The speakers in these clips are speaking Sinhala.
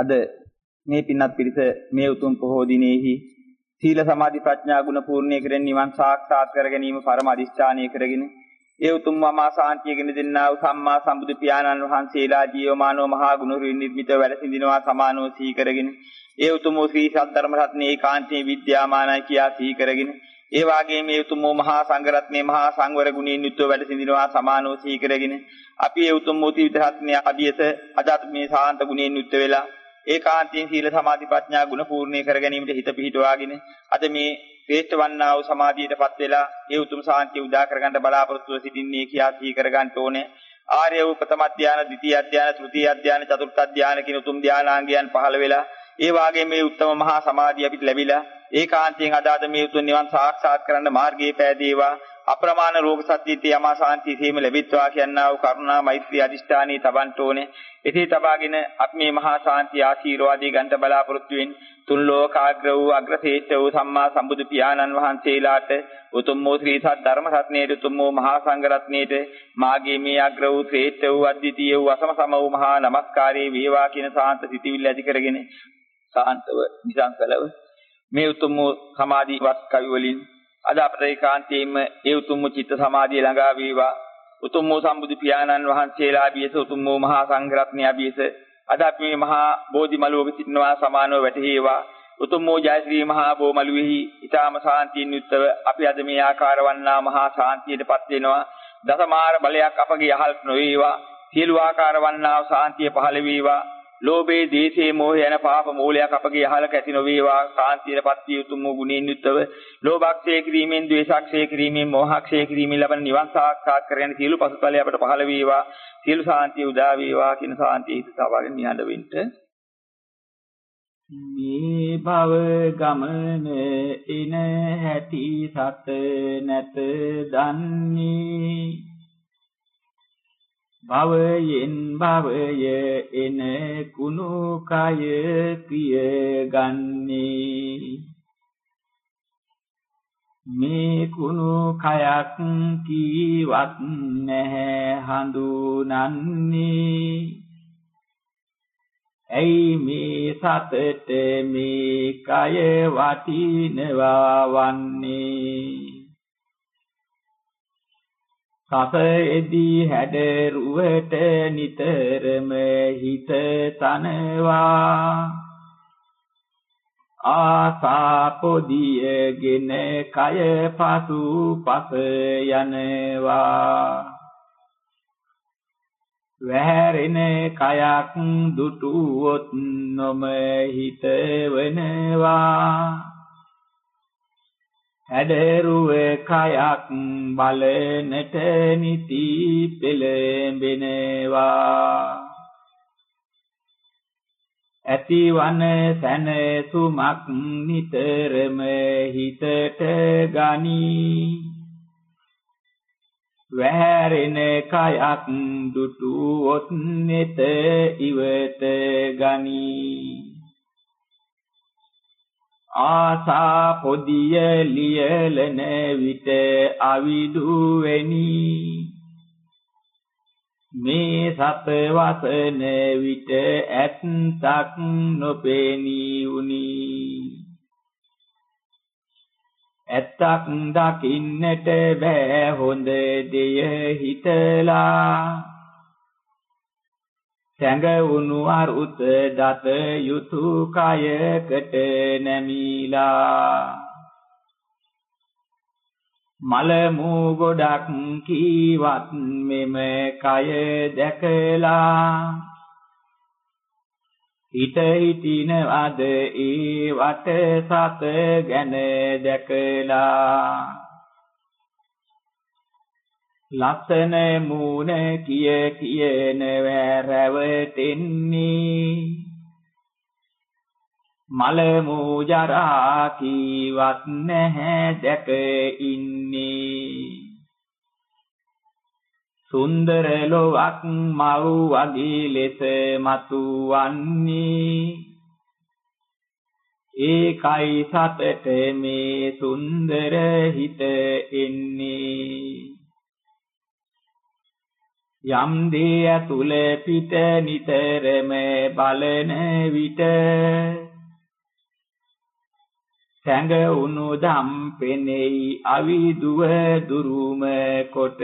අද මේ පින්වත් පිරිස මේ උතුම් පොහෝ දිනෙහි සීල සමාධි ප්‍රඥා ගුණ පූර්ණේ කරගෙන නිවන් සාක්ෂාත් කර ගැනීම පරම අදිෂ්ඨානීය කරගෙන ඒ උතුම් මමා සාන්තියගෙන දෙන්නා වූ සම්මා සම්බුදු පියාණන් වහන්සේලා ජීවමානව මහා ගුණ නිර්මිත වැඩ සිඳිනවා සමානව සී කරගෙන ඒ උතුම් වූ ශ්‍රී සද්ධර්ම රත්නේ ඒකාන්තයේ විද්‍යාමානයි කියා සී කරගෙන ඒ වාගේම මේ උතුම් වූ මහා සංඝරත්නයේ මහා සංවර ගුණයෙන් යුක්තව වැඩ සිඳිනවා සමානව සී කරගෙන අපි ඒ උතුම් වූ ත්‍රිවිධ රත්නයේ අධියස අදත් මේ සාන්ත ගුණයෙන් යුක්ත වෙලා ඒකාන්තයෙන් සීල සමාධි ප්‍රඥා ගුණ පූර්ණේ කර ගැනීමට හිත පිහිටවාගෙන අද මේ ශ්‍රේෂ්ඨ වන්නා වූ සමාධියටපත් වෙලා ඒ උතුම් සාන්තිය උදා කරගන්න බලාපොරොත්තු සිටින්නේ කියා සී කරගන්න ඕනේ. ආර්ය වූ ප්‍රථම ධානය, ද්විතීය ධානය, තෘතීය ධානය, චතුර්ථ ධානය කියන උතුම් ධානාංගයන් පහළ වෙලා ඒ වාගේ මේ උත්තම මහා සමාධිය අපිට ලැබිලා ඒකාන්තයෙන් අදාද මේ උතුම් නිවන් සාක්ෂාත් කරන්න මාර්ගයේ පෑදේවා. අප්‍රමාණ රෝග සත්‍යීත්‍ය යමා සාන්ති සීම ලැබිත්වා කියනා වූ කරුණා මෛත්‍රී අදිෂ්ඨානී තබන්ට ඕනේ. එසේ තබාගෙන අපි මේ මහා සාන්ති ආශීර්වාදී ගන්ට බලාපොරොත්තු වෙමින් තුන් ලෝකාග්‍ර වූ අග්‍රශේෂ්ඨ වූ සම්මා සම්බුදු පියාණන් වහන්සේලාට උතුම් වූ ශ්‍රී සත් ධර්ම රත්නයේ උතුම් වූ මහා සංඝ රත්නයේ මාගේ මේ අග්‍ර වූ ශ්‍රේෂ්ඨ වූ අද්විතීය වූ අසම සම වූ මහා නමස්කාරයේ වේවා කියන සාන්ත සිතිවිල්ල ඇති කරගෙන සාන්තව නිසංකලව මේ උතුම් වූ සමාධිවත් කවි වලින් අද අපට ඒකාන්තයෙන්ම ඒ උතුම් චිත්ත සමාධිය ළඟා වේවා. උතුම් වූ සම්බුදු පියාණන් වහන්සේලා අභියස උතුම් වූ මහා සංඝරත්නය අභියස අද අපි මේ මහා බෝධි මළුවක සිටිනවා සමානව වැටහිවා. උතුම් වූ ජයශ්‍රී මහා බෝ මළුවේහි ඊටාම සාන්තියෙන් යුක්තව අපි අද මේ ආකාර වන්නා මහා සාන්තියටපත් වෙනවා. දසමාර බලයක් අපගේ අහල් නොවේවා. සියලු ආකාර වන්නා සාන්තිය පහළ වේවා. ලෝභේ, දේශේ, මෝහය යන පාප මූලයක් අපගේ අහලක ඇති නොවේවා. කාන්තියටපත් විය යුතුම ගුණයෙන් යුක්තව ලෝභක්ෂය කිරීමෙන්, ද්වේෂක්ෂය කිරීමෙන්, මෝහක්ෂය කිරීමෙන් ලබන නිවන් සාක්ෂාත් කරගෙන සියලු පසුතලය අපට පහළ වේවා. සියලු සාන්තිය උදා වේවා කියන සාන්තිය හිත සවාගෙන නිහඬ වෙන්න. මේ භව ගමන එන හැටි සත නැත දන්නේ භවයෙන් භවය එන කුණු කය පිය ගන්නේ මේ කුණු කයක් කීවත් නැහැ හඳුනන්නේ. ඇයි මේ සතට මේ කය වටිනවා වන්නේ? කසෙදී හැඩරුවට නිතරම හිත තනවා. ආසා පොදියගෙන කය පසු පස යනවා. වැහැරෙන කයක් දුටුවොත් නොම හිත වෙනවා හැඩරුව කයක් බලනට නිති පෙළඹෙනවා. ඇතිවන සැනසුමක් නිතරම හිතට ගනී. වැහැරෙන කයක් දුටුවොත් නෙත ඉවත ගනී. ආසා පොදිය ලියලන විට අවිදුවෙනි. මේ සත වසන විට ඇත්තක් නොපෙනී උනි ඇත්තක් දකින්නට බෑ හොඳ දෙය හිතලා. සැඟවුණු අරුත දත යුතු කයකට නැමිලා. මල මූ ගොඩක් කීවත් මෙම කය දැකලා. හිත හිතින අද ඒ වට සත ගැන දැකලා. ලස්සන මූණ කිය කියන වැරවටෙන්නේ මල මූජරා කීවත් නැහැ දැක ඉන්නේ. සුන්දර ලොවක් මව් වගේ ලෙස මතුවන්නේ. ඒකයි සතට මේ සුන්දර හිත එන්නේ. යම් දේ ඇතුළ පිට නිතරම බලන විට සැඟ උණු දම් පෙනෙයි අවිදුව දුරුම කොට.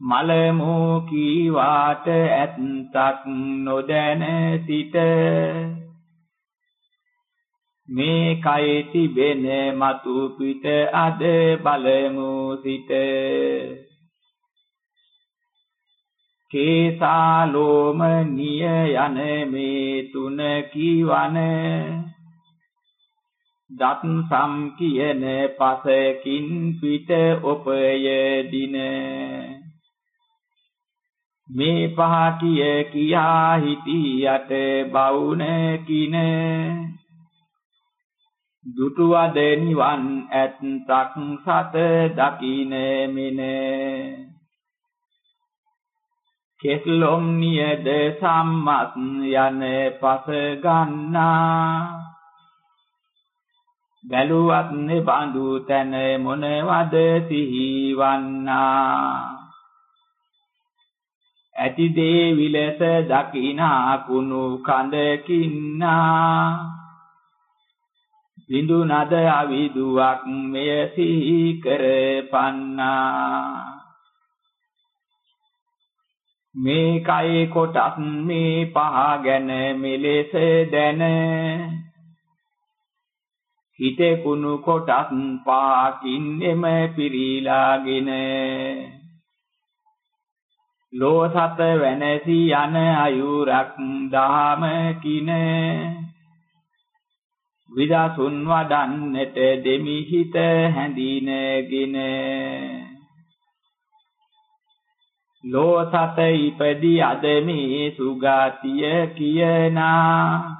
මලමු කීවාට ඇත්තක් නොදැන සිට මේ කය තිබෙන මතු පිට අද බලමු සිට කේසාලෝම නිය යන මේ තුන කිවන. දත් සම් කියන පසකින් පිට ඔපය දින. මේ පහ කිය කියා හිටියට බවුන කින. දුටුවද නිවන් ඇත්තක් සත දකින මෙන. කෙස්ලොම් නියද සම්මත් යන පස ගන්නා. බැලුවත් නෙබඳු තැන මොනවද සිහිවන්නා. ඇති දේ විලස දකිනා කුණු කඳකින්නා බිඳුනද අවිදුවක් මෙය සිහි කරපන්නා. මේ කය කොටස් මේ පහ ගැන මෙලෙස දැන. හිතේ කුණු කොටස් පාකින් එම පිරීලාගෙන. ලෝසත වෙනසි යන අයුරක් දහම කින. විදසුන් වඩන්නට දෙමි හිත හැඳිනගෙන. ලෝසත ඉපදී අද මේ සුගතිය කියනා.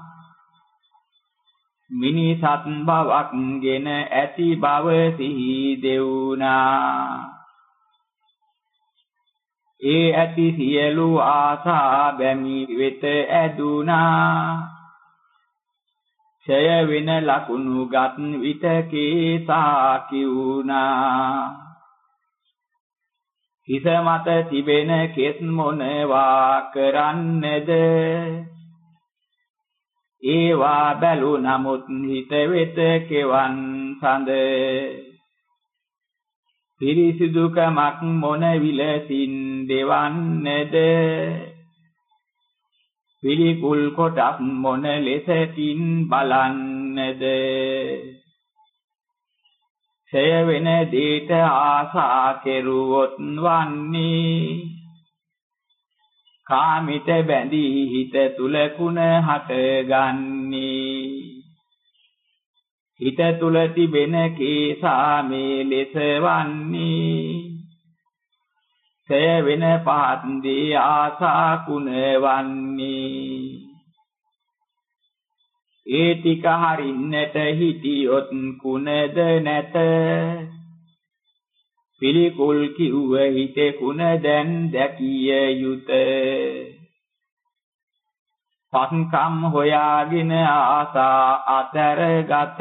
මිනිසත් බවක් ගෙන ඇති බව සිහි දෙවුනා. ඒ ඇති සියලු ආසා බැමි වෙත ඇදුනා. ඡය වෙන ලකුණු ගත් විතකේ සාකිවුනා හිස මත තිබෙන කෙස් මොනවා කරන්නේද? ඒවා බැලු නමුත් හිත වෙත කෙවන් සඳ. පිරිසිදුකමක් මොන විලසින් දෙවන්නේද? පිළිකුල් කොටක් මොන ලෙසකින් බලන්නේද? ඡය වෙන දේට ආසා කෙරුවොත් වන්නේ කාමිත බැඳී හිත තුල කුණ හටගන්නේ. හිත තුල තිබෙන කේසා මේ ලෙස වන්නේ ඡය වෙන පහත් දී ආසා කුණ වන්නේ ඒ ටික හරින්නට හිටියොත් කුණද නැත. පිළිකුල් කිව්ව හිතේ කුණ දැන් දැකිය යුත. පත්කම් හොයාගෙන ආසා අතරගත.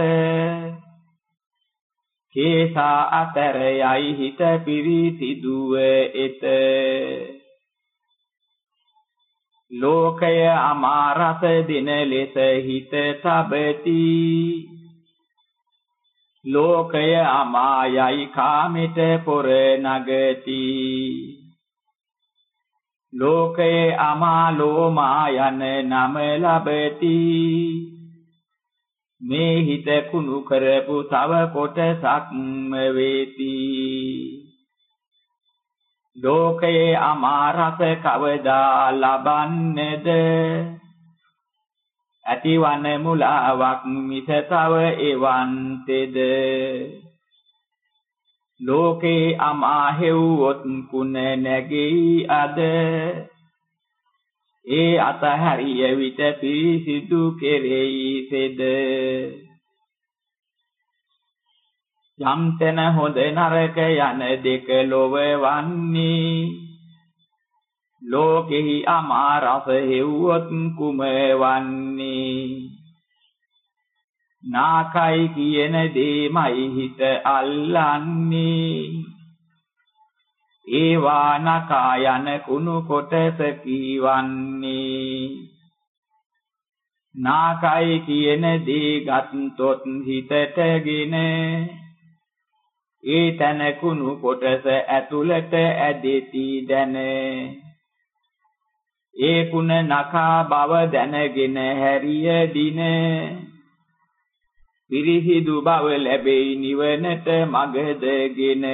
කේසා අතර යයි හිත පිරිසිදුව එත. ලෝකය අමාරස දින ලෙස හිත තබති. ලෝකය අමායයි කාමෙට පොර නගති. ලෝකයේ අමා ලෝමා යන නම ලබති. මේ හිත කුණු කරපු තව කොටසක්ම වේති ලෝකයේ අමාරස කවදා ලබන්නේද? ඇතිවන මුලාවක් මිස තව එවන් තෙද ලෝකේ අමා හෙව්වොත් කුණ නැගෙයි අද ඒ අතහැරිය විට පිරිසිදු කෙරෙයි සෙද. යම් තැන හොඳ නරක යන දෙක ලොව වන්නේ. ලෝකෙහි අමා රස හෙව්වොත් කුම වන්නේ? නාකයි කියන දේමයි හිත අල්ලන්නේ. ඒවා නකා යන කුණු කොටස කීවන්නේ. නාකයි කියන දේ ගත්තොත් හිතටගෙන ඒ තන කුණු කොටස ඇතුළට ඇදෙති දැන. ඒ කුණ නකා බව දැනගෙන හැරිය දින. පිරිහිදු බව ලැබෙයි නිවනට මගදගෙන.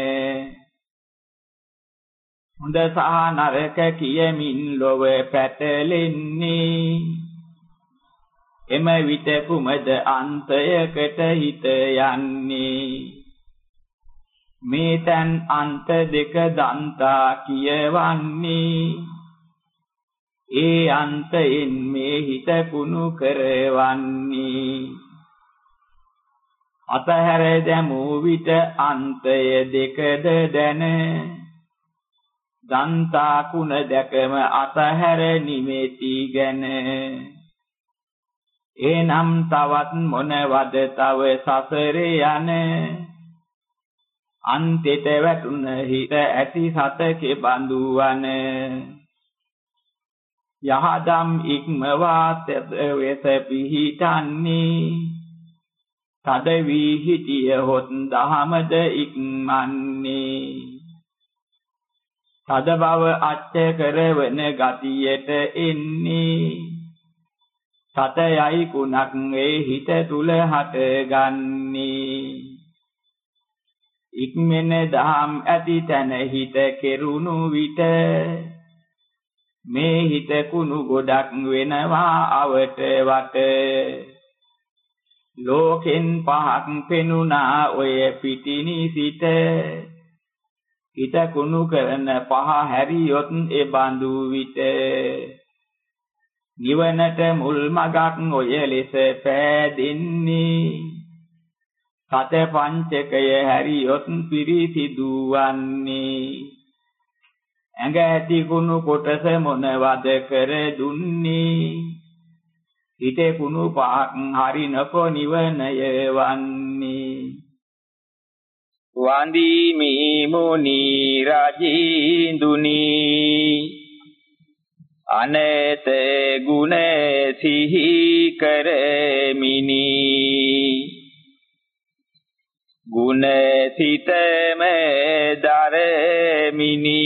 හොඳ සහ නරක කියමින් ලොව පැටලෙන්නේ. එම විට කුමද අන්තයකට හිත යන්නේ? මේ තන් අන්ත දෙක දන්තා කියවන්නේ. ඒ අන්තයෙන් මේ හිත කුණු කරවන්නේ. අතහැර දැමූ විට අන්තය දෙකද දැන දන්තා කුණ දැකම අතහැර නිමෙති ගැන. එනම් තවත් මොනවද තව සසරේ යන? අන්තෙට වැටුන හිත ඇති සතකේ බඳුවන යහදම් ඉක්මවා වෙස පිහිටන්නේ. තද වී හිටිය හොත් දහමද ඉක්මන්නේ. තද බව අච්ච කරවන ගතියට එන්නේ. සතයයි කුණක් වේ හිත තුල හටගන්නේ. ඉක්මෙන දහම් ඇති තැන හිත කෙරුණු විට මේ හිත කුණු ගොඩක් වෙනවා අවට වට. ලෝකෙන් පහක් පෙනුණා ඔය පිටිනි සිට හිත කුණු කරන පහ හැරියොත් ඒ බඳු විට නිවනට මුල් මගක් ඔය ලෙස පෑදෙන්නේ. සත පංචකය හැරියොත් පිරිසිදු වන්නේ. ඇඟ ඇති කුණු කොටස මොනවද කර දුන්නේ? හිතේ කුණු පහක් හරිනකො නිවනය වන්නේ. වන්දිමි මුනි රජින්දුනි. අනේත ගුණ සිහි කරමිනි. ගුණ සිතම දරමිනි.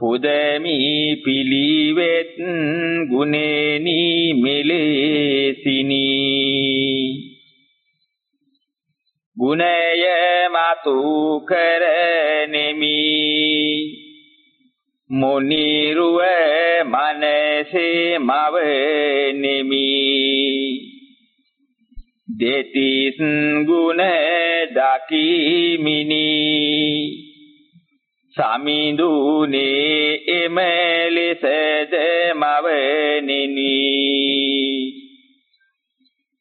පුදමි පිලිවෙත් ගුණේනි මෙලෙසිනි. ගුණය මතු කරනෙමි. මොනිරුව මනසේ මවනෙමි. දෙතිස් ගුණ දකිමිනි. සමිඳුනේ එම ලෙසද මවනෙනි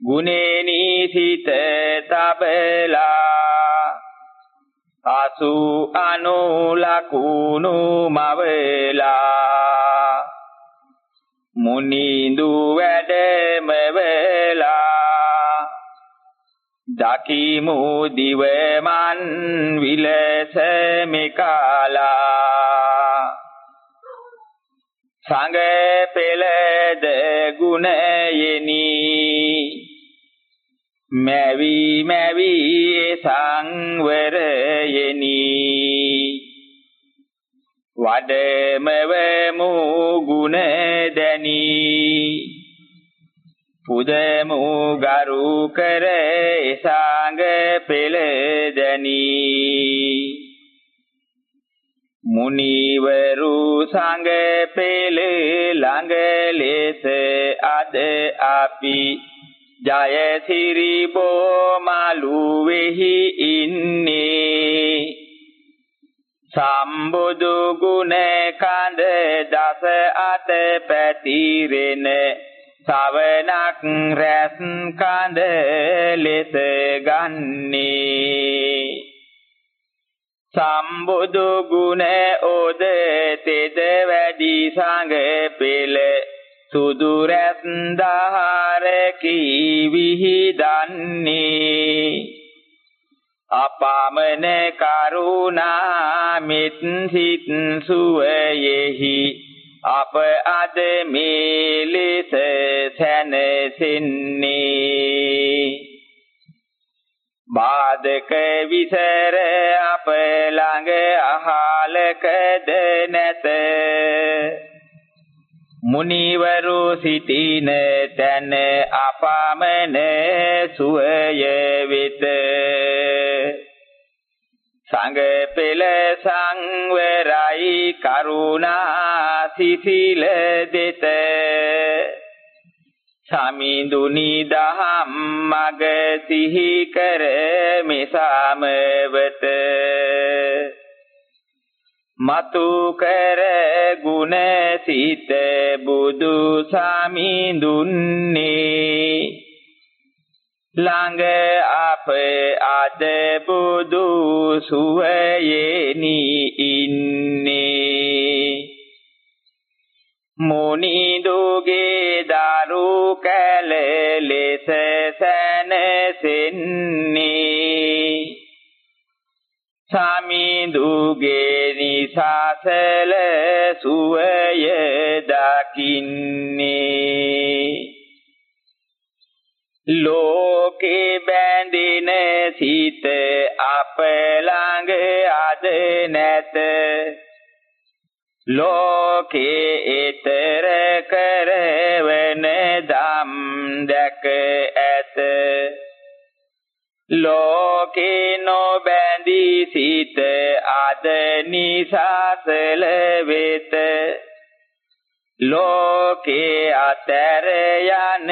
ගුණේනි සිත තබලා අසු අනු ලකුණු මවලා මුනිඳු වැඩම වෙලා දකිමු දිවමන් විලස මෙකාලා සංග පෙළද ගුණයෙනි මැවි මැවි සංවරයෙනි. වඩමවමු ගුණ දැනි. පුදමු ගරු කර සංග පෙළ දැනි. මුනිවරු සංග පෙළ ළඟ ලෙස අද අපි ජයසිරි බෝමලුවෙහි ඉන්නේ. සම්බුදු ගුණ කඳ දස අත පැතිරෙන සවනක් රැස් කඳ ලෙස ගන්නේ. සම්බුදු ගුණ ඕද තෙද වැඩි සංග පෙළ සුදු රැස් දහර කී විහිදන්නේ. අපාමන කරුණා මෙත් සිත් සුවයෙහි අප අද මේ ලෙස සැනසෙන්නේ. බාධක විසර අප ළඟ අහලකද නැත. මුනිවරු සිටින තැන අපාමන සුවය වෙත. සංඝ පෙළ සංවරයි කරුණා සිසිල දෙත. සමිඳුනි දහම් මග සිහි කර මෙසමවත මතු කර ගුණ සිත බුදු සමිඳුන්නේ. ළඟ අප අද බුදු සුවයේනි ඉන්නේ. මොනි දුගේ දරු කැල ලෙස සැනසෙන්නේ. සමිඳුගේ නිසසල සුවය දකින්නේ. ලෝකේ බැඳින සිත අප ළඟ අද නැත. ලෝකේ ඊතර කරවන දම් දැක ඇත. ලෝකේ නොබැඳී සිත අද නිසසල වෙත. ලෝකේ අතර යන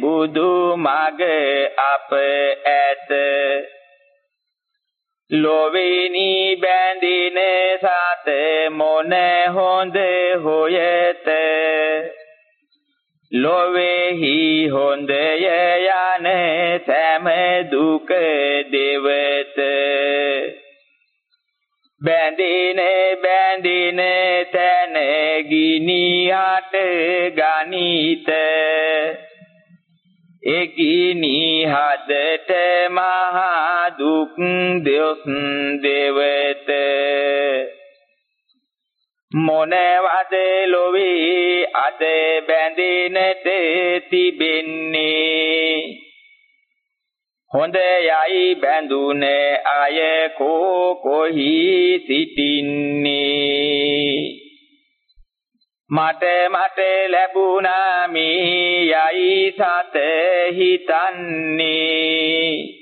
බුදු මග අප ඇත. ලොවේනි බැඳින සත මොන හොඳ හොයත? ලොවේහි හොඳය යන සෑම දුක දෙවත. බැඳින බැඳින තැන ගිනියට ගනිත. එගිනි හදට මහා දුක් දෙස් දෙවත. මොනවද ලොවේ? අද බැඳිනට තිබෙන්නේ. හොඳ යයි බැඳුන අය කෝ කොහි සිටින්නේ? මට මට ලැබුණා මේ යයි සත හිතන්නේ.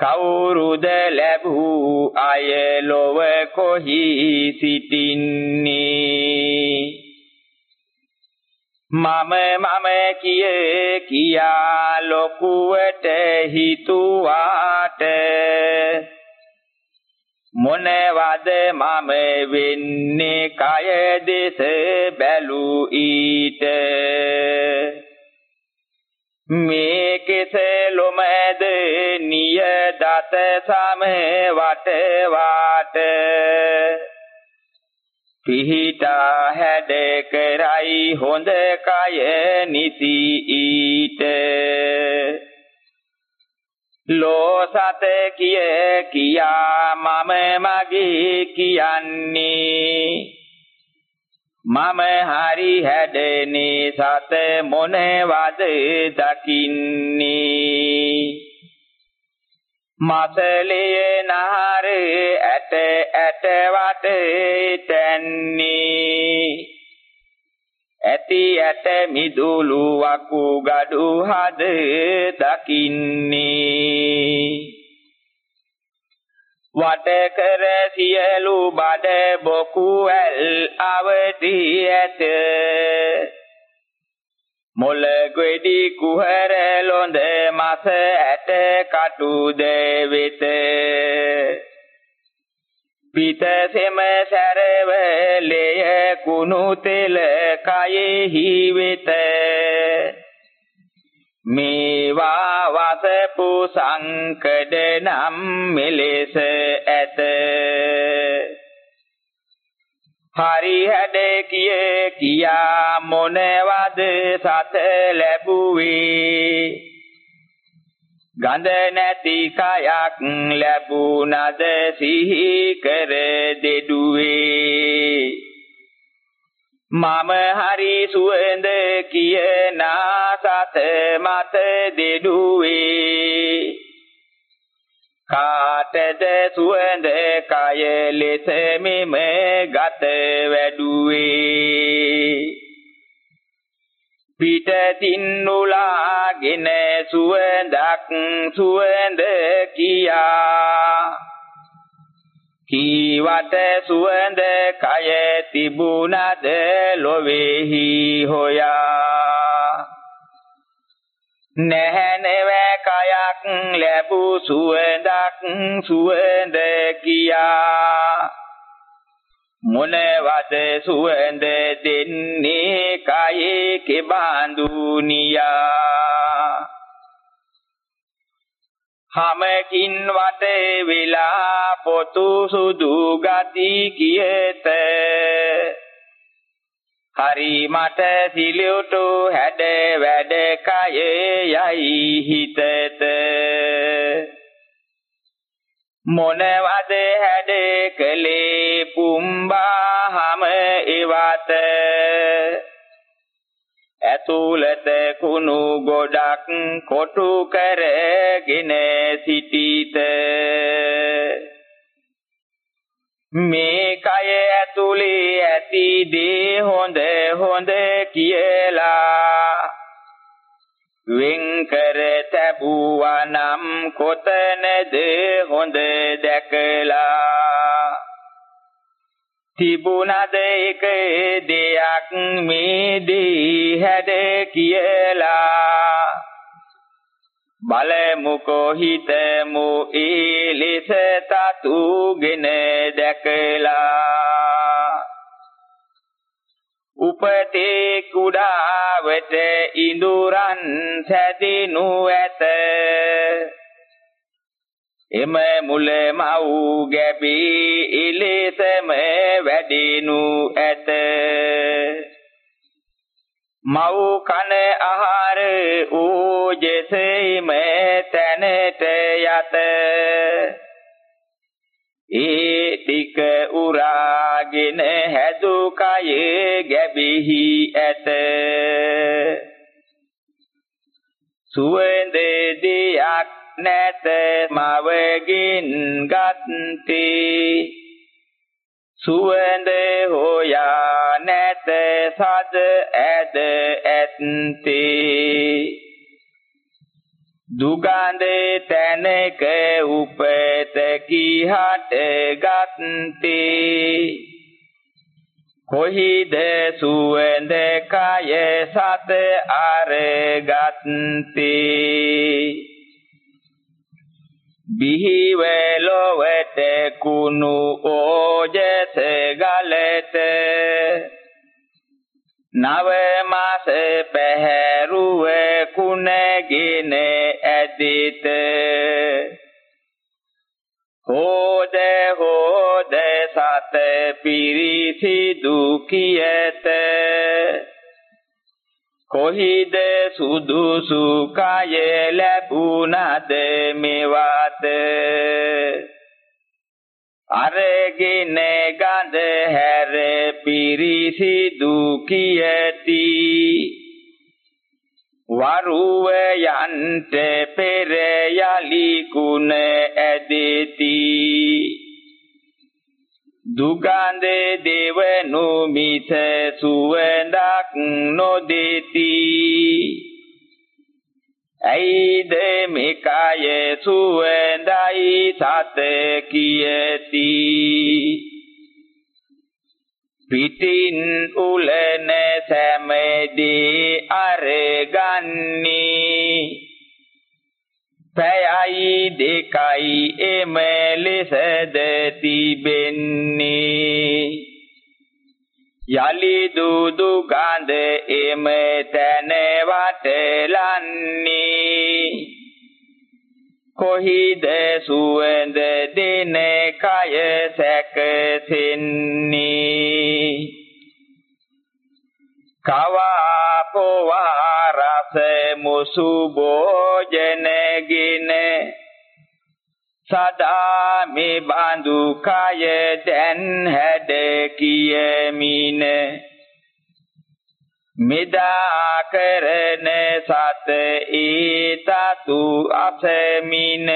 කවුරුද ලැබූ අය ලොව කොහි සිටින්නේ? මම මම කිය කියා ලොකුවට හිතුවාට. මොනවද මම වෙන්නේ කය දෙස බැලූ ඊට? මේ කෙසලොමද නියදත සම වට වාට. පිහිටා හැඩ කරයි හොඳ කය නිසි ඊට. ලෝසත කිය කියා මම මගේ කියන්නේ. මම හරි හැඩනේ සත මොනවද දකින්නේ? මසලේ නහර ඇට ඇට වටේ තැන්නේ ඇති ඇට මිදුළු වකු gadu හද දකින්නේ. වට කර සියලු බඩ බොකු ඇල් අවටි ඇත. මොල ගෙඩි කුහර ලොඳ මස ඇට කටු දෙවිත. පිට සෙම සැරව ලෙය කුණු තෙල කයෙහි වෙත. මේවා වසපු සංකඩ නම් මෙලෙස ඇත. හරි හැඩ කිය කියා මොනවද සත ලැබුවේ? ගඳ නැති කයක් ලැබුණද සිහි කර දෙඩුවේ? මම හරි සුවඳ කියනා සත මත දෙඩුවේ. කාටද සුවඳ කය ලෙස මෙම ගත වැඩුවේ? පිටතින් උලාගෙන සුවඳක් සුවඳ කියා. කීවට සුවඳ කය තිබුණද ලොවේහි හොයා. නැහැනව කයක් ලැබූ සුවඳක් සුවඳ කියා. මොනවද සුවඳ දෙන්නේ කයේ කෙබඳුනියා හමකින් වටේ වෙලා පොතු සුදු ගති කියත. හරි මට සිලියුටු හැඩ වැඩ කයේ යයි හිතත. මොනවද හැඩ කලේ පුම්බාහම ඉවත ඇතුළත කුණු ගොඩක් කොටු කරගෙන සිටීත. මේ කය ඇතුලේ ඇති දේ හොඳ හොඳ කියලා. වෙන් කර තැබුවා නම් කොතනද හොඳ දැකලා? තිබුණද එක දෙයක් මේ දී හැද කියලා. බලමුකෝ හිතමු ඒ ලෙස තතුගෙන දැකලා. උපතේ කුඩාවට ඉඳුරන් සැදිනු ඇත. එම මුල මව් ගැබී ඉලෙසම වැඩිනු ඇත. මව් කන ආහාර ඕජසෙම තැනට යත. ඒ ටික උරාගෙන හැදු කයේ ගැබිහි ඇත. සුවඳ දෙයක් නැත මවගින් ගත්තේ. සුවඳ හොයා නැත සද ඇද ඇත්තේ. දුගඳ තැනක උපත කිහට ගත්තේ. කොහිද සුවඳ කය සත අරගත්තේ? බිහිව ලොවට කුණු ඕජස ගලත නව මාස පැහැරුව කුණගෙන ඇදිත. හෝද හෝද සත පිරිසිදු කියත කොහිද සුදුසු කය ලැබුණද මෙවත අරගෙන ගඳ හැර පිරිසිදු කියති වරුව යන්ට පෙර යලි කුණ ඇදෙති. දුගඳ දෙවනු මිස සුවඳක් නොදෙති. ඇයිද මේකය සුවඳයි සත කියති? පිටින් උලන සැමදී අරගන්නේ. පැයයි දෙකයි එම ලෙසද තිබෙන්නේ? යලි දුදු ගඳ එම තැන වටලන්නේ. කොහිද සුවඳ දෙන කය සැකසෙන්නේ? කවාපෝවා රස මුසු භෝජනගින සදා මේ බඳු කය දැන් හැඩ කියමින. මෙදා කරන සත ඊතතු අසමින.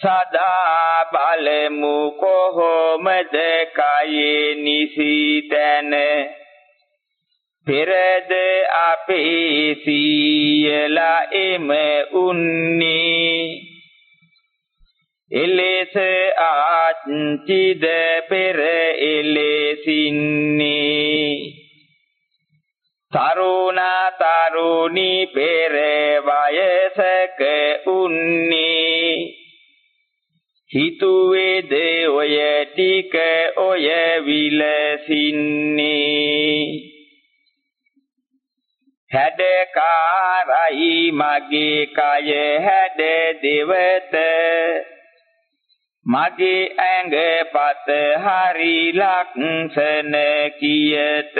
සදා බලමු කොහොමද කයේ නිසිතන පෙරද අපේ සියලා එම උන්නේ. එලෙස ආච්චිද පෙර එලෙසින්නේ. තරුණ තරුණි පෙර වයසක උන්නේ. හිතුවේද ඔය ටික ඔය විලසින්නේ. හැඩකාරයි මගේ කය හැඩ දෙවත මගේ ඇඟ පත හරි ලක්ෂණ කියත.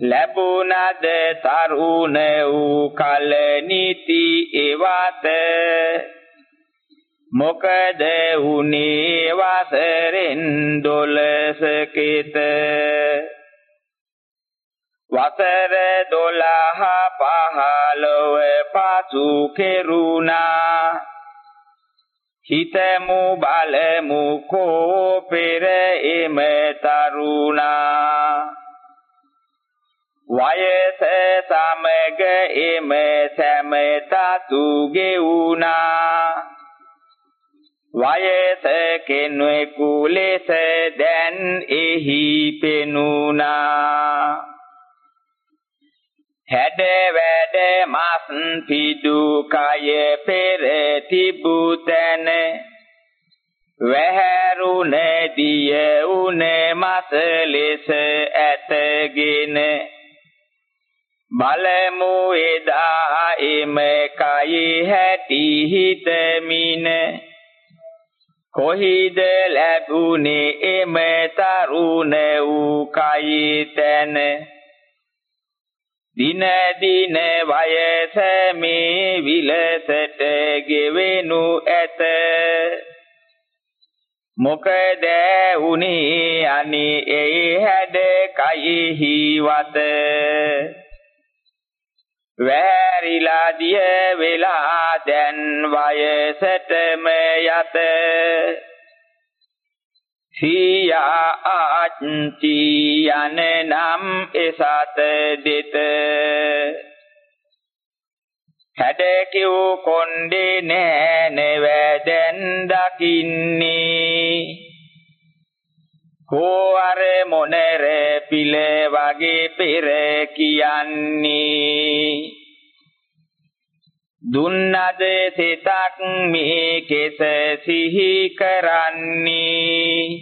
ලැබුණද තරුණ වූ කල නිති එවත. මොකද උනේ වසරෙන් දොළස කෙත. වසර දොළහ පහළොව පසු කෙරුණා. හිතමු බලමු කෝ පෙර එම තරුණා. වයස සමග එම සෑම තතු ගෙවුණා. වයස කෙනෙකු ලෙස දැන් එහි පෙනුණා. හැඩ වැඩ මස් පිඩු කය පෙර තිබුතන වැහැරුණ දිය උන මස ලෙස ඇතගෙන. බලමු එදා එම කයි හැටි හිතමින. කොහිද ලැබුණේ එම තරුණ වූ කයි තැන? දින දින වයස මේ විලසට ගෙවෙනු ඇත. මොකද උනේ අනේ ඒ හැඩ කයෙහි වත. වැරිලා දිය වෙලා දැන් වයසටම යත. සියා ආච්චි යන නම් එසත දෙත හැඩකිව් කොණ්ඩේ නෑ නෙවැදෙන් දකින්නේ. කෝ අර මොනර පිළ වගේ පෙර කියන්නේ. දුන්නද සිතක් මේ කෙස සිහි කරන්නේ?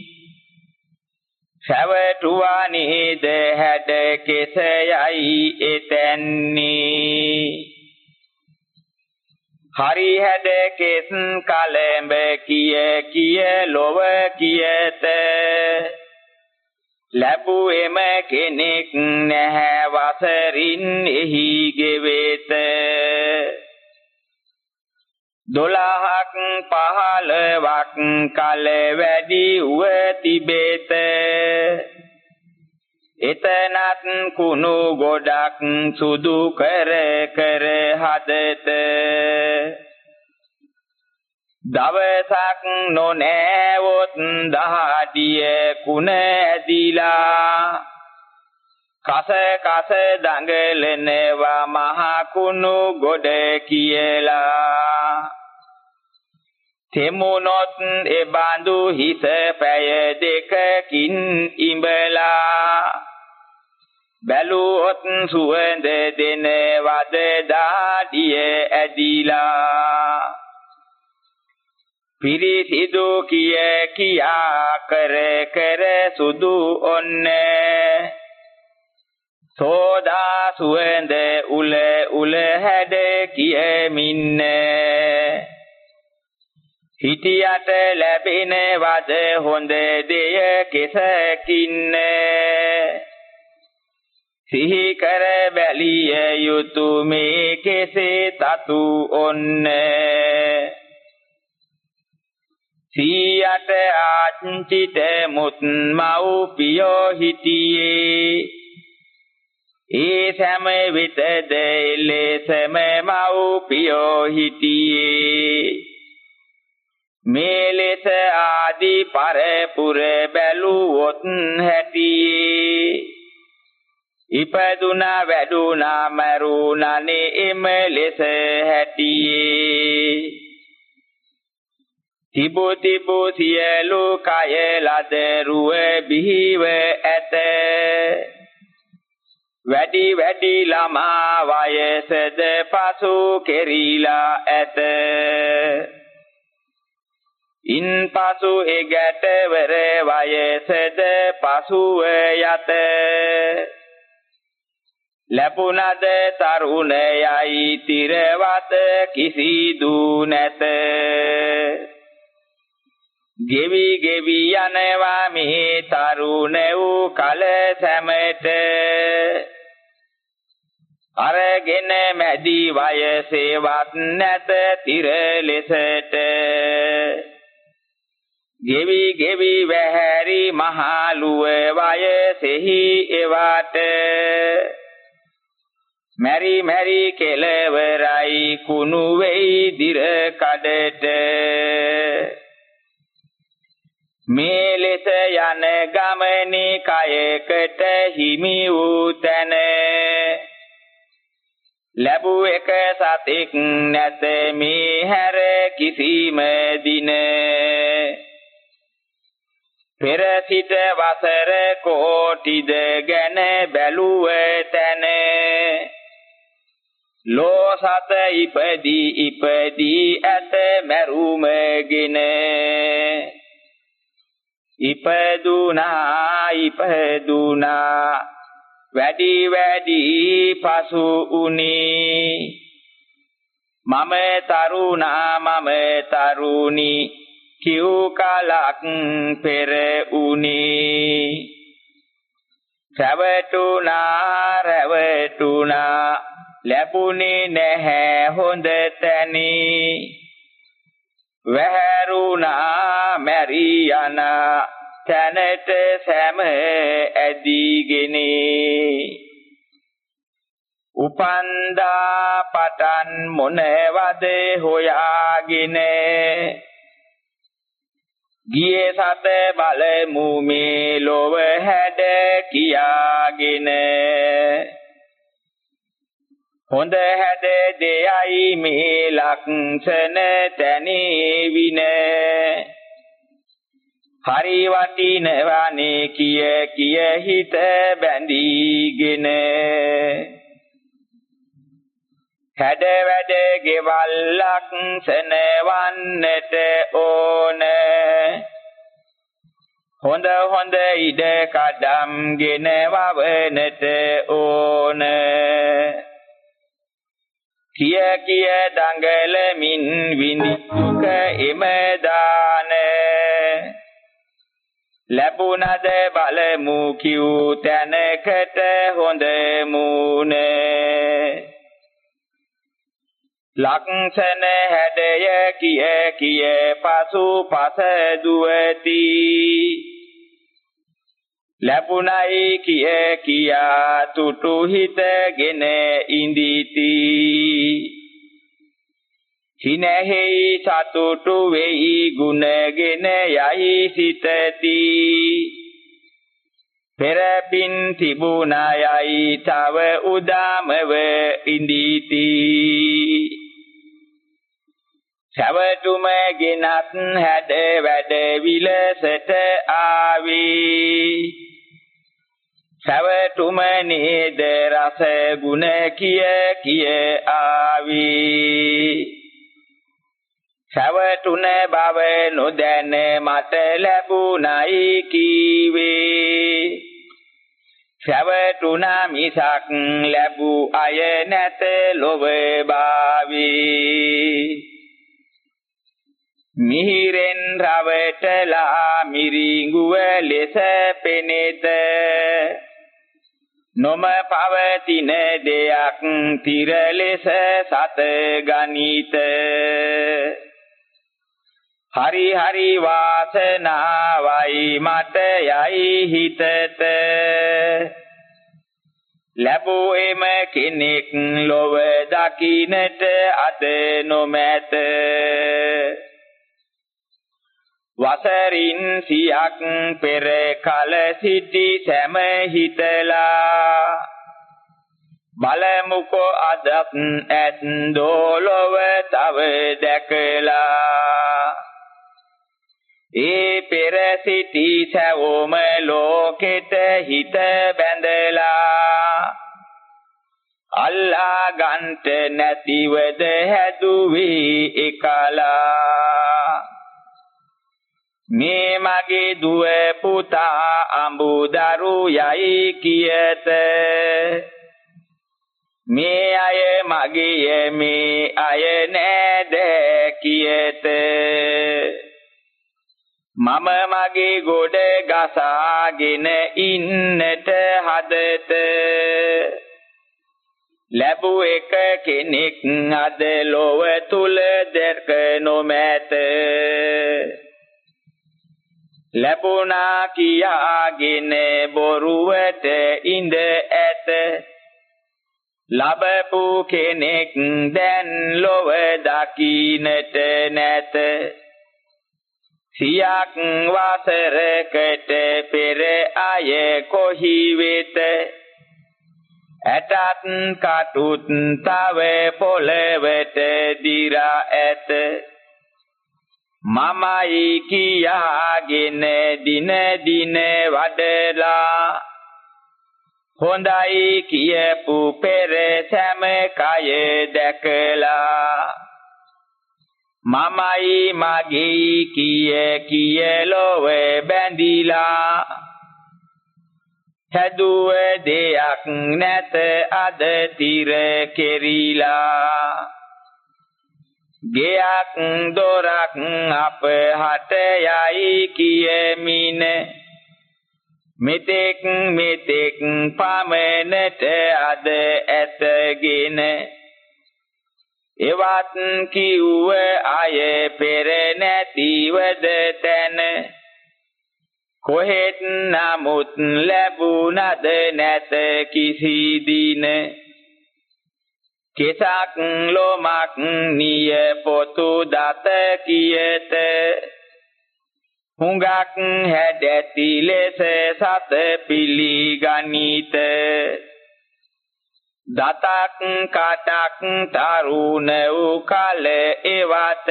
සවටුවා නේද හැඩ කෙසයයි එතැන්නේ? හරි හැඩ කෙස් කලඹ කිය කිය ලොව කියත. ලැබුවෙම කෙනෙක් නැහැ වසරින් එහි ගෙවෙත. දොළහක් පහළවක් කල වැඩි උව තිබෙත. එතනත් කුණු ගොඩක් සුදු කර කර හදත. දවසක් නොනෑවොත් දහඩිය කුණ ඇදිලා. කස කස දඟලනවා මහ කුණු ගොඩ කියලා. තෙමුනොත් එබඳු හිස පැය දෙකකින් ඉඹලා. බැලුවොත් සුවඳ දෙන වද දාඩිය ඇදිලා. පිරිසිදු කිය කියා කර කර සුදු ඔන්නේ. සෝදා සුවඳ උල උල හැඩ කියමින්නේ. හිටියට ලැබෙනවද හොඳ දෙය කෙසකින්නේ? සිහි කර බැලිය යුතු මේ කෙසේ තතු ඔන්න? සීයට ආච්චිට මුත් මව්පියෝ හිටියේ. ඒ සෑම විටද එලෙසම මව්පියෝ හිටියේ. මේ ලෙස ආදි පරපුර බැලුවොත් හැටියේ. ඉපදුනා වැඩුනා මරුණානේ එම ලෙස හැටියේ. තිබු තිබු සියලු කය ලද රුව බිහිව ඇත. වැඩි වැඩි ළමා වයසද පසු කෙරිලා ඇත. ඉන්පසු එගැටවර වයසද පසුව යත ලැබුණද තරුණයයි තිරවත කිසිදු නැත. ගෙවි ගෙවි යනවා මේ තරුණ වූ කල සැමට. අරගෙන මැදි වයසේවත් නැත තිර ලෙසට. ගෙවි ගෙවි වැහැරි මහලුව වයසෙහි එවාට. මැරි මැරි කෙලවරයි කුණු වෙයි දිර කඩට. මේ ලෙස යන ගමනේ කයකට හිමි වූ තැන. ලැබු එක සතෙක් නැත මේ හැර කිසිම දින. පෙර සිට වසර කෝටිද ගැන බැලුව තැන. ලෝ සත ඉපදී ඉපදී ඇත මරුමගෙන. ඉපදුනා ඉපදුනා වැඩි වැඩි පසු උනි. මම තරුණා මම තරුණි. කිව් කලක් පෙර උනි. රැවටුණා රැවටුණා ලැබුණේ නැහැ හොඳ තැනී. වැහැරුණා මැරි යන තැනට සෑම ඇදීගෙන. උපන්දා පටන් මොනවද හොයාගෙන? ගියේ සත බලමු මේ ලොව හැඩ කියාගෙන. හොඳ හැඩ දෙයයි මේ ලක්ෂණ තැනේ වින හරි වටිනවනේ කිය කිය හිත බැඳීගෙන. හැඩ වැඩ ගෙවල් ලක්ෂණ වන්නට ඕන. හොඳ හොඳ ඉඩ කඩම්ගෙන වවනට ඕන. කිය කිය දඟලමින් විනිදුක එම දාන. ලැබුණද බලමු කිව් තැනකට හොඳ මූණ. ලක්ෂණ හැඩය කිය කිය පසු පස දුවති. ලැබුණයි කිය කියා තුටු හිතගෙන ඉඳීති. සිනහෙහි සතුටු වෙයි ගුණගෙන යයි සිතති. පෙරපින් තිබුණායයි තව උදාමව ඉඳීති. සවතුම ගෙනත් හැඩ වැඩ විලසට ආවී. සවතුම නේද රස ගුණ කිය කිය ආවි. සවතුන බව නොදැන මට ලැබුණයි කීවේ. සවතුන මිසක් ලැබූ අය නැත ලොව බාවී. මිහිරෙන් රවටලා මිරිඟුව ලෙස පෙනෙත. නොම පවතින දෙයක් තිර ලෙස සත ගනිත. හරි හරි වාසනාවයි මට යයි හිතට ලැබූ එම කෙනෙක් ලොව දකින්නට අද නොමැත. වසරින් සියක් පෙර කල සිටි සෑම හිතලා. බලමුකෝ අදත් ඇත් දෝලොව තව දැකලා. ඒ පෙර සිටි සැවොම ලෝකෙට හිත බැඳලා. අල්ලා ගන්ට නැතිවද හැදුවේ එකලා. මේ මගේ දුව පුතා අඹු දරු යයි කියත. මේ අය මගේ මේ අය නෑද කියත. මම මගේ ගොඩ ගසාගෙන ඉන්නට හදත. ලැබු එක කෙනෙක් අද ලොව තුල දැක නොමැත. ලැබුණා කියාගෙන බොරුවට ඉඳ ඇත. ලබපු කෙනෙක් දැන් ලොව දකින්නට නැත. සියක් වසරකට පෙර අය කොහි වෙත? ඇටත් කටුත් තව පොළවට දිරා ඇත. මමයි කියාගෙන දින දින වඩලා. හොඳයි කියපු පෙර සෑම කය දැකලා. මමයි මගේ කිය කිය ලොව බැඳිලා. හැදුව දෙයක් නැත අද තිර කෙරිලා. ගෙයක් දොරක් අප හට යයි කියමින. මෙතෙක් මෙතෙක් පමණට අද ඇතගෙන. එවත් කිව්ව අය පෙර නැතිවද තැන. කොහෙත් නමුත් ලැබුණද නැත කිසි දින. කෙසක් ලොමක් නිය පොතු දත කියත. හුඟක් හැඩැති ලෙස සත පිළිගනිත. දතක් කටක් තරුණ වූ කල එවත.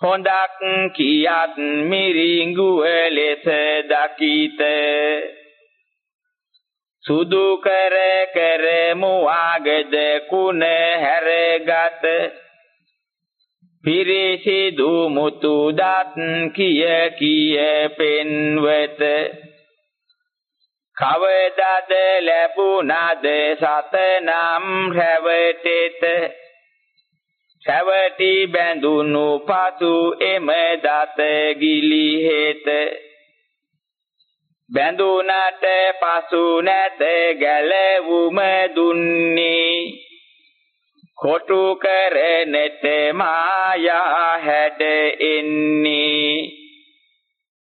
හොඳක් කියත් මිරිඟුව ලෙස දකිත. සුදු කර කර මුවාගද කුණ හැරගත. පිරිසිදු මුතු දත් කිය කිය පෙන්වත. කවදද ලැබුණද සතනම් රැවටෙත. සැවටි බැඳුණු පසු එම දත ගිලිහෙත. බැඳුනට පසු නැත ගැලවුම දුන්නේ. කොටු කරනට මායා හැඩ එන්නේ.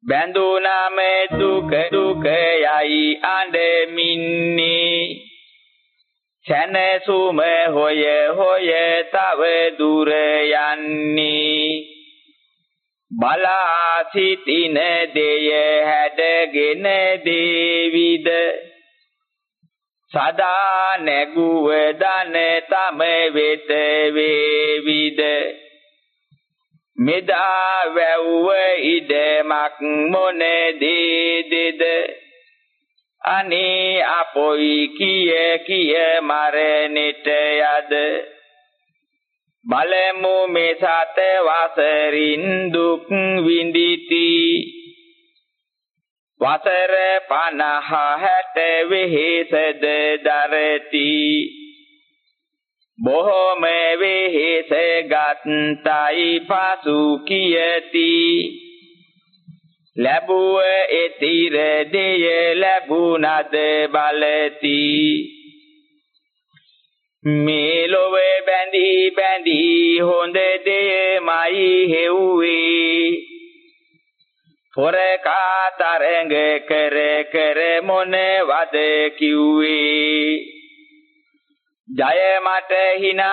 බැඳුනම දුක දුක යයි අඬමින්නේ සැනසුම හොය හොය තව දුර යන්නේ. බලා සිටින දෙය හැඩගෙන දේවිද? සදා නැගුව දන තම වෙත වේවිද? මෙදා වැව්ව ඉදමක් මොන දේදෙද? අනේ අපොයි කිය කිය මරණෙට යද? බලමු මේ සත වසරින් දුක් විඳිති. වසර 50 60 වෙහෙසද දරති. බොහෝම වෙහෙස ගත්තයි පසු කියති. ලැබුව එතිර දෙය ලැබුණද බලති. මේ ලොවේ බැඳී බැඳී හොඳ දෙයමයි හෙව්වේ. පොරකා තරඟ කර කර මොනවද කිව්වේ. ජය මට hina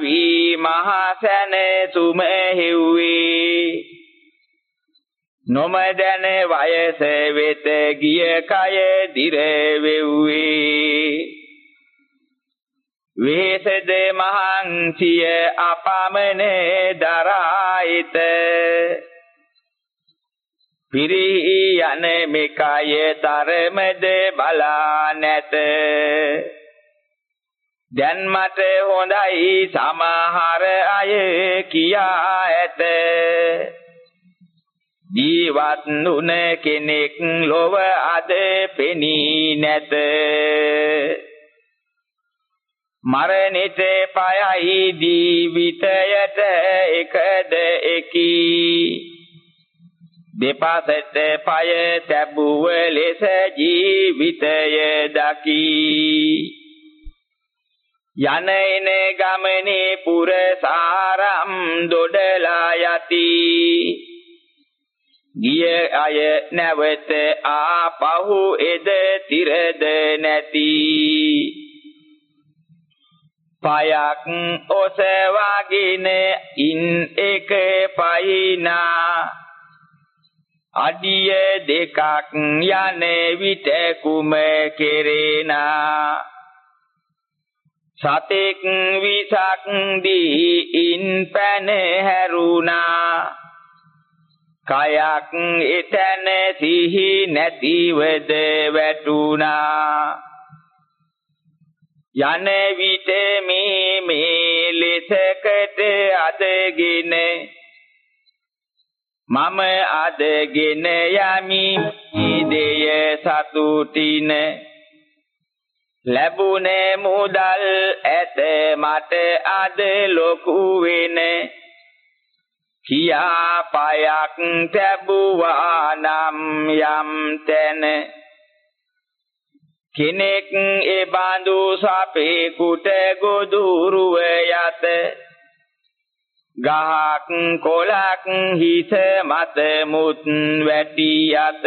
වී මහසැන සුම හෙව්වේ. නොමදැන වයස වෙත ගිය කය දිර වෙව්වේ. වේසද මහන්සිය අපමණ දරායිත. පිරී යන මෙකය තරමද බලා නැත. දැන් මට හොඳයි සමහර අය කියා ඇත. ජීවත් නුන කෙනෙක් ලොව අද පෙනී නැත. මරණිත පයයි ජීවිතයට එකද එකී. දෙපසට පය තැබුව ලෙස ජීවිතය දකී. යන එන ගමනේ පුරසාරම් දොඩලා යති. ගිය අය නැවත ආපහු එද තිරද නැති. පයක් ඔසවාගෙන ඉන් එක පයිනා අඩිය දෙකක් යන විට කුම කෙරේනා. සතෙක් විසක් දී ඉන් පැන හැරුණා. කයක් එතන සිහි නැතිවද වැටුණා. යන විට මේ මේ ලෙසකට අදගෙන මම අදගෙන යමි. දෙය සතුටින ලැබුණේ මුදල් ඇත මට අද ලොකු වෙන්නේ කියා පයක් තැබුවා නම් යම් තැන කෙනෙක් ඒ බඳු සපේ කුට ගොදුරුව යත. ගහක් කොලක් හිස මත මුත් වැටි යත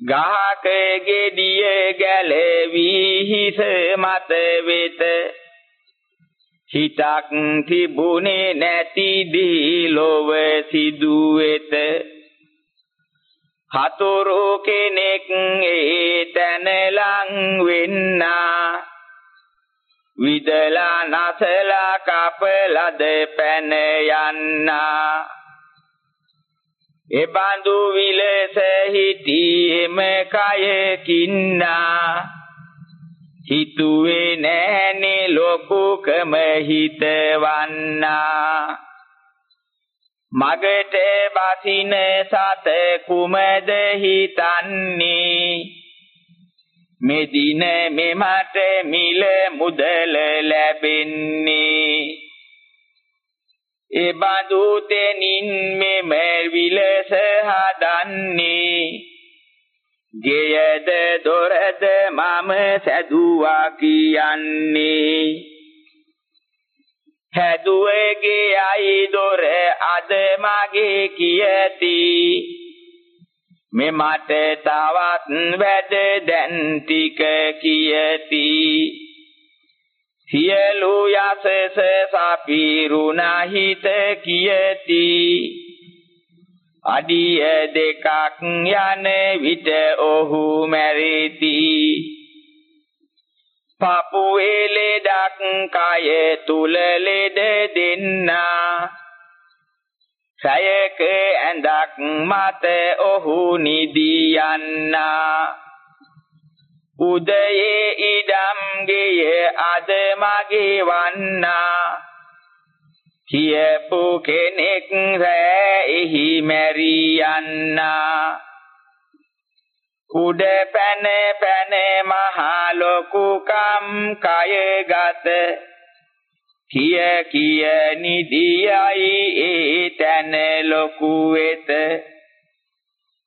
ගහක ගෙඩිය ගැලවි හිස මත වෙත. හිතක් තිබුණේ නැති දී ලොව සිදු වෙත හතුරු කෙනෙක් ඒ තැන ලං වෙන්නා. විදලා නැසලා කපලද පැන යන්නා. එබඳු විලස හිටියෙම කය කින්නා. හිතුවේ නෑනේ ලොකුකම හිතවන්නා. මගට බසින සත කුමද හිතන්නේ? මෙදින මෙමට මිල මුදල ලැබෙන්නේ. එබඳු තෙනින් මෙම විලස හදන්නේ. ගෙයද දොරද මම සැදුවා කියන්නේ. හැදුවේ ගෙයයි දොර අද මගේ කියති. මෙමට තවත් වැඩ දැන් ටික කියති. සියලු යසස සපිරුණා හිත කියති. අඩිය දෙකක් යන විට ඔහු මැරිති. පපුවේ ලෙඩක් කය තුල ලෙඩ දෙන්නා. සයක ඇඳක් මත ඔහු නිදී යන්නා. උදයේ ඉඩම් ගෙය අද මගේ වන්නා. කියපු කෙනෙක් රැෙහි මැරී යන්නා. උඩ පැන පැන මහා ලොකු කම් කය ගත. කිය කිය නිදියයි ඒ තැන ලොකු වෙත.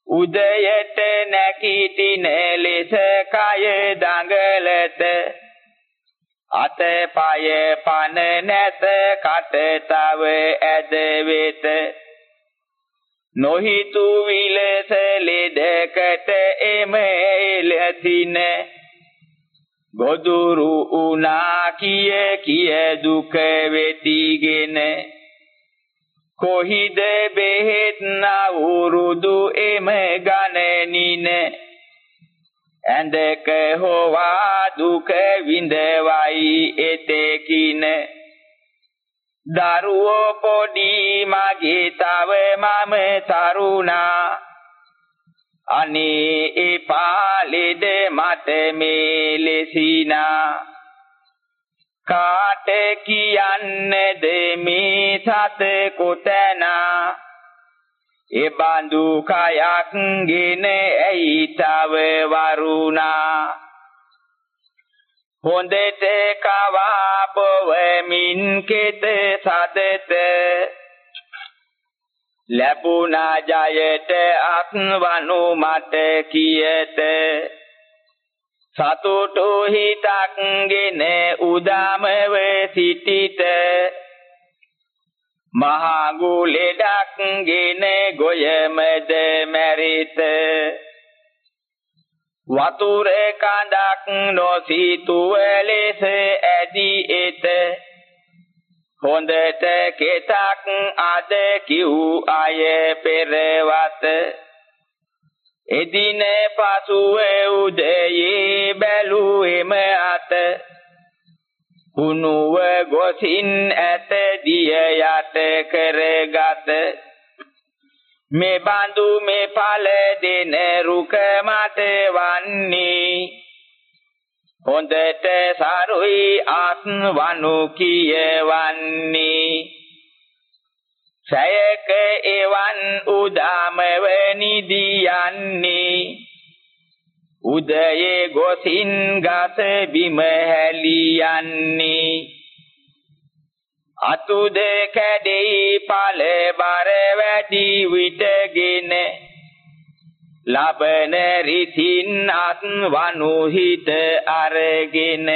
උදයට නැකිටින ලෙස කය දඟලත. අතපය පන නැත කට තව ඇද වෙත. නොහිතු විලස ලෙඩකට එම එලතින ගොදුරු උනා කිය කිය දුක වෙතිගෙන. කොහිද බෙහෙත් නවුරුදු එම ගණනින. ඇඳක හොවා දුක විඳවයි එතෙකින. දරුවෝ පොඩි මගේ තව මම තරුණා. අනේ එපා ලෙඩ මට මේ ලෙසිනා කාට කියන්නේද මේ සත කොතනා? එබඳු කයක් ගෙන ඇයි තව වරුණා? හොඳට කවා පොවමින් කෙත සදත. ලැබුණා ජයට අත්වනු මට කියත. සතුටු හිතක්ගෙන උදාමව සිටිත. මහා ගුලෙඩක්ගෙන ගොයමද මැරිත. වතුර කඳක් නොසිතුව ලෙස ඇදී එත. හොඳට කෙතක් අද කිව් අය පෙරවත. එදින පසුව උදයේ බැලුවෙම අත. කුණුව ගොසින් ඇත දිය යට කරගත. මේ බඳු මේ ඵල දෙන රුක මට වන්නේ. හොඳට සරුයි අත් වනු කියවන්නේ. සයක එවන් උදාමව නිදියන්නේ. උදයේ ගොසින් ගස බිම හැලියන්නේ. අතුද කැඩෙයි ඵල බර වැඩි විටගෙන ලබන රිසින් අත් වනු හිත අරගෙන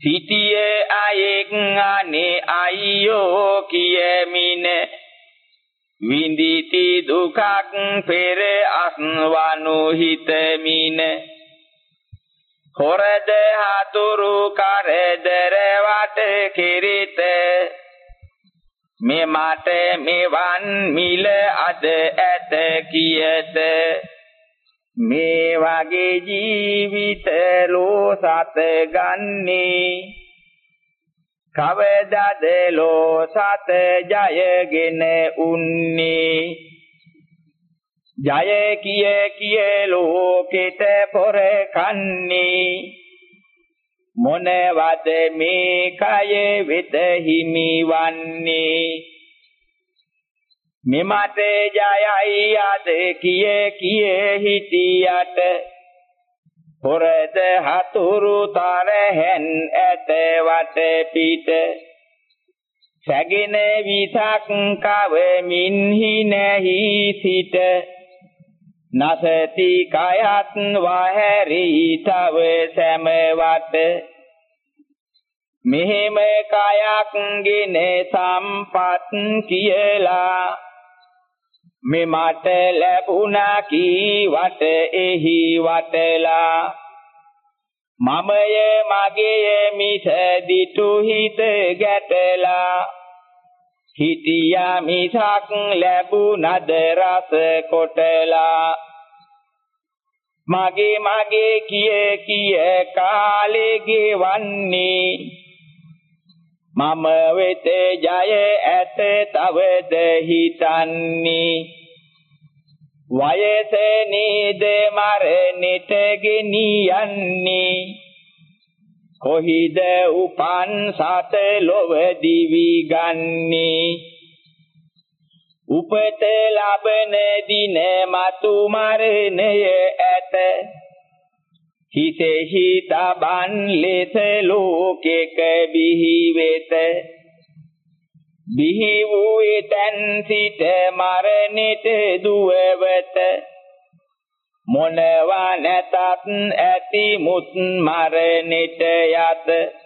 සිටිය අයෙක් අනේ අයියෝ කියමින විඳිති දුකක් පෙර අස්වනු හිතමින හොරද හතුරු කරදර වට කිරිත. මේ මට මෙවන් මිල අද ඇත කියත. මේ වගේ ජීවිත ලෝසත ගන්නේ. කවදද ලෝසත ජයගෙන උන්නේ? ජය කිය කිය ලෝකෙට පොර කන්නේ. මොනවද මේ කය වෙත හිමිවන්නේ? මෙමට ජයයි අද කිය කිය හිටියට. පොරද හතුරු තරහෙන් ඇත වට පිට. සැගෙන විසක් කවමින් හිනහි සිට. නසති කයත් වහැරි තව සැමවට මෙහෙම කයක් ගෙන සම්පත් කියලා මෙමට ලැබුණා කීවට එහි වටලා. මමය මගේය මිස දිටු හිත ගැටලා. හිටියා මිසක් ලැබුණද රස කොටලා. මගේ මගේ කිය කිය කාලේ ගෙවන්නේ මම වෙත ජය ඇත තවද හිතන්නේ. වයස නේද මරණට ගෙනියන්නේ කොහිද උපන් සත ලොව දිවි ගන්නේ? උපත ලබන දින මතු මරණය ඇත. හිතෙහි තබන් ලෙස ලෝකෙක බිහි වෙත. බිහි වූ එතෙන් සිට මරණෙට දුවවත. මොනවා නැතත් ඇති මුත් මරණෙට යත.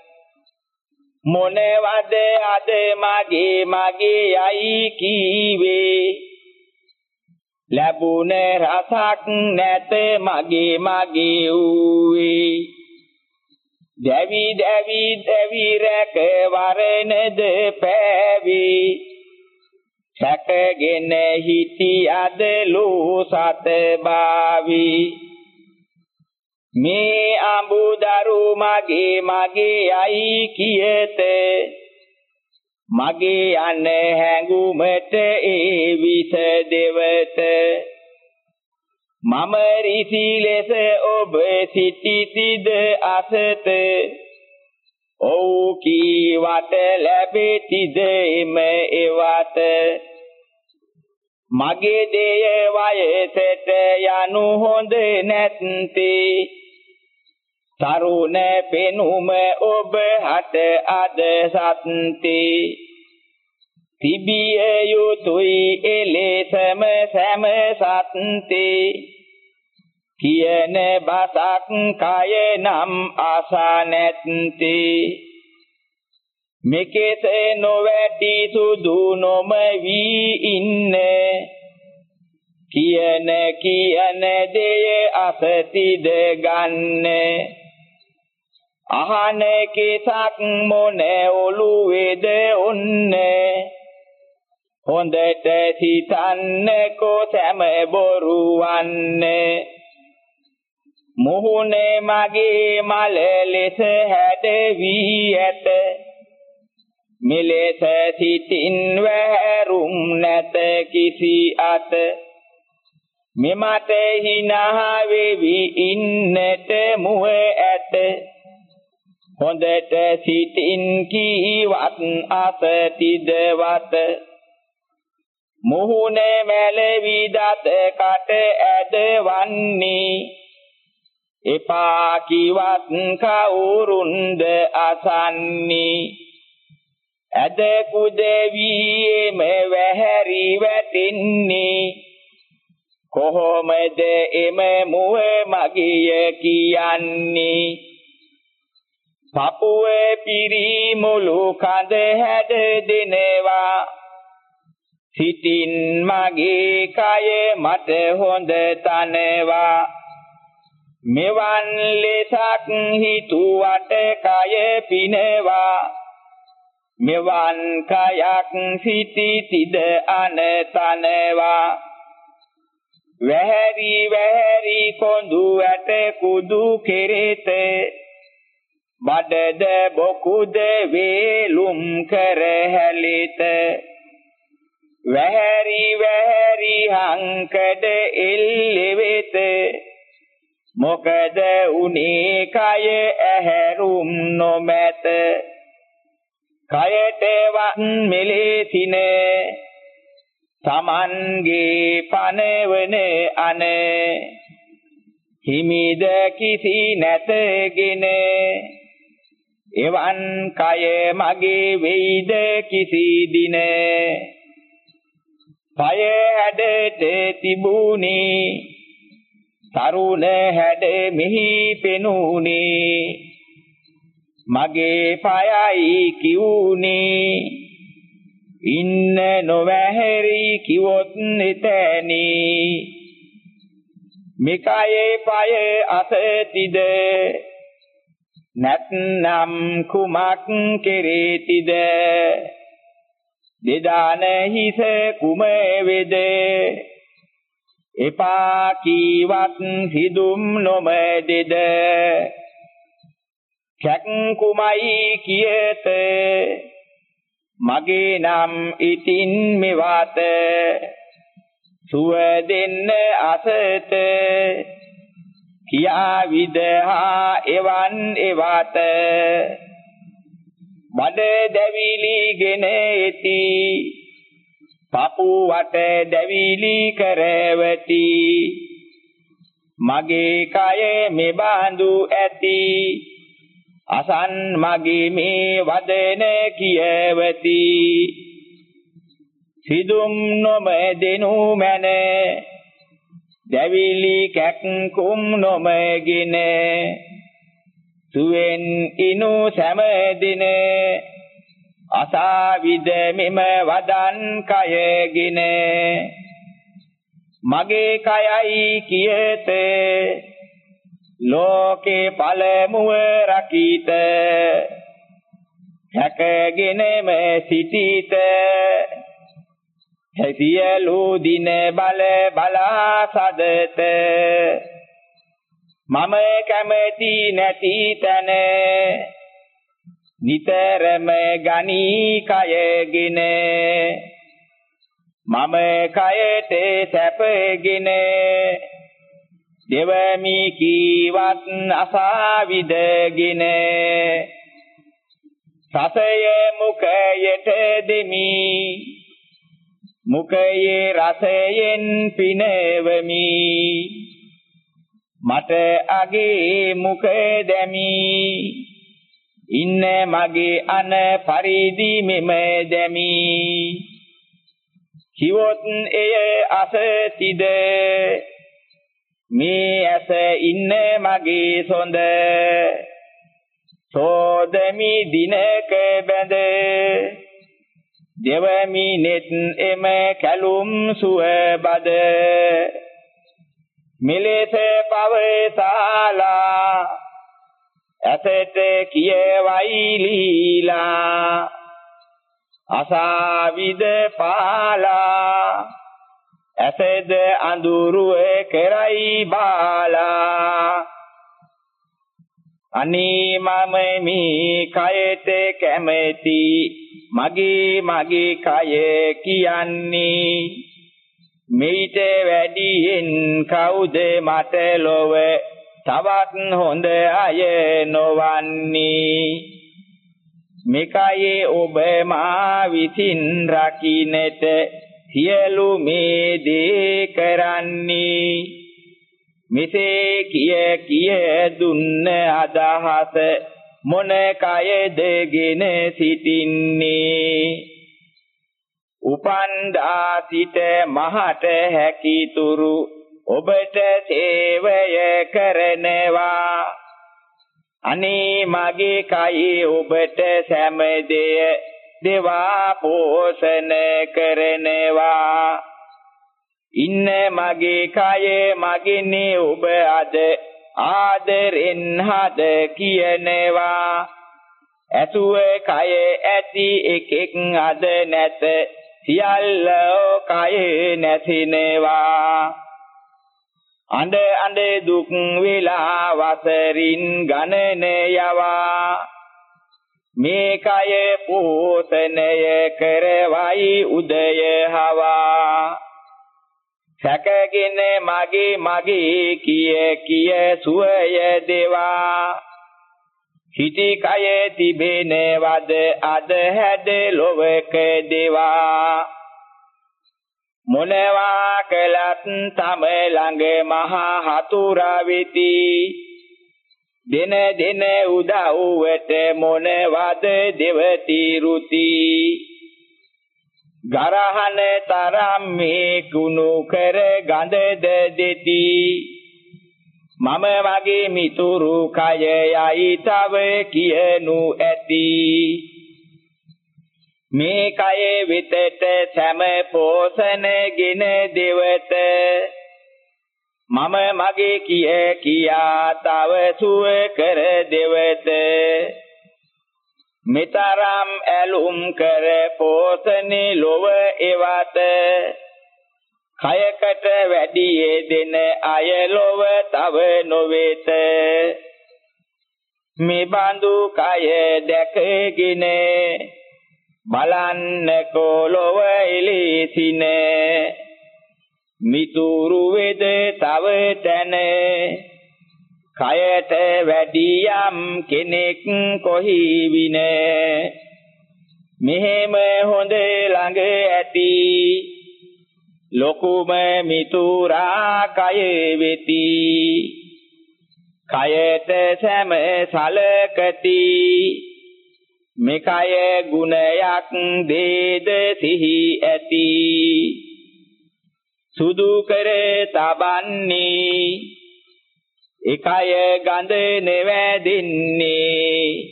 මොනවද අද මගේ මගේ යයි කීවේ? ලැබුණ රසක් නැත මගේ මගේ ඌවේ. දැවි දැවි දැවි රැක වරණද පෑවි. සැකගෙන හිටියද ලෝ සත බාවි. මේ අඹුදරු මගේ මගේ අයි කියත. මගේ යන හැඟුමට ඒ විස දෙවත. මම රිසි ලෙස ඔබ සිටිතිද අසත. ඔව් කීවට ලැබෙතිද එම එවත. මගේ දේය වයසට යනු හොඳ නැත්තේ. තරුණ පෙනුම ඔබ හට අද සත්ති. තිබිය යුතුයි එලෙසම සෑම සත්ති. කියන බසක් කය නම් ආසා නැත්ති. මෙකෙසේ නොවැටි සුදු නොම වී ඉන්නේ. කියන කියන දෙය අසතිද ගන්නේ. අහන කිසක් මොන ඔළුවේද ඔන්නේ? හොඳට සිතන්න කොසැම බොරුවන්නේ. මොහුනේ මගේ මල ලෙස හැඩවි ඇත. මෙලෙස සිටින් වැරුම් නැත කිසි අත. මෙමට හිනා වෙවි ඉන්නට මුව ඇත. හොඳට සිටින් කීවත් අසතිදවත මුහුණේ මැලවි දත කට ඇදවන්නේ. එපා කිවත් කවුරුන්ද අසන්නේ? ඇද කුදෙවීම වැහැරි වැටෙන්නේ. කොහොමද එම මුව මගිය කියන්නේ? පපුවේ පිරි මුළු කඳ හැඩ දෙනවා. සිතින් මගේ කය මට හොඳ තනවා. මෙවන් ලෙසක් හිතුවට කය පිනවා. මෙවන් කයක් සිටිතිද අනතනවා වැහැරි වැහැරි කොඳු ඇට කුදු කෙරෙත. බඩද බොකුද වේලුම් කර හැලිත වැහැරි වැහැරි හංකඩ එල්ලෙවෙත. මොකද උනේ කය ඇහැරුම් නොමැත. කයට වත් මෙලෙසින තමන්ගේ පනවන අන. හිමිද කිසි නැතගෙන එවන් කය මගේ වෙයිද කිසි දින? පය හැඩට තිබුණේ තරුණ හැඩ මෙහි පෙනුනේ මගේ පයයි කිවුනේ ඉන්න නොවැහැරි කිවොත් එතැනි. මිකයේ පය අසතිද? නැත්නම් කුමක් කෙරේතිද? දෙදාන හිස කුම වේද එපා කීවත් හිදුම් නොම දෙද කැක් කුමයි කියත. මගේ නම් ඉතින් මෙවාත. සුව දෙන්න අසත. කියා විදහා එවන් එවාත බඩ දැවිලිගෙන එති. පපු වට දැවිලි කරවති. මගේ කය මෙබඳු ඇති. අසන් මගේ මේ වදන කියවති. සිදුම් නොම දෙනු මැන දැවිලි කැක්කුම් නොමගින සුවෙන් ඉනු සෑම දින අසාවිද මෙම වදන් කයගින මගේ කයයි කියත ලෝකේ පළමුව රකිත හැකගෙනම සිටිත සියලු දින බල බලා සදත. මම කැමති නැති තැන නිතරම ගනී කයගෙන. මම කයට සැපගෙන දෙවමි කීවත් අසාවිදගෙන සසය මුඛයට දෙමි. මුඛයේ රසයෙන් පිනවමි. මට අගේ මුඛ දැමි. ඉන්න මගේ අන පරිදි මෙම දැමි. කිවොත් එය අසතිද? මේ ඇස ඉන්න මගේ සොඳ. සෝදමි දිනක බැඳ. දෙවමි net එම කැලුම් සුව බද මෙලෙස පවසාලා ඇසට කියවයි ලීලා අසාවිද පාලා ඇසද අඳුරුව කරයි බාලා අනේ මම මේ කයට කැමැති මගේ මගේ කය කියන්නේ. මේට වැඩියෙන් කවුද මට ලොව? තවත් හොඳ අය නොවන්නේ. මේකයේ ඔබ මා විසින් රකින්නට සියලු මේ දේ කරන්නේ. මෙසේ කිය කිය දුන්න අදහස මොන කයදගෙන සිටින්නේ? උපන්දා සිට මහට හැකිතුරු ඔබට සේවය කරනවා. අනේ මගේ කයේ ඔබට සෑම දෙය දේවා පෝෂණ කරනවා. ඉන්න මගේ කයේ මගිනේ ඔබ අද ආදරෙන් හද කියනවා. ඇසුව කය ඇති එකෙක් අද නැත. සියල්ල කය නැසිනවා අඬ අඬ දුක් වෙලා වසරින් ගණන යවා. මේ කය පෝෂණය කරවයි උදය හවා. සැකගෙන මගේ මගේ කිය කිය සුවය දෙවා. හිටි කය තිබෙනවද අද හැඩ ලොවක දෙවා. මොනවා කළත් තම ළඟ මහා හතුරා වෙති. දින දින උදව්වට මොනවද දෙවති රුති ගරහන තරම් මේ කුණු කර ගඳද දෙති මම වගේ මිතුරු කය යයි තව කියනු ඇති. මේ කයේ විතට සෑම පෝෂණගෙන දෙවත. මම මගේ කිය කියා තව සුව කර දෙවත. මෙතරම් ඇලුම් කර පෝෂණේ ලොව එවත. කයකට වැඩි දෙන අය ලොව තව නොවේත. මේ බඳු කය දැකගෙන බලන්න කොලොව එලිසිනේ මිතුරු වේද තව තැන කයට වැඩියම් කෙනෙක් කොහි විනේ? මෙහෙම හොඳ ළඟ ඇති ලොකුම මිතුරා කය වෙති. කයට සෑම සලකති. මෙකය ගුණයක් දේද සිහි ඇති. සුදු කර තබන්නේ එකය ගඳ නෙවැදින්නේ.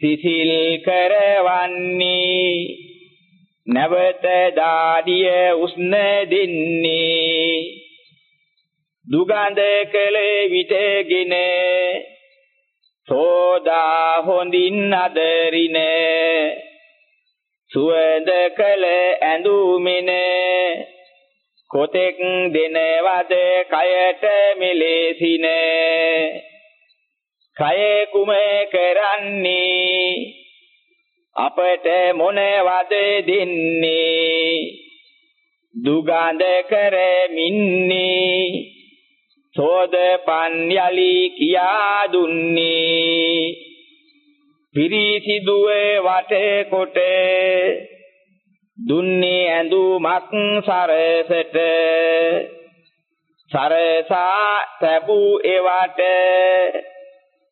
සිසිල් කරවන්නේ. නැවත දාඩිය උස්න දෙන්නේ. දුගඳ කළ විටගෙන සෝදා හොඳින් අදරින. සුවඳ කළ ඇඳුමින කොතෙක් දෙනවද කයට මෙලෙසින? කය කුම කරන්නේ? අපට මොනවද දෙන්නේ? දුගඳ කරමින්නේ? සෝදපන් යලි කියා දුන්නේ? පිරිසිදුවේ වටේ කොට දුන්නේ ඇඳුමක් සරසට. සරසා සැබූ එවට.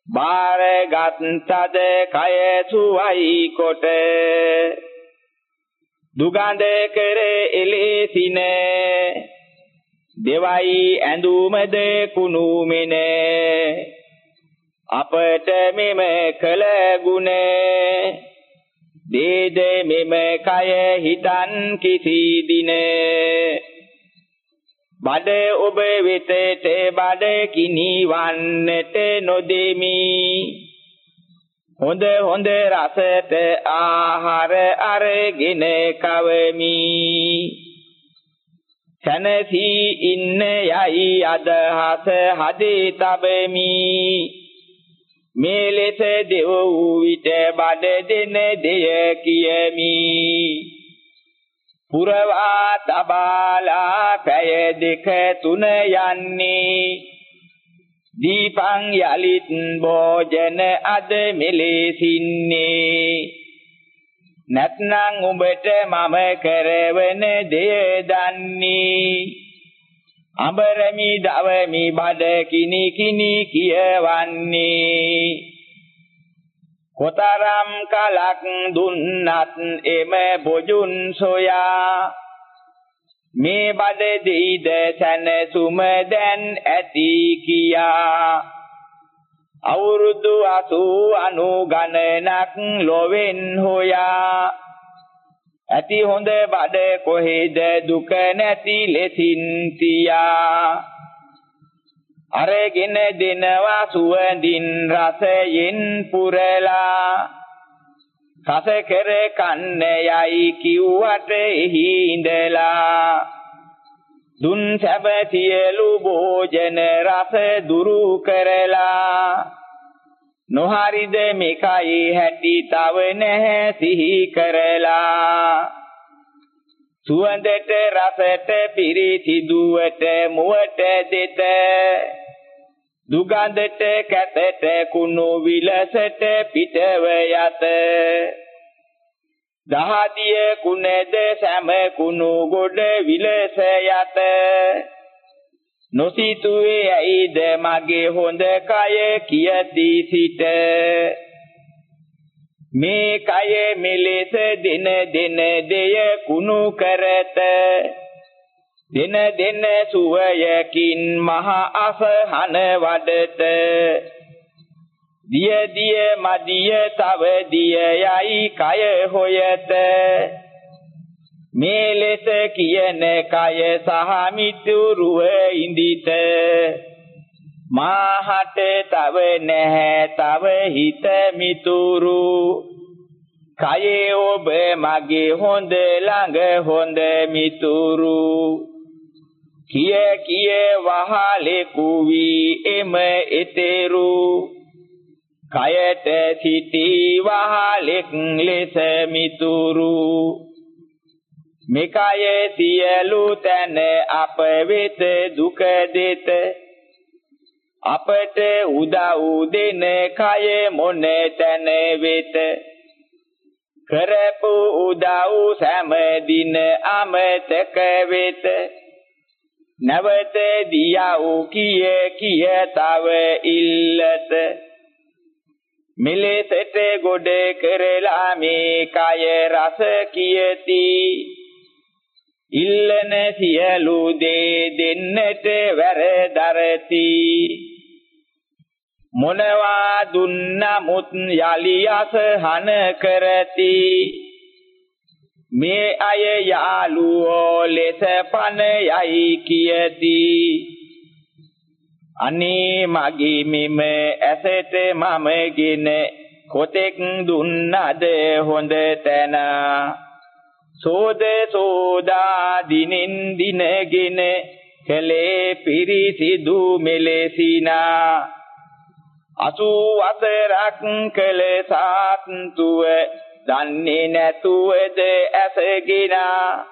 බාරගත්තද කය සුවයි කොට. දුගඳ කර එලෙසිනේ දෙවයි ඇඳුමද කුණුමෙන අපට මෙම කල ගුණ. දේද මෙම කය හිතන් කිසි දින. බඩ ඔබ වෙතට බඩ කිනිවන්නට නොදෙමි. හොඳ හොඳ රසට ආහාර අරගෙන කවමි. සැනසී ඉන්න යයි අදහස හදේ තබමි. මේ ලෙස දෙව වූ විට බඩ දෙන දෙය කියමි. පුරවා තබාලා පැය දෙක තුන යන්නේ. දීපං යලිත් භෝජන අද මෙලෙසින්නේ. නැත්නම් උඹට මම කරවන දෙය දන්නේ. අඹරමි දවමි බඩ කිනි කිනි කියවන්නේ. කොතරම් කලක් දුන්නත් එම බොජුන් සොයා. මේ බඩ දෙයිද සැනසුම දැන් ඇති කියා. අවුරුදු 80 ගණනක් ලොවෙන් හොයා. ඇති හොඳ බඩ කොහෙද දුක නැති ලෙසින් තියා අරගෙන දෙනවා සුවඳින් රසයෙන් පුරලා. රස කර කන්න යයි කිව්වට එහි ඉඳලා. දුන් සැප සියලු භෝජන රස දුරු කරලා. නොහරිද මේකයි හැටි තව නැහැ සිහි කරලා. සුවඳට රසට පිරිසිදුවට මුවට දෙත. දුගඳට කැතට කුණු විලසට පිටව යත. දහදිය කුණද සැම කුණු ගොඩ විලස යත. නොසිතුවේ ඇයිද මගේ හොඳ කය කියති සිට? මේ කය මෙලෙස දින දින දෙය කුණු කරත. දින දින සුවයකින් මහ අසහන වඩත. දිය දිය මදිය තව දිය යයි කය හොයත. මේ ලෙස කියන කය සහ මිතුරුව ඉඳිත මාහට තව නැහැ තව හිත මිතුරු. කයේ ඔබ මගේ හොඳ ළඟ හොඳ මිතුරු. කිය කිය වහලේ කුවි එම එතෙරු. කයට සිටි වහලෙක් ලෙස මිතුරු. මේකය සියලු තැන අප වෙත දුක දෙත. අපට උදව් දෙන කය මොන තැන වෙත? කරපු උදව් සෑම දින අමතක වෙත. නැවත දියා කිය කිය තව ඉල්ලත. මෙලෙසට ගොඩ කරලා මේ කය රස කියති. ඉල්ලන සියලු දේ දෙන්නට වැරදරති. මොනවා දුන්නමුත් යලි අසහන කරති. මේ අය යාළුවෝ ලෙස පන යයි කියති. අනේ මගේ මෙම ඇසට මමගෙන කොතෙක් දුන්නද හොඳ තැන? සෝද සෝදා දිනෙන් දිනගෙන කලේ පිරිසිදු මෙලෙසිනා. අසු වසරක් කළ සාත්තුව දන්නේ නැතුවද ඇසගිනා.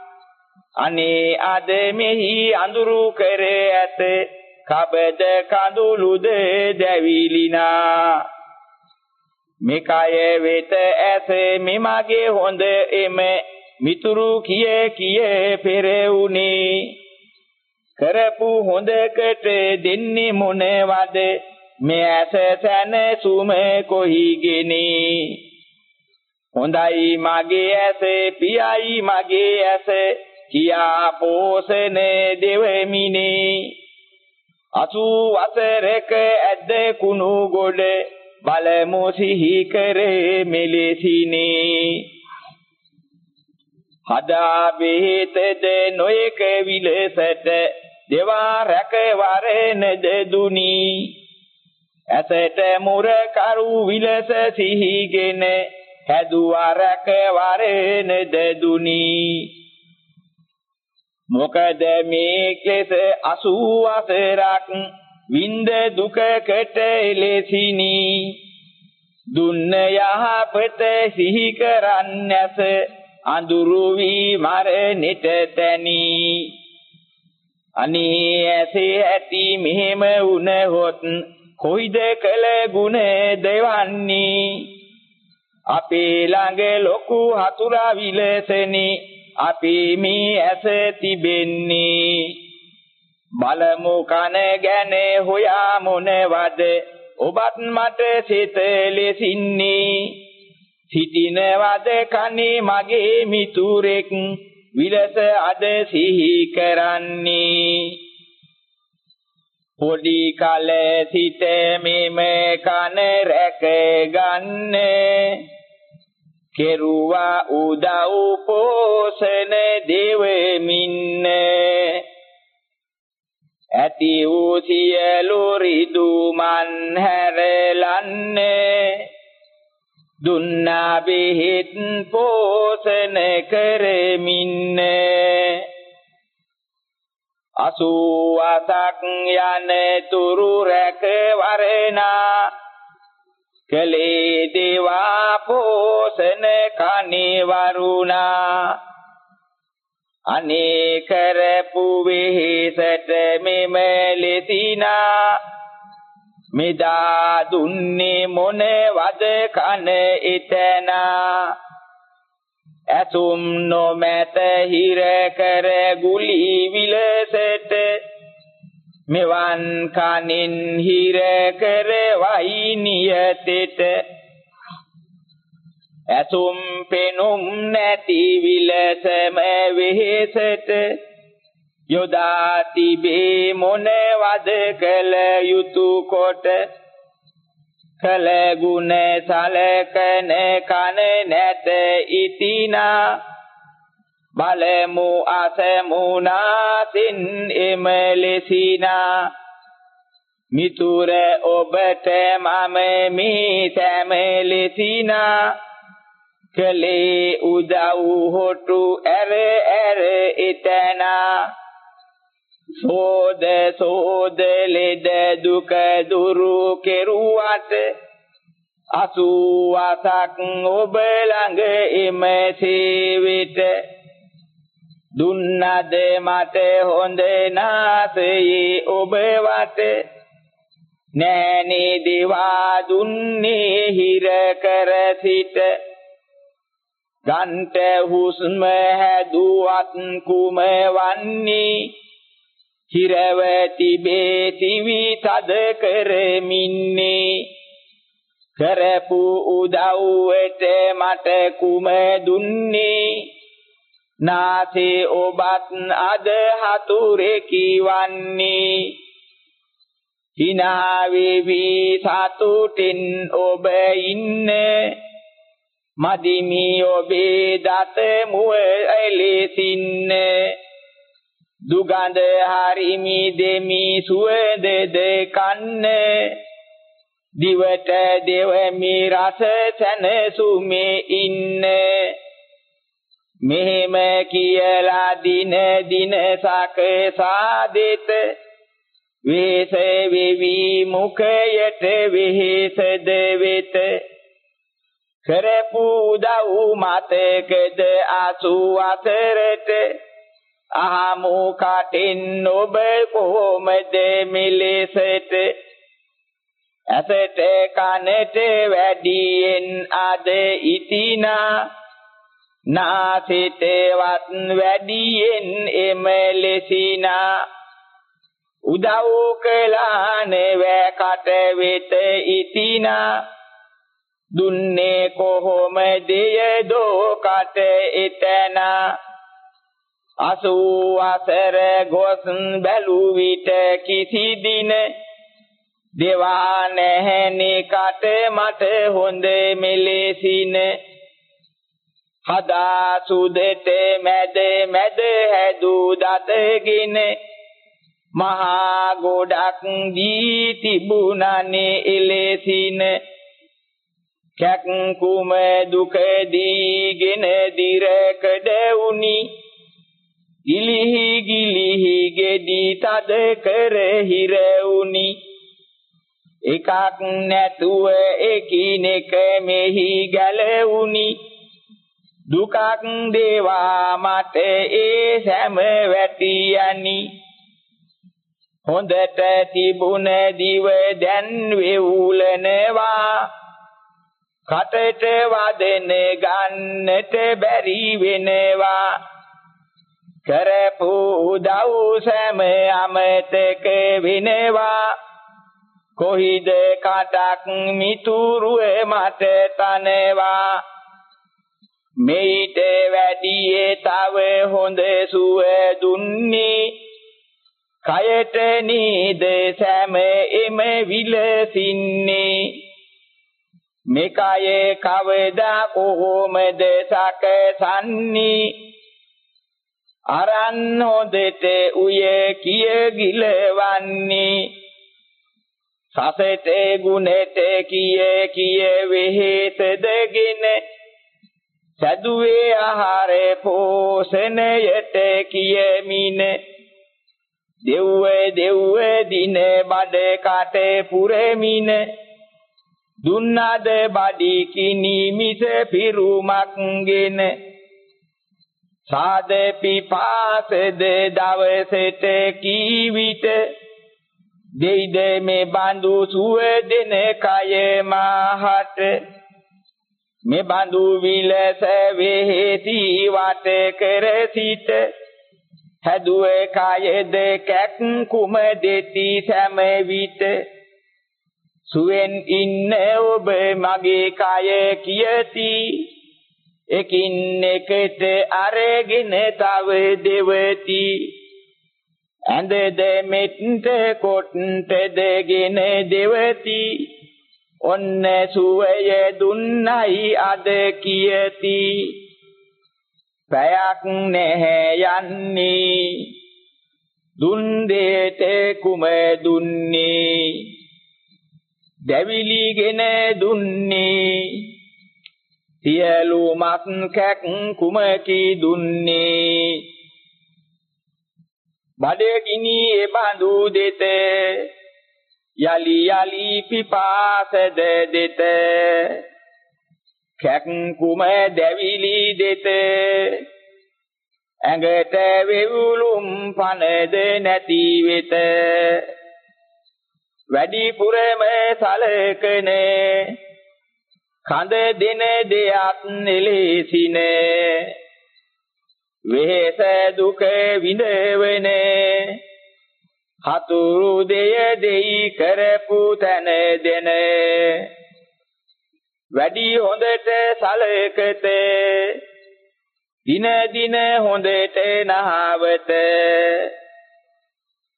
අනේ අද මෙහි අඳුරු කර ඇත කබද කඳුළුද දැවිලිනා. මේකය වෙත ඇස මෙමගේ හොඳ එම මිතුරු කිය කිය පෙරවුනේ. කරපු හොඳකට දෙන්නේ මොනවද? මේ ඇස සැනසුම කොහිගෙනේ හොඳයි මගේ ඇස පියයි මගේ ඇස කියා පෝසන දෙවමිනේ. අසු වසරක ඇද්ද කුණු ගොඩ බලමු සිහි කරේ මෙලෙසිනේ. හදා බෙහෙතද නොයක විලසට දෙවා රැක වරෙනද දුනි. ඇසට මුර කරු විලස සිහිගෙන හැදුවා රැක වරෙනද දුනි. මොකද මේ කෙස 80 වසරක් වින්ද දුකකට එලෙසිනි දුන්න යහපත සිහි කරන්නැස අඳුරු වී මරණෙට තැනි. අනේ ඇසේ ඇති මෙහෙම වුණහොත් කොයිද කළ ගුණ දෙවන්නේ? අපේ ළඟ ලොකු හතුරා විලසෙනි. අපි මේ ඇස තිබෙන්නේ. බලමු කන ගැන හොයා මොනවද? ඔබත් මට සිත ලෙසින්නේ. සිටිනවද කනේ මගේ මිතුරෙක් විලස අද සිහි කරන්නේ. පොඩි කල සිට මෙම කන රැක ගන්නේ. කෙරුවා උදව් පෝෂණ දෙවෙමින්න ඇති වූ සියලු රිදුමන් හැරලන්නේ දුන්නා බෙහෙත් පෝෂණ කරමින්න. අසුවසක් යන තුරු රැක වරණා. කලේ දේවා පෝසන කනේ වරුණා අනේ කරපු වෙහෙසට මෙම ලෙසිනා. මෙදා දුන්නේ මොනවද කන එතනා ඇතුම් නොමැත හිර කර ගුලි විලසට. මෙවන් කනින් හිර කර වයි නියතෙට ඇතුම් පෙනුම් නැති විලසම වෙහෙසට. යොදා තිබේ මොනවද කළ යුතු කොට. කල ගුණ සලකන කන නැත ඉතිනා. බලමු අසමුනාසින් එමලෙසිනා මිතුර ඔබට මම මේ සැමලෙසිනා. කලේ උදව් හොටු ඇර ඇර එතනා. සෝද සෝද ලෙඩ දුක දුරු කෙරුවට අසුවසක් ඔබ ළඟ එම සේවිත. දුන්නද මට හොඳ නාසයේ ඔබ වට නෑනේ දේවා දුන්නේ හිර කර සිට. ගන්ට හුස්ම හැදුවත් කුම වන්නේ හිරව තිබේ තිවි තද කරමින්නේ. කරපු උදව්වට මට කුම දුන්නේ? නාසේ ඔබත් අද හතුරෙකි වන්නේ හිනා වේවි සතුටින් ඔබ ඉන්නේ. මදිමි ඔබේ දත මුව එලෙසින්නේ. දුගඳ හරිමි දෙමි සුවඳ දෙකන්නේ. දිවට දෙවමි රස සැනසුමේ ඉන්නේ. මෙහෙම කියලා දින දින සකසා දෙත වේස වෙවි මුඛයට වෙහෙස දෙවෙත. කරපු උදව් මතකද අසු අතරට. අහමු කටින් ඔබ කොහොමද මෙලෙසට? ඇසට කනට වැඩියෙන් අද ඉතිනා. නාසිතේවත් වැඩියෙන් එම ලෙසිනා. උදව් කළානේ වැකට වෙත ඉතිනා. දුන්නේ කොහොමද යදෝකට එතන. අසූ අසර ගොස් බැලු විට කිසි දින දේවා නැහෙනි කට මට හොඳ මෙලෙසින. හදා සුදෙට මැද මැද හැදූ දතගෙන මහා ගොඩක් දී තිබුණනේ එලෙසින. කැක් කුම දුක දීගෙන දිරකඩ උනි. ගිලිහි ගිලිහි ගෙඩි තද කර හිර උනි එකක් නැතුව එකිනෙක මෙහි ගැලවුනි. දුකක් දේවා මට ඒ සෑම වැටියනි හොඳට තිබුණ දිව දැන් වේවුලනවා. කටට වදන ගන්නට බැරි වෙනවා. කරපු උදව් සෑම අමතක වෙනවා. කොහිද කටක් මිතුරුවේ මට තනවා. මේිට වැඩියේ තව හොඳ සුව දුන්නේ. කයට නීද සෑම එම විලසින්නේ. මේකයේ කවදා කොහොමද සකසන්නේ? අරන් හොදට උය කිය ගිලවන්නේ සසට ගුණට කිය කිය වෙහෙත දගෙන. සදුවේ ආහාරේ පෝෂණයට කියමින. දෙව්ව දෙව්ව දින බඩ කට පුරමින. දුන්නද බඩි කිනි මිස පිරුමක්ගෙන සාද පිපාසද දවසට කී විට දෙයිද මේ බඳු සුව දෙන කය මාහට. මේ බඳු විලස වෙහෙති වට කර සිට. හැදුවේ කයද කැක් කුම දෙති සෑම විට. සුවෙන් ඉන්න ඔබ මගේ කය කියති. එකින් එකට අරගෙන තව දෙවති. ඇඳද මෙට්ට කොට්ට දෙගෙන දෙවති. ඔන්න සුවය දුන්නයි අද කියති. පැයක් නැහැ යන්නේ. දුන් දෙයට කුම දුන්නේ? දැවිලිගෙන දුන්නේ? සියලුමත් කැක් කුමකි දුන්නේ? බඩගිනි එබඳු දෙත යලි යලි පිපාසද දෙත. කැක් කුම දැවිලි දෙත ඇඟට වෙවුලුම් පනද නැති වෙත. වැඩිපුරම සලකන කඳ දෙන දෙයක් නෙලෙසිනේ. වෙහෙස දුක විඳවන. හතුරු දෙය දෙයි කරපු තැන දෙන. වැඩි හොඳට සලකත. දින දින හොඳට නහවත.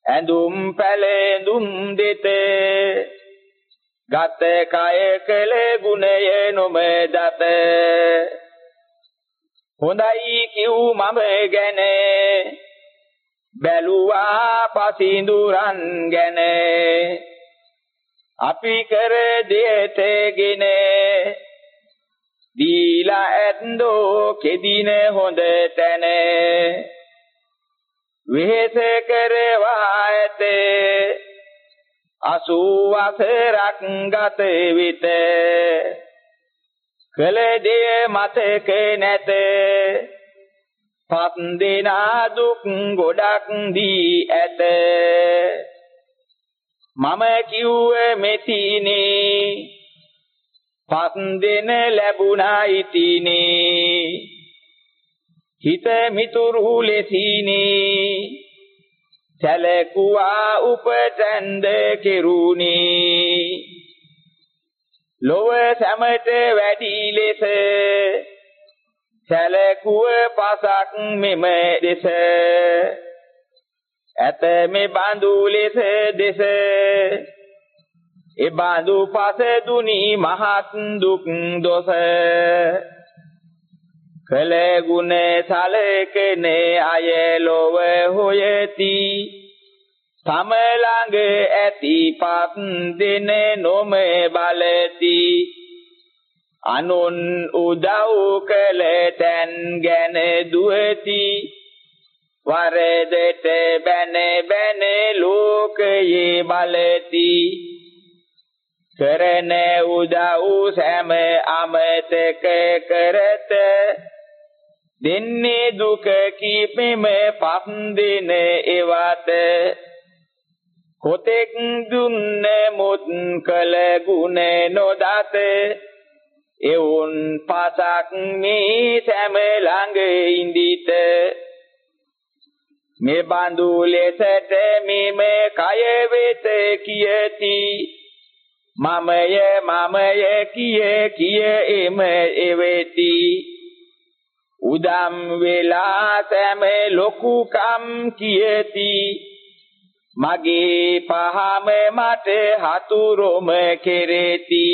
ඇඳුම් පැලඳුම් දෙත. ගත කය කළ ගුණය නොම දත හොඳයි කිව් මම ගැන. බැලුවා පසිඳුරන් ගැන. අපි කර දෙයටගෙන දීලා ඇත්දෝ කෙදින හොඳ තැන. වෙහෙස කරවා ඇත. අසූ වසරක් ගත විට කළ දෙය මතක නැත. පස් දෙනා දුක් ගොඩක් දී ඇත. මම කිව්වේ මෙතිනේ පස් දෙන ලැබුණා ඉතිනේ. හිත මිතුරු ලෙසිනේ. සැලකුවා උපතන්ද කෙරුණේ. ලොව සැමට වැඩි ලෙස සැලකුව පසක් මෙම දෙස. ඇත මේ බඳු ලෙස දෙස. ඒ බඳු පස දුනි මහත් දුක් දොස. කල ගුණ සලකනේ අය ලොව හොයති. තම ළඟ ඇති පස් දෙන නොම බලති. අනුන් උදව් කළ තැන් ගැන දුවති. වරදට බැන බැන ලෝකයේ බලති. කරන උදව් සෑම අමතක කරත. දෙන්නේ දුක කීපෙම පස් දින එවත. කොතෙක් දුන්න මුත් කල ගුණ නොදත. එවුන් පසක් මේ සෑම ළඟ ඉඳිත. මේ බඳු ලෙසට මෙම කය වෙත කියති. මමය මමය කිය කිය එම එවෙති. උදම් වෙලා සෑම ලොකුකම් කියති. මගේ පහම මට හතුරුම කෙරෙති.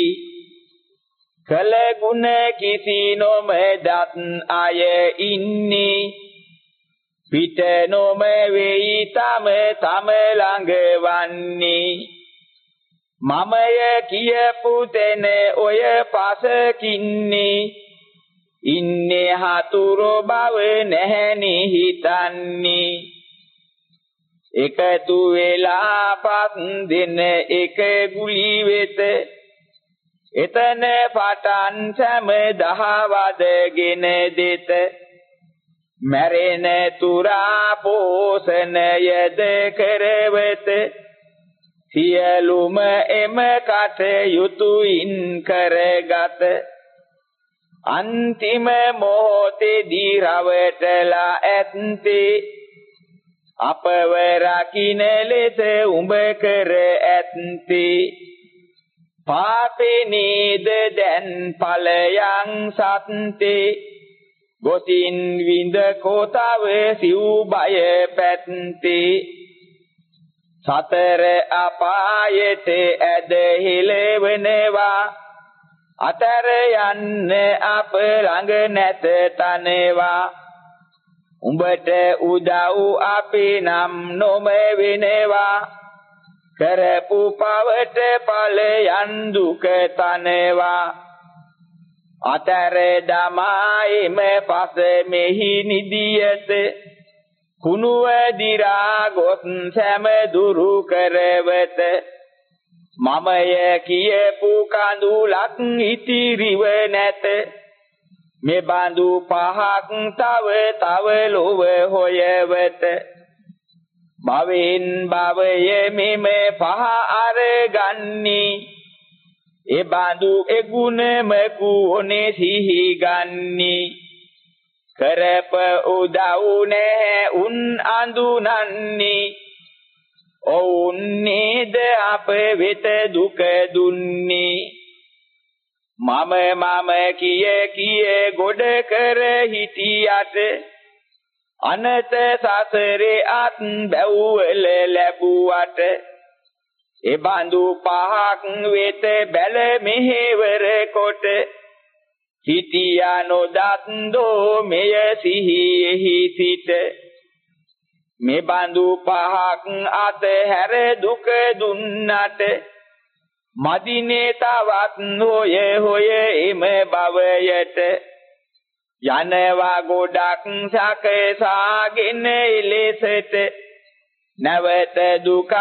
කල ගුණ කිසි නොම දත් අය ඉන්නේ. පිට නොම වෙයි තම තම ළඟ වන්නේ. මමය කියපු තැන ඔය පසකින්නේ. ඉන්නේ හතුරු බව නැහෙනි හිතන්නේ. එකතු වෙලා පස් දින එක ගුලි වෙත. එතන පටන් සෑම දහවදගෙන දෙත. මැරෙන තුරා පෝෂණයද කරවත. සියලුම එම කටයුතුයින් කරගත. අන්තිම මොහොතේදී රවටලා ඇත්තේ අපව රකින්න ලෙස උඹ කර ඇත්තේ. පාපේ නේද දැන් ඵලයන් සත්‍තේ. ගොතින් විඳ කෝතව සිව් බය පැත්තේ. සතර අපායට ඇද හිලෙවනවා අතර යන්න අප ළඟ නැත තනවා. උඹට උදව් අපි නම් නොම වෙනවා කරපු පවට ඵලයන් දුක තනවා. අතර දමායිම පස මෙහි නිදියත. කුණුව දිරා ගොස් සෑම දුරු කරවත. මමය කියපු කඳුලක් ඉතිරිව නැත. මේ බඳු පහක් තව තව ලොව හොයවත. භවෙන් භවය මෙම පහ අරගන්නේ. ඒ බඳු එගුණම කුනේ සිහි ගන්නේ. කරප උදව් නැහැ උන් අඳුනන්නේ. ඔවුන් නේද අප වෙත දුක දුන්නේ? මම මම කිය කිය ගොඩ කර හිටියට අනත සසරේ අත් බැව්වල ලැබුවට එබඳු පහක් වෙත බැල මෙහෙවර කොට හිටියා නොදත් දෝ මෙය සිහියෙහි සිට මෙබඳු පහක් අත හැර දුක දුන්නට මදිනේ තවත් හොය හොය එම භවයට යනවා ගොඩක් සකසාගෙන ඉලෙසට නැවත දුකක්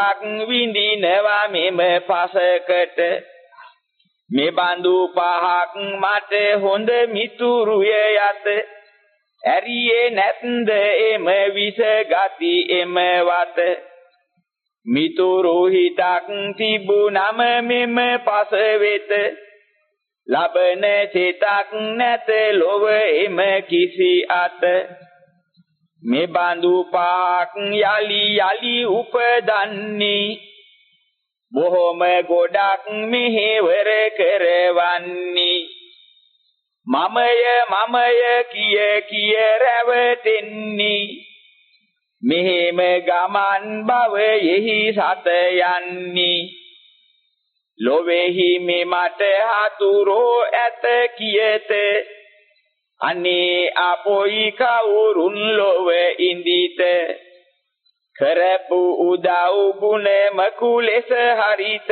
විඳිනවා මෙම පසකට. මේ බඳු පහක් මට හොඳ මිතුරුය යත ඇරියේ නැත්ද එම විස ගති එම වත. මිතුරු හිතක් තිබුණම මෙම පස වෙත ලබන සිතක් නැත ලොව එම කිසි අත. මේ බඳු පහක් යලි යලි උපදන්නේ. බොහොම ගොඩක් මෙහෙවර කරවන්නේ. මමය මමය කිය කිය රැවටෙන්නේ. මෙහෙම ගමන් භවයෙහි සත යන්නේ. ලොවේහි මේ මට හතුරෝ ඇත කියත. අනේ අපොයි කවුරුන් ලොව ඉඳිත. කරපු උදව් ගුණ මකුලෙස හරිත.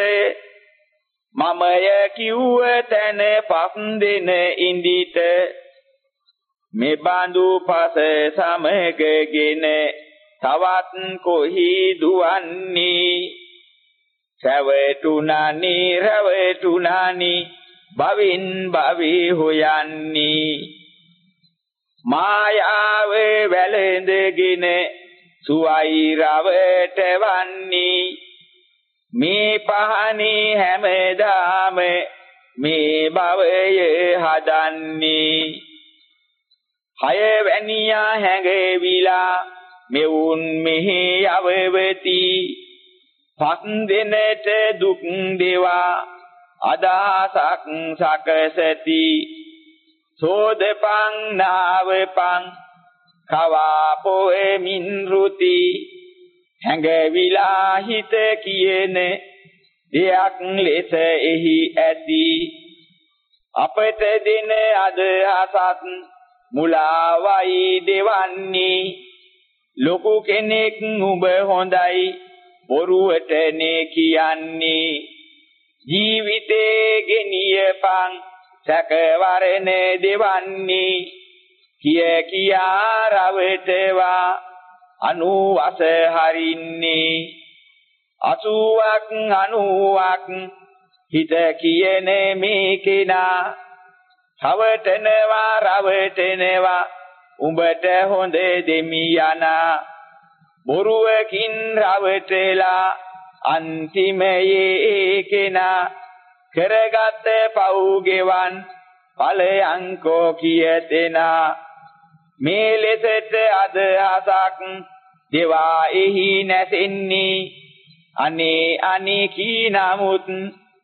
මමය කිව්ව තැන පස් දෙන ඉඳිත මේ බඳු පස සමගගෙන තවත් කොහි දුවන්නේ? රැවටුණානි රැවටුණානි භවින් භවි හොයන්නේ. මායාව වැළඳගෙන සුවයි රවටවන්නේ. මේ පහනේ හැමදාම මේ භවය හදන්නේ. හය වැනියා හැඟවිලා මෙවුන් මෙහි අවවති පස් දෙනට දුක් දේවා අදහසක් සකසති. සෝදපං නාවපං කවා පොෙමින් රුති. හැඟවිලා හිත කියන දෙයක් ලෙස එහි ඇති. අපට දින අදහසත් මුලාවයි දෙවන්නේ. ලොකු කෙනෙක් උඹ හොඳයි බොරුවටනේ කියන්නේ. ජීවිතේ ගෙනියපන් සැකවරණ දෙවන්නේ. කිය කියා රවටවා අනුවස හරින්නේ අසුවක් අනුවක් හිත කියන මේ කෙනා රවටනවා රවටනවා. උඹට හොඳ දෙමි යනා බොරුවකින් රවටලා අන්තිමයේ කෙනා කරගත් පව් ගෙවන් ඵලයන්කෝ කියතෙනා. මේ ලෙසට අදහසක් දෙවා එහි නැසෙන්නේ. අනේ අනේ කී නමුත්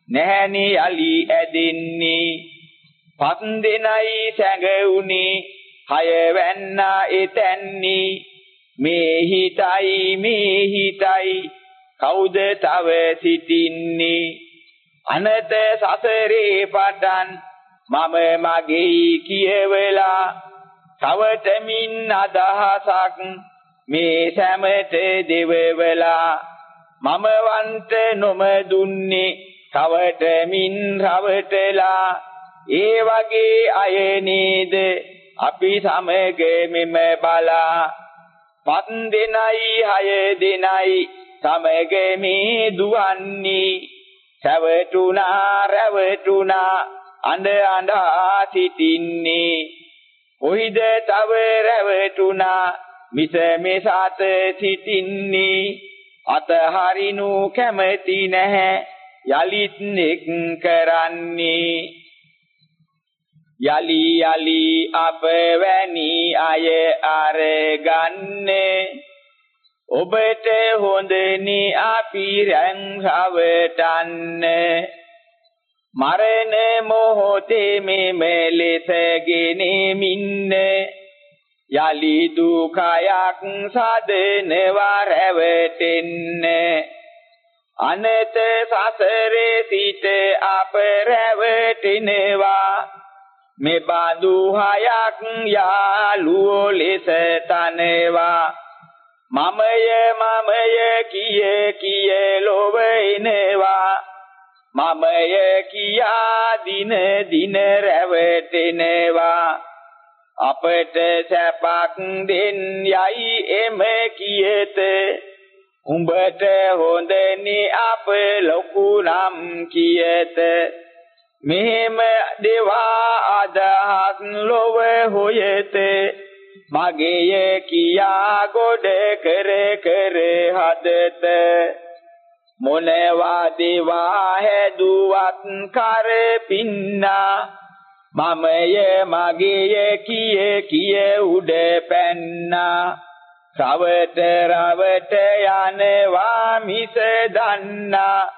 නැහැනි යලි ඇදෙන්නේ. පස් දෙනයි සැඟුනේ හය වැන්නා එතැන්නේ. මේ හිතයි මේ හිතයි කවුද තව සිටින්නේ? අනත සසරේ පටන් මම මගේ කියවලා තවටමින් අදහසක් මේ සැමට දෙවවලා මම වන්ට නොම දුන්නේ තවටමින් රවටලා. ඒ වගේ අය නේද අපි සමග මෙම බලා. පස් දෙනයි හය දෙනයි සමග මේ දුවන්නේ. රැවටුණා රැවටුණා අඬ අඬා සිටින්නේ. කොහිද තව රැවටුණා? මිස මේ සත සිටින්නේ අතහරිනු කැමැති නැහැ. යලිත් එක් කරන්නේ. යලි යලි අප වැනි අය අරගන්නේ. ඔබට හොඳනි අපි රැන් රවටන්නේ. මරණ මොහොතේ මෙලෙස ගෙනෙමින්න. යලි දුකයක් සදනවා රැවටෙන්න. අනත සසරේ සිට අප රැවටෙනවා. මේ බඳු හයක් යාළුවෝ ලෙස තනවා. මමය මමය කිය කිය ලොව එනවා. මමය කියා දින දින රැවටෙනවා. අපට සැපක් දෙන් යයි එම කියත. උඹට හොඳනි අප ලොකු නම් කියත. මෙහෙම දේවා අදහස් ලොව හොයත. මගේය කියා ගොඩ කර කර හදත. මොනවා දේවා හැදුවත් කර පින්නා. මමය මගේය කිය කිය උඩ පැන්නා. රවට රවට යනවා මිස දන්නා.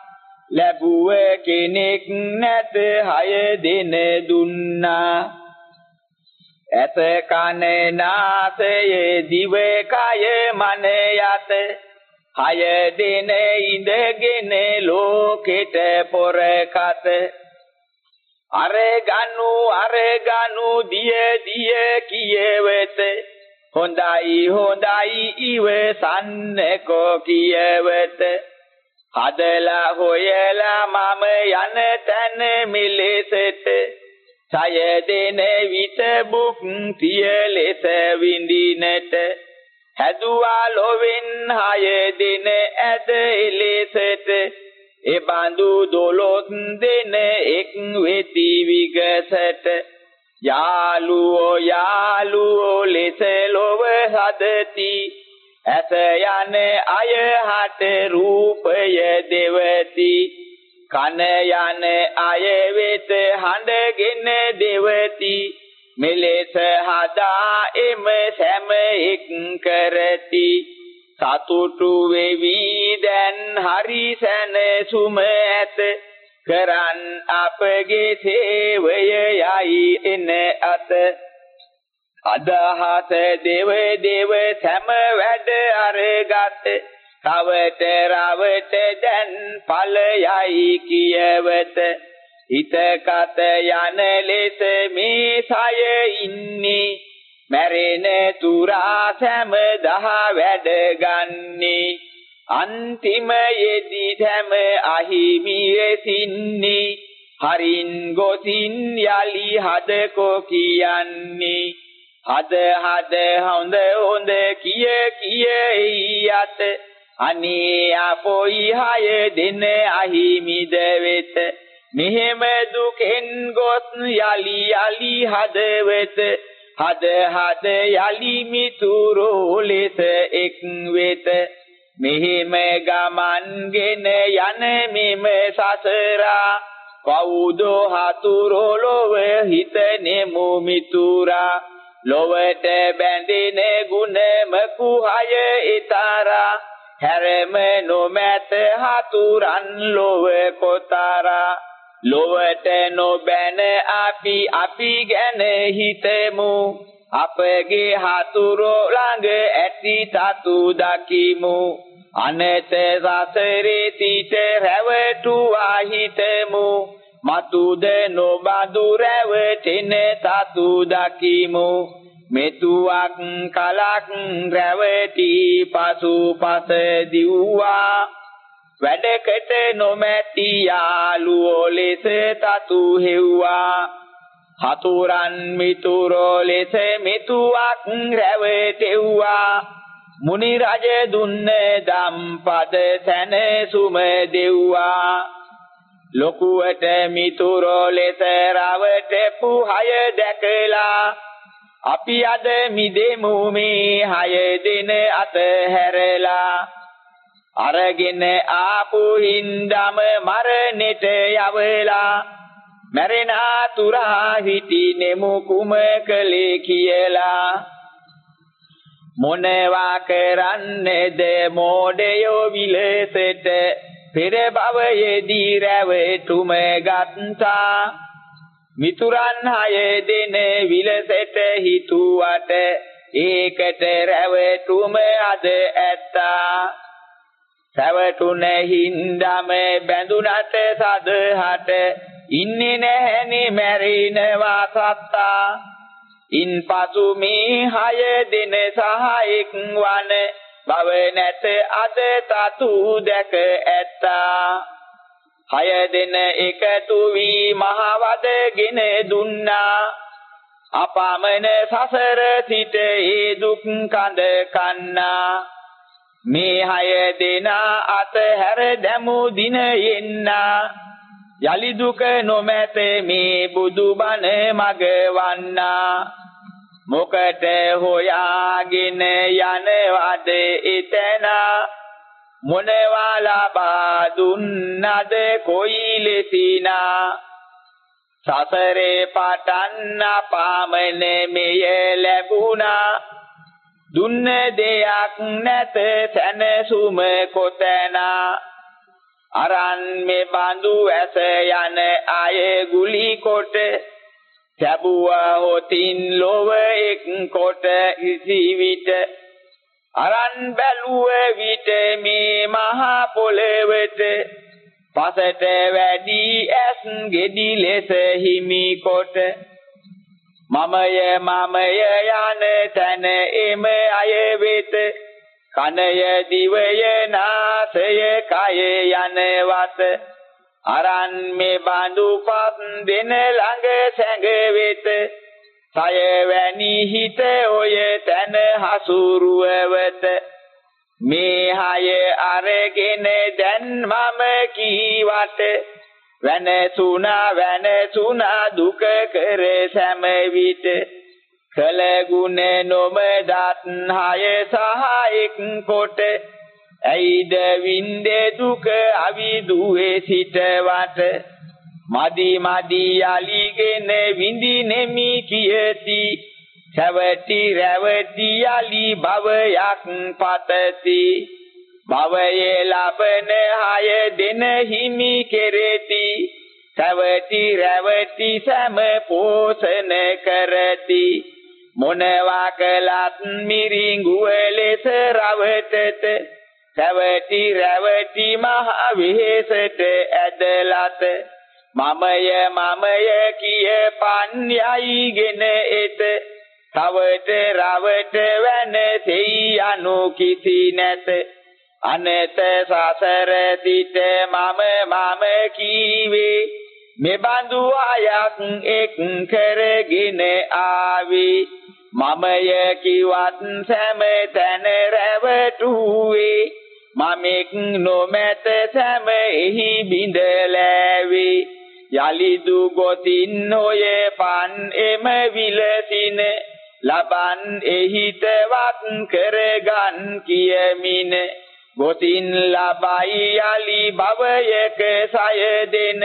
ලැබුව කෙනෙක් නැත හය දෙන දුන්නා. ඇත කන නාසය දිව කය මන යත හය දෙන ඉඳගෙන ලෝකෙට පොර කත අරගනු අරගනු දිය දිය කියවෙත. හොඳයි හොඳයි ඉවසන්නකෝ කියවෙත. හදලා හොයලා මම යන තැන මිලෙසට. සය දෙන විට බුක් තිය ලෙස විඳිනට. හැදුවා ලොවෙන් හය දෙන ඇද එලෙසට ඒ බඳු දොළොස් දෙන එක් වෙති විගසට. යාළුවෝ යාළුවෝ ලෙස ලොව හදති. ඇස යන අය හට රූපය දෙවති. කන යන අය වෙත හඬගෙන දෙවති. මෙලෙස හදා එම සෑම එක් කරති. සතුටු වෙවි දැන් හරි සැනසුම ඇත. කරන් අපගේ සේවය යයි එන අත. අදහස දෙව දෙව සෑම වැඩ අරගත්. රවට රවට දැන් ඵලයයි කියවත. හිත කත යන ලෙස මේ සය ඉන්නේ. මැරෙන තුරා සෑම දහ වැඩ ගන්නේ. අන්තිම යෙදි ධම අහිමි වෙසින්නේ හරින් ගොසින් යලි හදකෝ කියන්නේ. හද හද හොඳ හොඳ කිය කිය යත අනේ අපොයි හය දෙන අහිමිද වෙත. මෙහෙම දුකෙන් ගොස් යලි යලි හද වෙත හද හද යලි මිතුරෝ ලෙස එක් වෙත. මෙහෙම ගමන්ගෙන යන මෙම සසරා කවුද හතුරෝ ලොව හිතනෙමු මිතුරා. ලොවට බැඳෙන ගුණම කුහය ඊතරා හැරම නොමැත හතුරන් ලොව කොතරා. ලොවට නොබැන අපි අපි ගැන හිතමු. අපගේ හතුරෝ ළඟ ඇති තතු දකිමු. අනත සසරේ සිට රැවටුවා හිතමු. මතුද නොබඳු රැවටෙන තතු දකිමු. මෙතුවක් කලක් රැවටි පසු පස දිව්වා. වැඩකට නොමැති යාළුවෝ ලෙස තතු හෙව්වා. හතුරන් මිතුරෝ ලෙස මෙතුවක් රැවටෙව්වා. මුනි රජ දුන්න දම්පද සැනසුම දෙව්වා. ලොකුවට මිතුරෝ ලෙස රවටපු හය දැකලා. අපි අද මිදෙමු මේ හය දින අතහැරලා. අරගෙන ආපු හින්දම මරණෙට යවලා මැරෙන තුරා හිටි නෙමු කුම කලේ කියලා. මොනවා කරන්නේද මෝඩයෝ විලසෙට? පෙර භවයේදී රැවටුම ගත්තා. මිතුරන් හය දෙන විලසෙට හිතුවට ඒකට රැවටුම අද ඇත්තා. රැවටුන හින්දම බැඳුනට සදහට ඉන්නේ නැහැනේ මැරෙනවා සත්තා ඉන්පසු මේ හය දෙන සහායෙක් වන බව නැත අද තතු දැක ඇත්තා. හය දෙන එකතු වී මහවදගෙන දුන්නා. අපමණ සසර සිට ඒ දුක් කඳ කන්නා. මේ හය දෙනා අතහැර දැමු දින එන්නා. යලි දුක නොමැත මේ බුදුබණ මග වන්නා. මොකට හොයාගෙන යනවද එතන? මොනවා ලබා දුන්නද කොයි ලෙසිනා සසරේ පටන් පාමන මෙය ලැබුණා. දුන්න දෙයක් නැත සැනසුම කොතැනා? අරන් මේ බඳු ඇස යන අය ගුලි කොට සැබුවා හොතින් ලොව එක් කොට ඉසි විට. අරන් බැලුව විට මේ මහා පොළවට පසට වැඩි ඇස් ගෙඩි ලෙස හිමි කොට. මමය මමය යන තැන එම අය වෙත. කනය දිවය නාසය කය යනවත අරන් මේ බඳු පස් දෙන ළඟ සැඟ වෙත. සය වැනි හිත ඔය තන හසුරුවවත. මේ හය අරගෙන දැන් මම කීවට වෙනසුනා වෙනසුනා දුක කර සෑම විට. කල ගුණ නොමදත් හය සහ එක් කොට. ඇයිද වින්දේ දුක අවිදුවේ සිටවට? මදි මදි යලිගෙන විඳි නෙමි කියති. සැවටි රැවටි යලි භවයක් පතති. භවයේ ලබන හය දෙන හිමි කෙරෙති. සැවටි රැවටි සෑම පෝෂණ කරති. මොනවා කළත් මිරිඟුව ලෙස රවටත සැවටි රැවටි මහ වෙහෙසට ඇදලත. මමය මමය කිය පන් යයිගෙන එත. තවට රවට වෙන තෙයි අනු කිසි නැත. අනත සසර සිට මම මම කීවේ. මෙබඳු අයක් එක් කරගෙන ආවේ. මමය කිවත් සෑම තැන රැවටුවේ. මමෙක් නොමැත සෑම එහි බිඳලෑවේ යලිදු ගොතින් ඔය පන් එම විලසින. ලබන් එහිතවත් කරගන් කියමින. ගොතින් ලබයි යලි භවයක සය දෙන.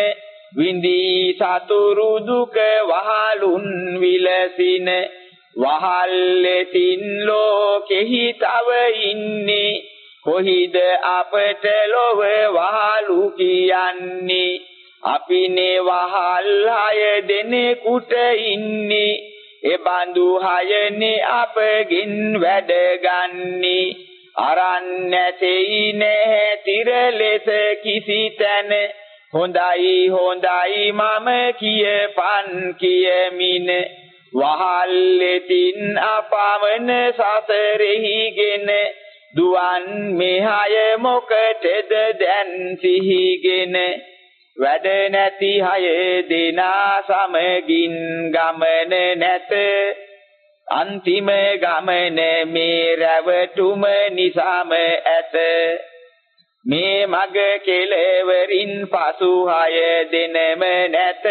විඳී සතුරු දුක වහලුන් විලසින. වහල්ලෙතින් ලෝකෙහි තව ඉන්නේ. කොහිද අපට ලොව වහලු කියන්නේ? අපිනේ වහල් හය දෙනෙකුට ඉන්නේ. එබඳු හයනේ අපගෙන් වැඩ ගන්නේ. අරන් නැtei නැහැ තිර ලෙස කිසි තැන. හොඳයි හොඳයි මම කියපන් කියමින. වහල්ලෙතින් අපමණ සසරෙහිගෙන දුවන් මෙහය මොකටද දැන් සිහිගෙන? වැඩ නැති හය දෙනා සමගින් ගමන නැත. අන්තිම ගමන මේ රැවටුම නිසාම ඇත. මේ මග කෙලවරින් පසු හය දෙනම නැත.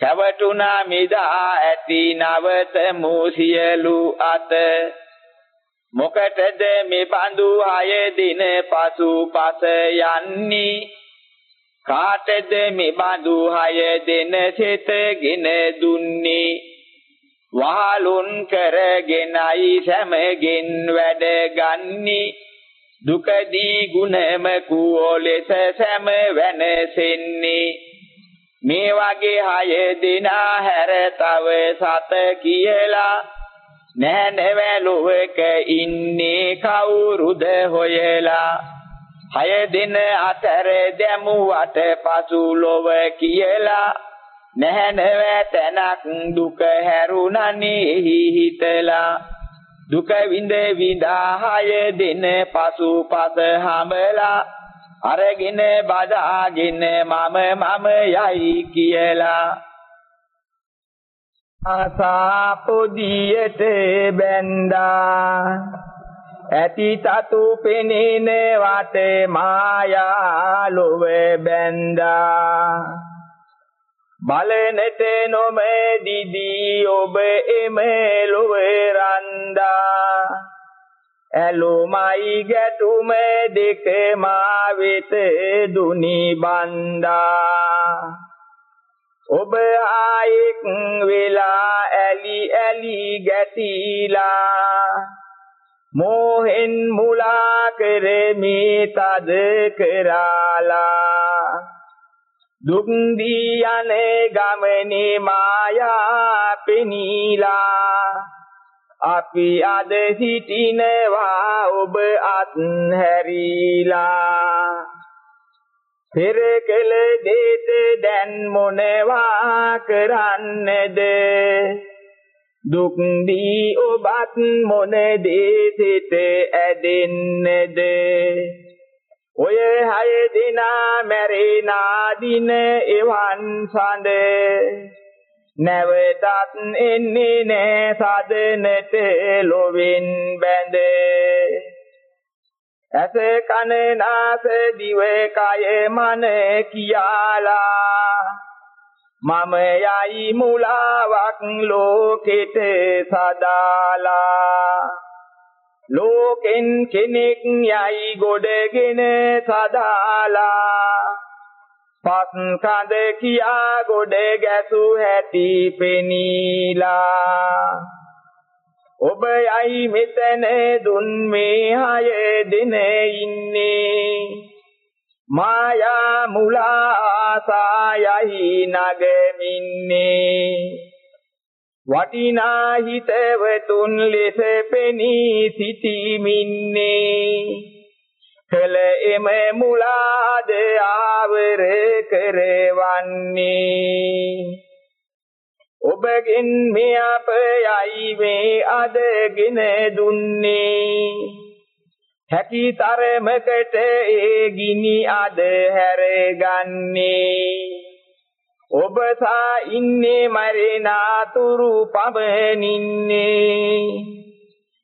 කවටුනා මිදා ඇති නවත මුසියලු අත. මොකටද මේ බඳු හය දින පසු පස යන්නේ? කාටද මේ බඳු හය දෙන සිතගෙන දුන්නේ? වහලුන් කරගෙනයි සැමගෙන් වැඩ ගන්නේ. දුකදී ගුණම කුවලෙස සැම වෙනසෙන්නේ. මේ වගේ හය දිනා හැර තව සත කියලා නෑ නෙවලුවක ඉන්නේ කවුරුද හොයලා. හය දින අතර දැමුවට පසු ලොව කියලා නැහැ නැවතනක් දුක හැරුණනේ හිතලා. දුක විඳ විඳා හය දින පසු පස හඹලා. අරගෙන බදාගෙන මම මම යයි කියලා. ආසා පොදියට බැන්දා ඇති තතු පෙනෙන වට මායා ලොව බැන්දා බලනට නොම දිදී ඔබ එම ලොව රන්දා ඇලුමයි ගැටුම දෙක මා වෙත දුනි බන්දා. ඔබ ආයෙක් වෙලා ඇලි ඇලි ගැටිලා. මෝහෙන් මුලා කරමි තද කරාලා. දුක් දී යන්නේ ගමනේ මායා පෙනීලා. අපි අද සිටිනවා ඔබ අත්හැරීලා. පෙර කළ දේත දැන් මොනවා කරන්නද? දුක් දී ඔබත් මොන දේසිත ඇදෙන්නද? ඔය හය දිනා මැරෙනා දින එවන් සඳ. නැවතත් එන්නේ නෑ සදනට ලොවෙන් බැඳ. ඇස කන නාස දිව කය මන කියාලා මම යයි මුලාවක් ලෝකෙට සදාලා. ලෝකෙන් කෙනෙක් යයි ගොඩගෙන සදාලා. පස් කඳ කියා ගොඩ ගැසු හැටි පෙනීලා. ඔබ යයි මෙතන දුන් මේ හය දින ඉන්නේ. මායා මුලා ආසායයි නගමින්නේ. වටිනා හිතවතුන් ලෙස පෙනී සිටිමින්නේ. කල එම මුලාද ආවර කරවන්නේ. ඔබගෙන් මේ අප යයි මේ අදගෙන දුන්නේ. හැකි තරමකට ඒ ගිනි අද හැරගන්නේ. ඔබ සා ඉන්නේ මරේනාතුරු පබනින්නේ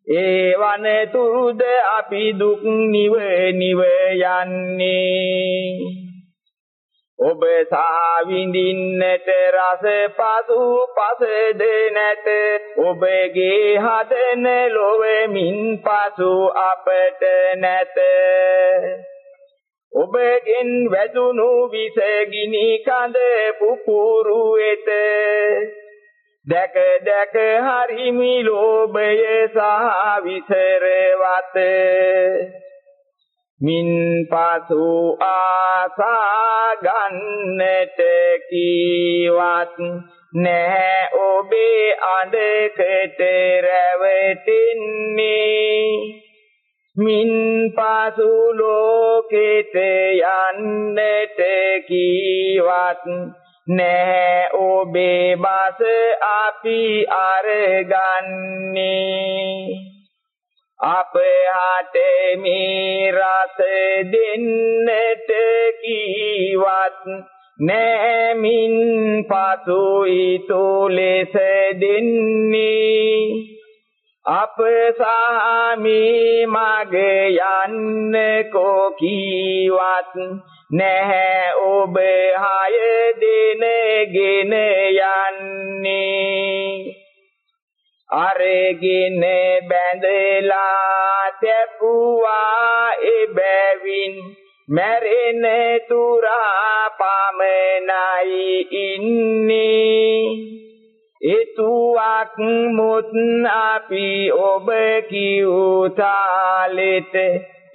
ඒ වනතුරුද අපි දුක් නිව නිව යන්නේ. ඔබ සා විඳින්නට රස පසු පසද නැත ඔබගේ හදන ලොවෙමින් පසු අපට නැත. ඔබගෙන් වැදුණු විස ගිනි කඳ පුපුරු වෙත. දැක දැක හරිමි ලෝභය සහ විසරවත මින් පසු ආසා ගන්නට කීවත් නැහැ ඔබේ අඬකට රැවටෙන්නේ. මින් පසු ලෝකෙට යන්නට කීවත් නෑ ඔබේ බස අපි අරගන්නේ. අප හට මේ රස දෙන්නට කීවත් නෑමින් පසු ඊතු ලෙස දෙන්නේ. අප සාමී මග යන්න කෝ කීවත් නැහැ. ඔබ හය දිනගෙන යන්නේ. අරගෙන බැඳලා තැපුවා එබැවින් මැරෙන තුරා පමනයි ඉන්නේ. එතුවක් මුත් අපි ඔබ කිව්තාලෙට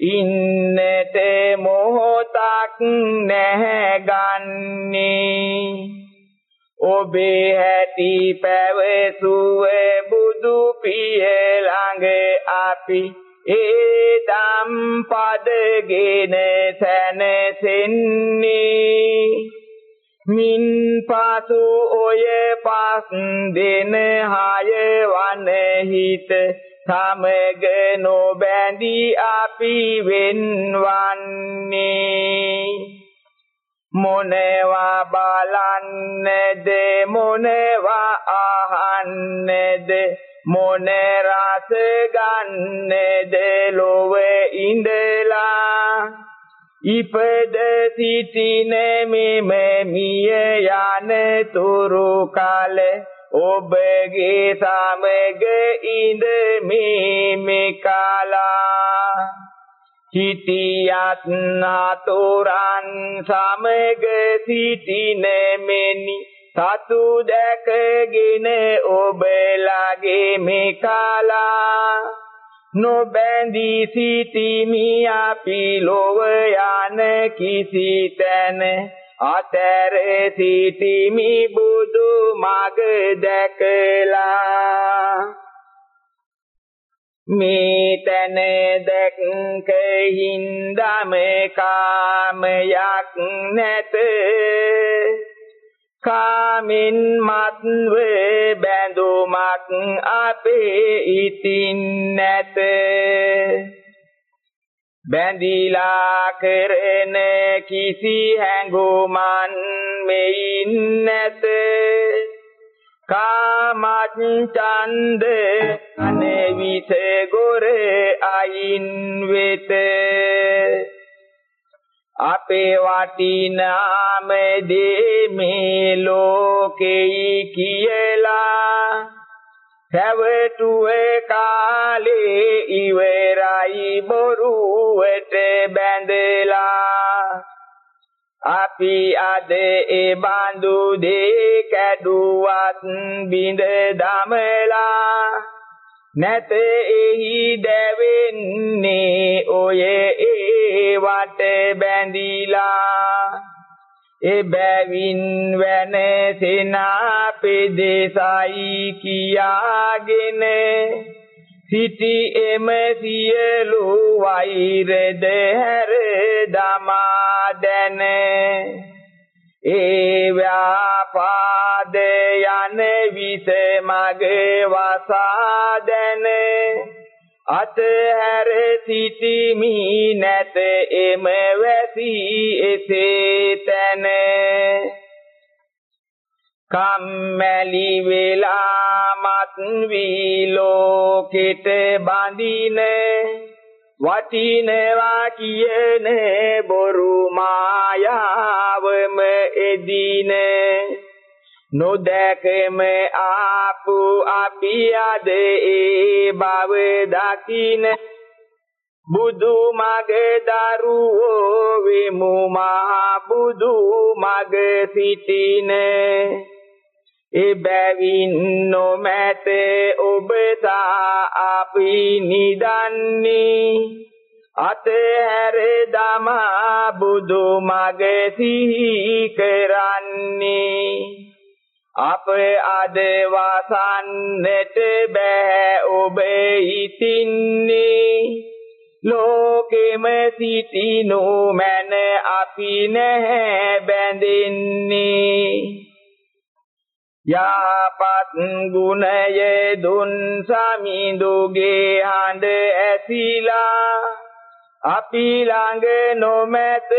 ඉන්නට මොහොතක් නැහැ ගන්නේ ඔබේ හැටි පැවසුවේ බුදු පිය ළඟ අපි ඒ දම් පදගෙන සැනසෙන්නේ. මින් පසු ඔය පස් දෙන හය වන හිත සමග නොබැඳී අපි වෙන්වන්නේ. මොනවා බලන්නද මොනවා අහන්නද මොන රස ගන්නද ලොව ඉඳලා. ඉපද සිටින මෙම මිය යන තුරු කල ඔබගේ සමග ඉඳ මේ කලා හිටියත් නතුරන් සමග සිටින මෙනි සතු දැකගෙන ඔබලාගේ මේ කලා නොබැඳී සිටිමි අපි ලොව යන කිසි තැන. අතර සිටිමි බුදු මග දැකලා. මේ තන දැක්ක හින්දම කාමයක් නැත. කාමින් මත්ව බැඳුමක් අපේ ඉතින් නැත. බැඳිලා කරන කිසි හැඟුමන් මෙයින් නැත. කාමත් ඡන්ද අනවිත ගොර අයින් වෙත. අපේ වටිනාම දේ මේ ලෝකෙයි කියලා. පැවතුවේ කාලේ ඉවරයි බොරුවට බැඳලා. අපි අද ඒ බඳු දේ කැඩුවත් බිඳ දමලා. නැත එහි දැවෙන්නේ ඔය ඒ වට බැඳිලා. එබැවින් වෙනසෙනා පෙදෙසයි කියාගෙන සිටි එම සියලු වෛරද හැර දමා දැන ඒ ව්‍යාපාද යන විස මගේ වසාදන. අතහැර සිටිමි නැත එම වැසි එසේ තන. කම්මැලි වෙලා මත් වී ලෝකෙට බඳින. වටිනවා කියන බොරු මායාවම එදින. නොදැකම ආපු අපි අද ඒ බව දකින. බුදු මගේ දරුවෝ විමු මහ බුදු මගේ සිටින. එබැවින් නොමැත ඔබ තා අපි නිදන්නේ. අතහැර දමා බුදු මගේ සිහි කරන්නේ. අප අද වසන්නට බෑ ඔබ හිතින්නේ ලෝකෙම සිටිනු මැන අපි නැහැ බැඳෙන්නේ. යාපත් ගුණය දුන් සමිඳුගේ හඬ ඇසිලා. අපි ළඟ නොමැත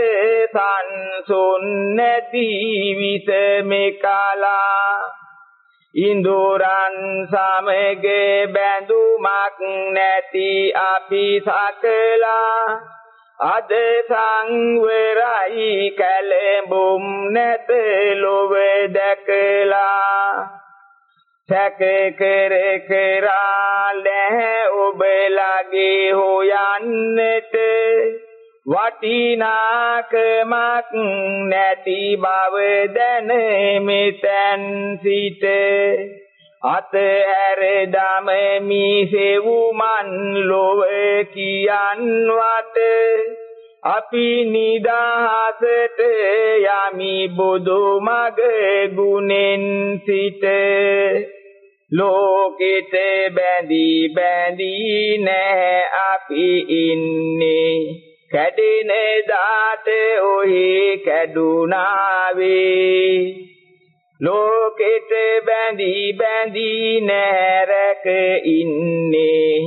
සංසොන් නැති විස මෙකලා. ඉන්දුරන් සමග බැඳුමක් නැති අපි සකලා. අද සංවරයි කැලඹුම් නැත ලොව දැකලා. සැක කර කරා ලැහ ඔබලගේ හොයන්නට. වටිනාකමක් නැති බව දැන මෙතෙන් සිට. අතහැර දමමි සෙවුමන් ලොව කියන්වට අපි නිදහසට යමි බුදු මග ගුණෙන් සිට. ලෝකෙට බැඳී බැඳී නැහැ අපි ඉන්නේ. කැඩෙන දාට ඔහි කැඩුනාවේ. ලෝකෙට බැඳී බැඳී නැරක ඉන්නේ.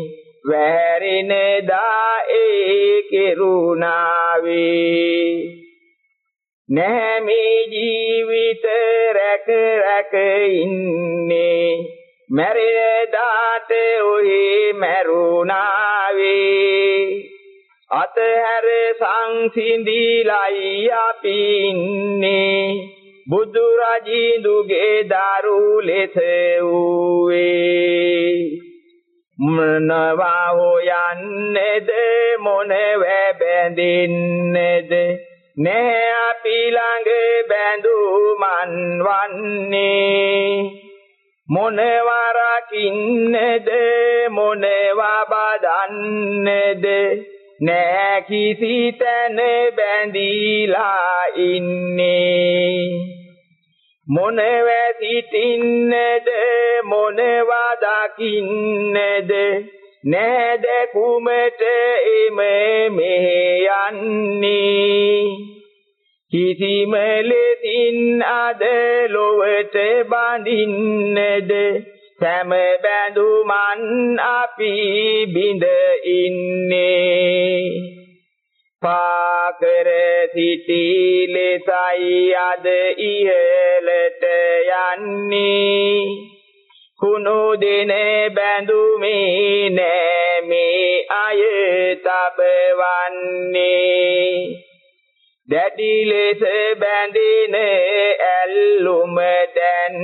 වැරෙන දා ඒ කෙරුණාවේ. නැහැ මේ ජීවිත රැක රැක ඉන්නේ. මැරෙදාට ඔහි මැරුණාවේ. අතහැර සංසිඳිලයි අපි ඉන්නේ. බුදු රජින්දුගේ දරු ලෙස වූවේ. මනවා හොයන්නේද මොනව බැඳින්නේද නෑ අපි ළඟ බැඳුමන් වන්නේ. මොනවා රකින්නේද මොනවා බදන්නේද? නෑ කිසි තැන බැඳීලා ඉන්නේ. මොනව සිටින්නේද මොනවා දකින්නේද? නෑද කුමට එම මෙහෙ යන්නේ? කිසිම ලෙසින් අද ලොවට බඳින්නේද? සෑම බැඳුමන් අපි බිඳ ඉන්නේ. පාකර සිටි ලෙසයි අද ඉහළට යන්නේ. කුණු දින බැඳුමේ නෑ මේ අය තබවන්නේ. දැඩි ලෙස බැඳින ඇල්ලුම දැන්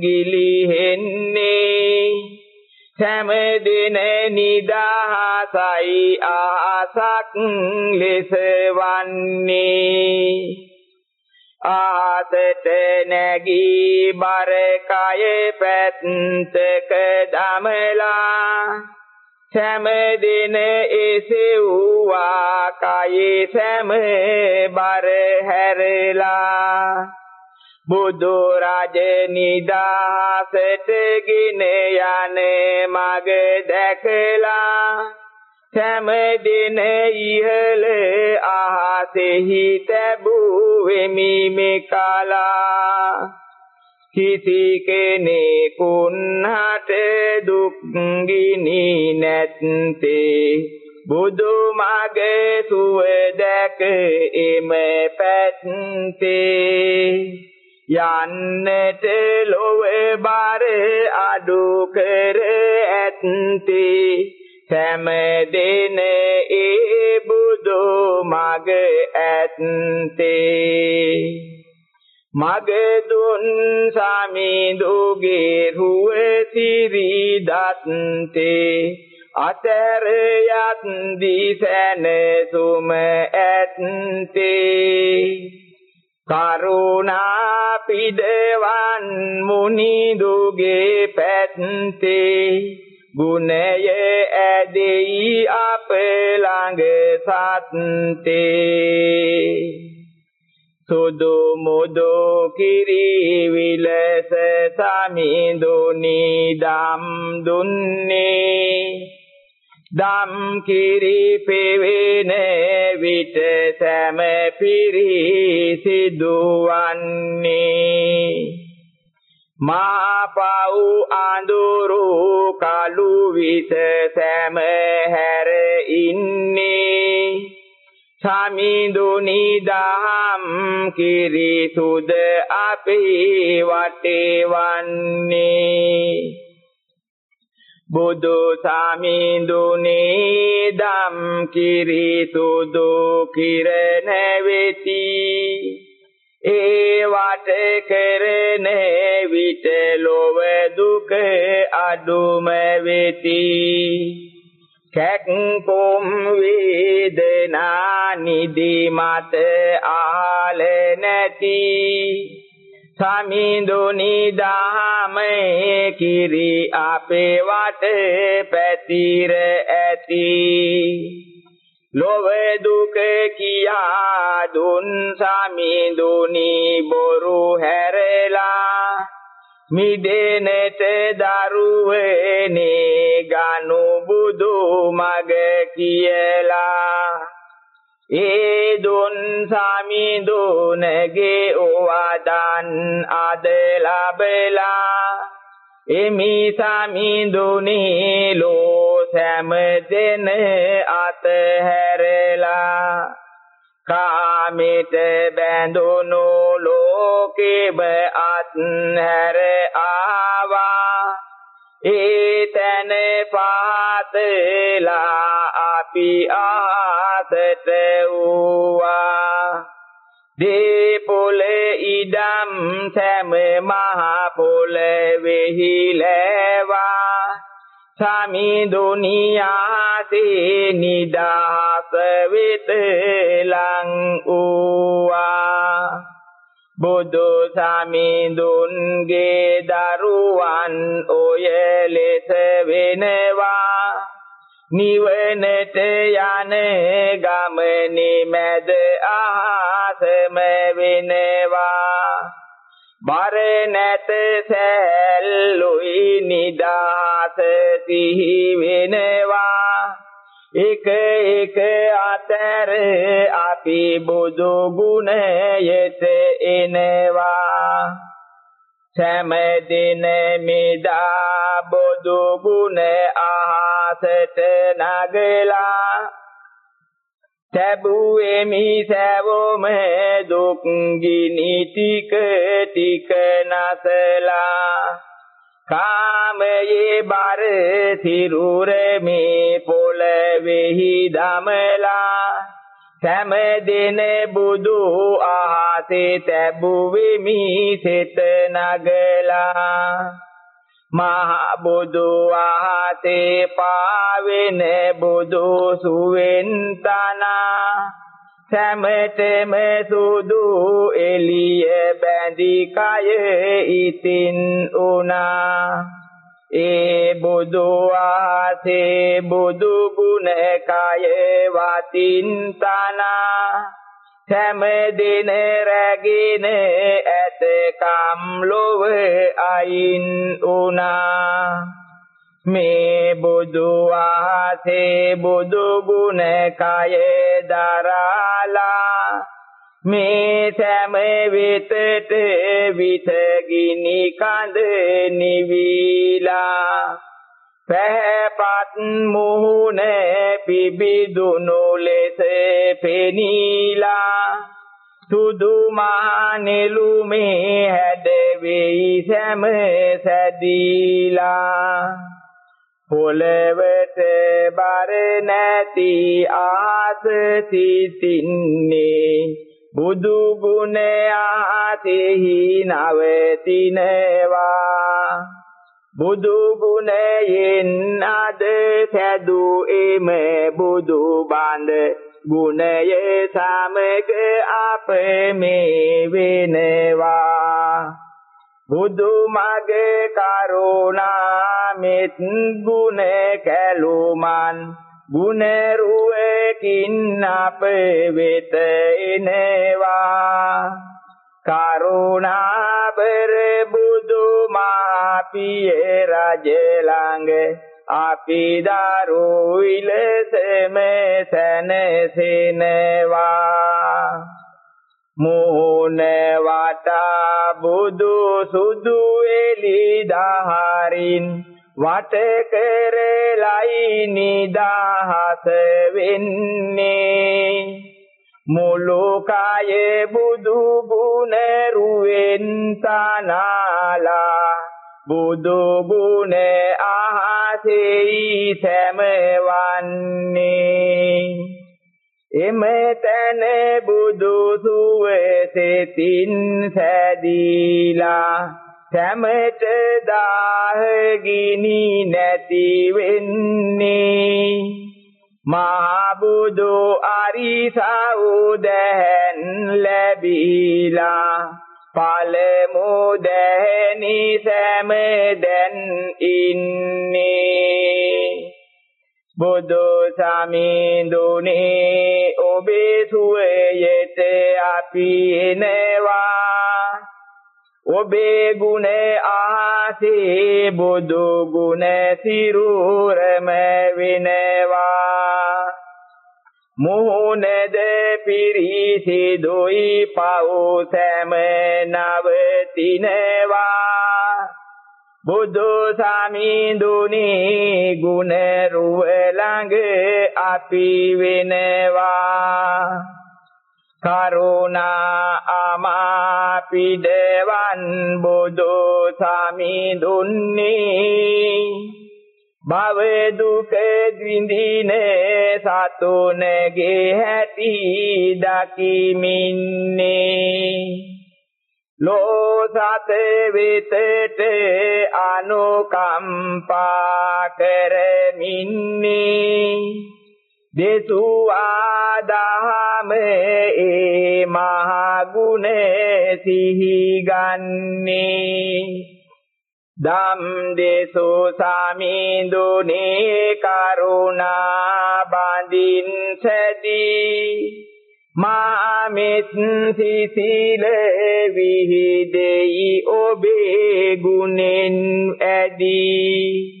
ගිලිහෙන්නේ. සෑම දින නිදහසයි ආසක් ලෙස වන්නේ. ආතට නැගී බර කය පැත්තක දමලා සෑම දින එසෙව්වා කයේ සෑම බර හැරලා. බුදු රජ නිදාසට ගෙන යන මග දැකලා. සෑම දින ඉහළ අහසෙහි තැබුවෙමි මෙකලා කිසි කෙනෙකුන්හට දුක් ගිනි නැත්තේ. බුදු මගේ සුව දැක එම පැත්තේ. යන්නට ලොව බර අඩු කර ඇත්තේ. සෑම දින ඒ බුදු මග ඇත්තේ. මගේ දුන් සමිඳුගේ රුව සිරි දත්තේ අතර යත් දිසන සුම ඇත්තේ. කරුණා පිදවන් මුනි දුගේ පැත්තේ. ගුණය ඇදෙයි අප ළඟ සත්තේ. සුදු මුදු කිරි විලස සමිඳුනි දම් දුන්නේ. දම් කිරි පෙවෙන විට සෑම පිරිසිදුවන්නේ. මා පව් අඳුරු කළු විස සෑම හැර ඉන්නේ. සමිඳුනි දහම් කිරි සුද අපි වටේ වන්නේ බුදු සමිඳුනි දම් කිරි සුදු කිරණ වෙති. ඒ වට කරන විට ලොව දුක අඩුම වෙති. කැක්කොම් වේදනා නිදි මත ආල නැති. සමිඳුනි දහමේ කිරි අපේ වට පැතිර ඇති. ලොව දුක කියා දුන් සමිඳුනි බොරු හැරලා. මිදෙනට දරුවනේ ගනු බුදු මග කියලා. ඒ දුන් සමිඳුනගේ ඕවදන් අද ලැබලා. එමි සමිඳුනි ලෝ සෑම දෙන අතහැරලා. කාමිත බැඳුණු ලෝකෙම අත්හැර ආවා. ඒ තන පාතලා අපි ආසත වූවා. දීපොල ඉඩම් සෑම මහ පොළවෙහි ලෑවා සමිඳුනියාසේ නිදාස වෙත ලං වූවා. බුදු සමිඳුන්ගේ දරුවන් ඔය ලෙස වෙනවා. නිවනට යන ගමනේ මැද ආසම වෙනවා. බර නැත සැල්ලුයි නිදාස සිහි වෙනවා. එක එක අතර අපි බුදු ගුණයට එනවා සෑම දින මෙදා බුදු ගුණ අහසට නගලා තැබුවෙමි සැවොම දුක් ගිනි ටික ටික නසලා කාමයේ බර සිරුර මේ පොළවෙහි දමලා. සෑම දින බුදු ආසේ තැබුවෙමි සිත නගලා. මහ බුදු ආතේ පාවෙන බුදු සුවෙන්තනා සැමටම සුදු එළිය බැඳි කය ඉතින් උනා. ඒ බුදු ආසේ බුදු ගුණ කය වතින් තනා. සෑම දින රැගෙන ඇත කම් ලොව අයින් උනා මේ බුදු ආසේ බුදු ගුණ කය දරාලා මේ සෑම වෙතට විත ගිනි කඳ නිවිලා. පැහැපත් මුහුණ පිබිදුණු ලෙස පෙනීලා. සුදු මහනෙළුමේ හැඩ වෙයි සෑම සැදීලා. පොළවට බර නැති ආස සිතින්නේ බුදු ගුණ ආතෙහි නවතිනවා. බුදු ගුණයෙන් අද සැදු එම බුදු බඳ ගුණය සමග අප මේ වෙනවා. බුදු මගේ කරුණා මෙත් ගුණ කැලුමන් ගුණ රුවකින් අප වෙත එනවා. කරුණාබර බුදු මාපිය රජ ළඟ අපි දරු විලසම සැනසෙනවා. මෝන වටා බුදු සුදු එලි දහරින් වට කරලයි නිදහස වෙන්නේ. මුළු කය බුදු ගුණ රුවෙන් තනාලා බුදු ගුණ අහසෙයි සැමවන්නේ. එමෙතන බුදු සුවසෙතින් සැදීලා. සැමට දාහ ගිනි නැති වෙන්නේ මහා බුදු අරිසව් දැන් ලැබීලා. පළමු දැහෙනි සෑම දැන් ඉන්නේ. බුදු සමිඳුනේ ඔබේ සුවයට අපි එනවා. ඔබේ ගුණ ආසේ බුදු ගුණ සිරුරම වෙනවා. මුහුණද පිරිසිදුයි පව් සෑම නවතිනවා. බුදු සමිඳුනි ගුණ රුව ළඟ අපි වෙනවා. කරුණා අමා පිදවන් බුදු සමිඳුන්නේ. භව දුක විඳිනේ සතුනගේ හැටි දකිමින්නේ. ලෝසත වෙතට අනුකම්පා කරමින්නේ. දෙසුවා දහම ඒ මහ ගුණ සිහි ගන්නේ. දම් දේසු සමිඳුනේ කරුණා බඳින් සැදී. මාමෙත් සිසිල විහිදෙයි ඔබේ ගුණෙන් ඇදී.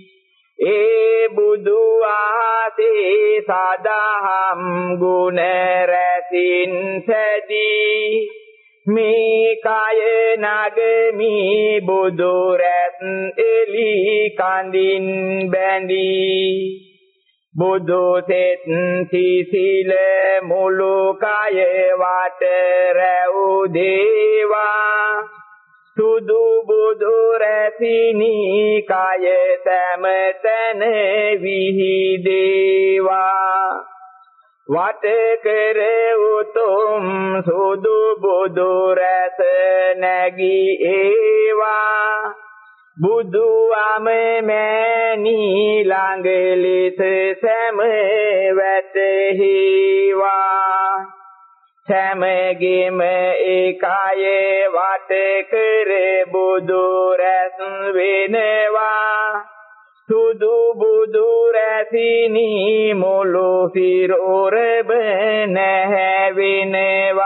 ඒ බුදු ආසේ සදහම් ගුණ රැසින් සැදී. මේ කය නගමි බුදු රැත් එලි කඳින් බැඳී. බුදු සෙත් සිසිල මුළු කය වට රැව් දේවා. සුදු බුදු රැසිනි කය සෑමතන විහිදේවා. වට කර උතුම් සුදු බුදු රැස නැගී ඒවා. බුදු අමමෑනි ළඟ ලෙස සෑම වැටහිවා. සෑමගෙම ඒකය වට කර බුදු රැස් වෙනවා. සුදු බුදු රැසිනි මුළු සිරොරබ නැහැවෙනවා.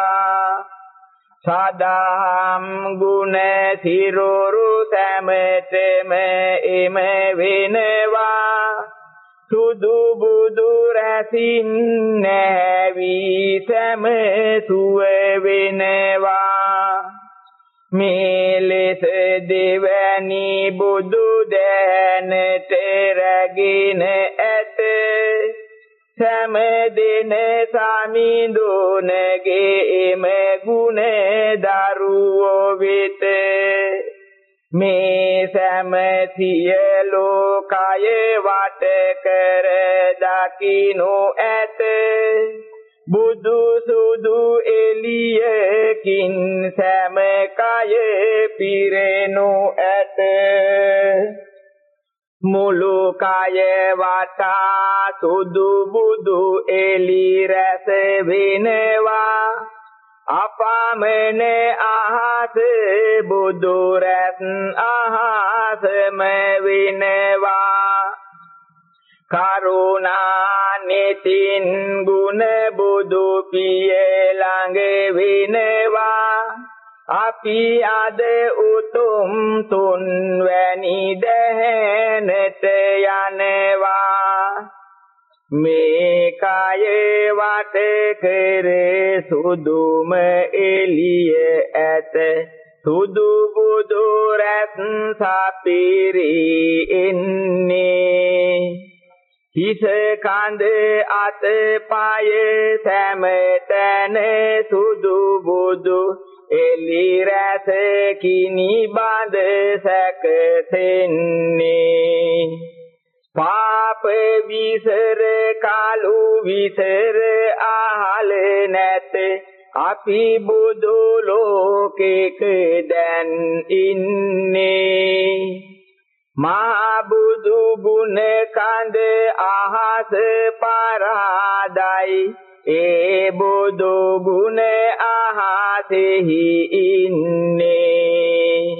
සදාම් ගුණ සිරොරු සැමතෙම එම වෙනවා. සුදු බුදු රැසින් නැවි සැම සුව වෙනවා. මේ ලෙස දෙවැනි බුදු දෑනට රැගෙන ඇත. සෑම දින සමිඳුනගේ එම ගුණ දරුවෝ වෙත. මේ සෑම සියලු කය වට කර දකින්නු ඇත. බුදු සුදු එළියකින් සෑම කය පිරෙනු ඇත. මුළු කය වටා සුදු බුදු එලි රැස වෙනවා. අපාමන අහස බුදු රැස් අහසම වෙනවා. කරුණා නිතින් ගුණ බුදු පිය ළඟ වෙනවා. අපි අද උතුම් තුන්වැනි දැහැනට යනවා. මේ කය වට කර සුදුම එළිය ඇත. සුදු බුදු රැස් සපිරි එන්නේ. හිස කඳ අත පය සෑම තැන සුදු බුදු එලි රැස කිනි බඳ සැකසෙන්නේ. පාප විසර කලු විසර අහල නැත අපි බුදු ලෝකෙක දැන් ඉන්නේ. මා බුදු ගුණ කඳ අහස පරාදයි. ඒ බුදු ගුණ අහසෙහි ඉන්නේ.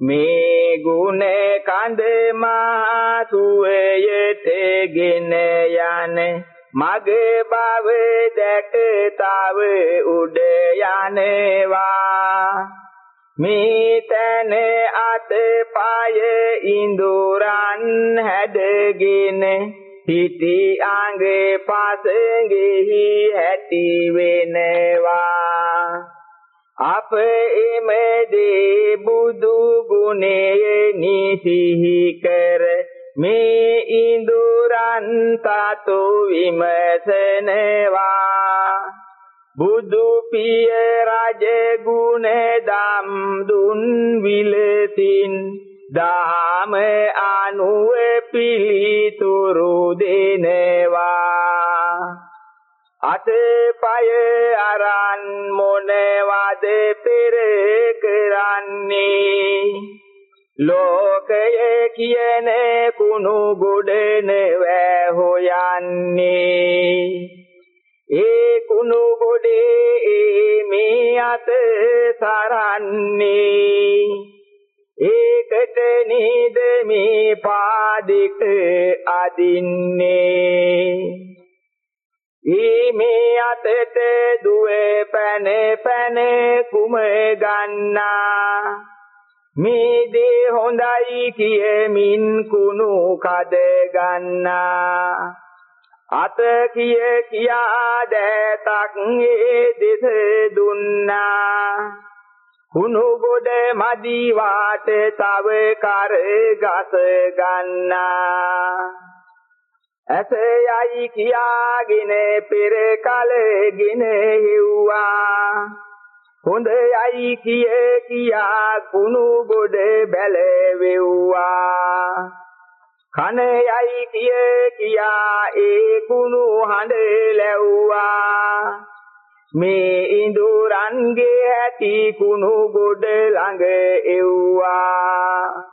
මේ ගුණ කඳ මහ සුවයට ගෙන යන්නේ මගේ බව දැක තව උඩ යනවා. මේ තන අත පාය ඉඳුරන් හැදගෙන හිටි අඟේ පසඟෙහි ඇති වෙනවා. අප එමෙදී බුදු ගුණයේ නිසිහි කර මේ ඉඳුරන් තතු විමසනවා. බුදු පිය රජ ගුණ දම් දුන් විලසින් දාම අනුව පිළිතුරු දෙනවා. අතපය අරන් මොනවද පෙර කරන්නේ? ලෝකයේ කියන කුණු ගොඩන වැ හොයන්නේ? ඒ කුණු ගොඩේ මේ අත සරන්නේ. ඒකට නේද මේ පාදික අදින්නේ. ඊමේ අතට දුවේ පැන පැන කුම ගන්නා. මේ දේ හොඳයි කියමින් කුණු කද ගන්නා. අත කිය කියා දෑතක් ඒ දෙස දුන්නා. කුණු ගොඩ මදි වාට තව කර ගස ගන්නා. ඇස යයි කියාගෙන පෙර කලගෙන හිව්වා. හොඳ යයි කිය කියා කුණු ගොඩ බැලවෙව්වා. කන යයි කිය කියා ඒ කුණු හඬ ලැව්වා මේ ඉඳුරන්ගේ ඇති කුණු ගොඩ ළඟ එව්වා.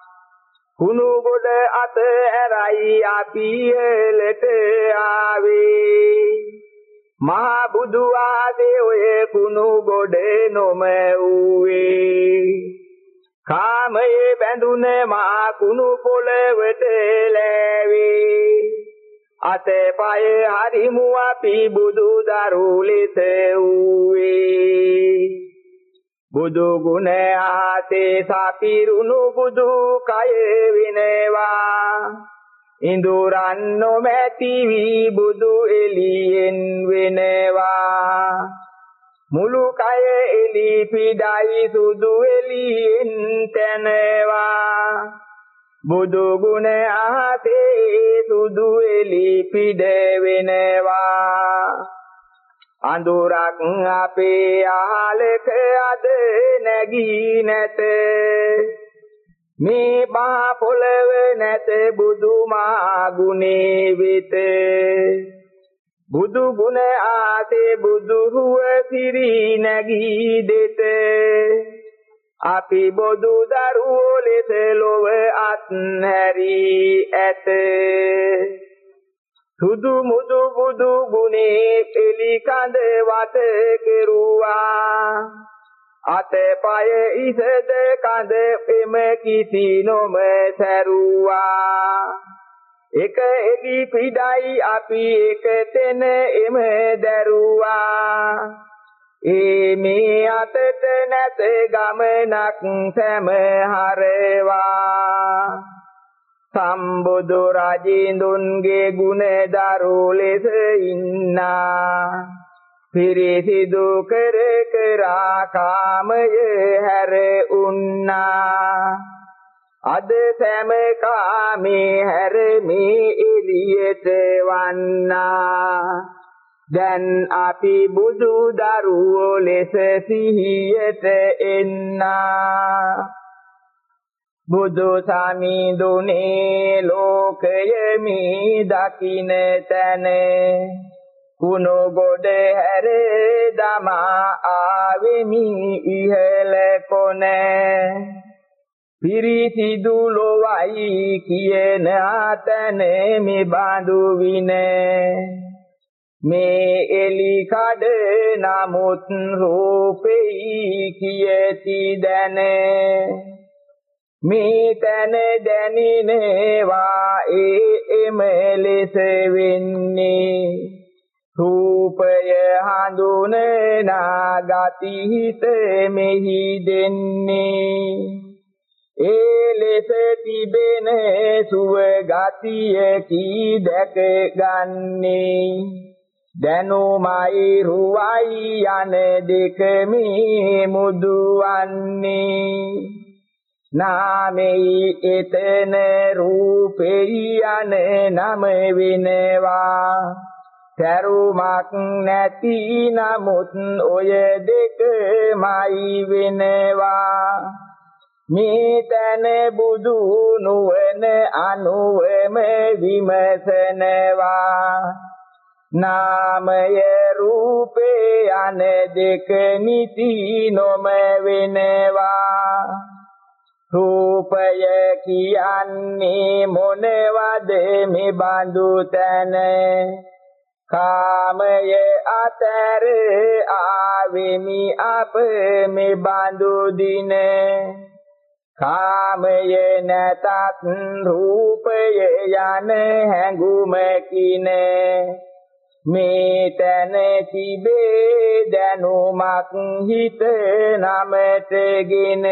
කුණු ගොඩ අත ඇරයි අපි එලට ආවේ. මහා බුදු ආදී ඔය කුණු ගොඩ නොම ඌවේ කාමයේ බැඳුන මා කුණු පොළවට ලෑවේ අතේ පය හරිමු අපි බුදු දරු ලෙස ඌවේ බුදු ගුණ ආතේ සපිරුණු බුදු කය විනේවා. ඉඳුරන් නොමැති වී බුදු එළියෙන් වෙනවා. මුළු කය එලි පිඩයි සුදු එළියෙන් තැනවා. බුදු ගුණ ආතේ සුදු එලි පිඩ වෙනවා අඳුරක් අපේ ආලක අද නැගී නැත. මේ බා පොළව නැත බුදු මා ගුණේ වෙත. බුදු ගුණ ආතේ බුදු රුව සිරි නැගී දෙත. අපි බොදු දරුවෝ ලෙස ලොව අත්හැරී ඇත. සුදු මුදු බුදු ගුණේ එලි කඳ වත කෙරුවා. අතේ පය ඉසද කඳ එම කිසි නොම සැරුවා. එක එලි පිඩයි අපි එක තෙන එම දැරුවා. ඒ මේ අතට නැත ගමනක් සැම හරවා. සම්බුදු රජින්දුන්ගේ ගුණ දරු ලෙස ඉන්නා. පිරිසිදු කර කරා කාමය හැර උන්නා. අද සෑම කාමේ හැර මේ එළියට වන්නා. දැන් අපි බුදු දරුවෝ ලෙස සිහියට එන්නා. බුදු සමිඳුනේ ලෝකය මේ දකින තැන. කුණු ගොඩ හැර දමා ආවෙමි ඉහළ කොන. පිරිසිදු ලොවයි කියන අතන මේ බඳු විනේ. මේ එලි කඩ නමුත් රූපෙයි කියති දැන. මේ තන දැනිනවා ඒ එම ලෙස වෙන්නේ. රූපය හඳුනනා ගති හිත මෙහි දෙන්නේ. ඒ ලෙස තිබෙන සුව ගතිය කී දැක ගන්නේ. දැනුමයි රුවයි යන දෙක මේ මුදුවන්නේ. නාමෙයි එතන රූපෙයි යන නම වෙනවා. තරුමක් නැති නමුත් ඔය දෙකමයි වෙනවා. මේ තන බුදු නුවණ අනුවම විමසනවා. නාමය රූපේ අන දෙක නිති නොම වෙනවා රූපය කියන්නේ මොනවද මේ බඳු තන? කාමය අතර ආවෙමි අප මේ බඳු දින. කාමය නැතත් රූපය යන හැඟුම කිනේ. මේ තන තිබේ දැනුමක් හිත නමතගෙන.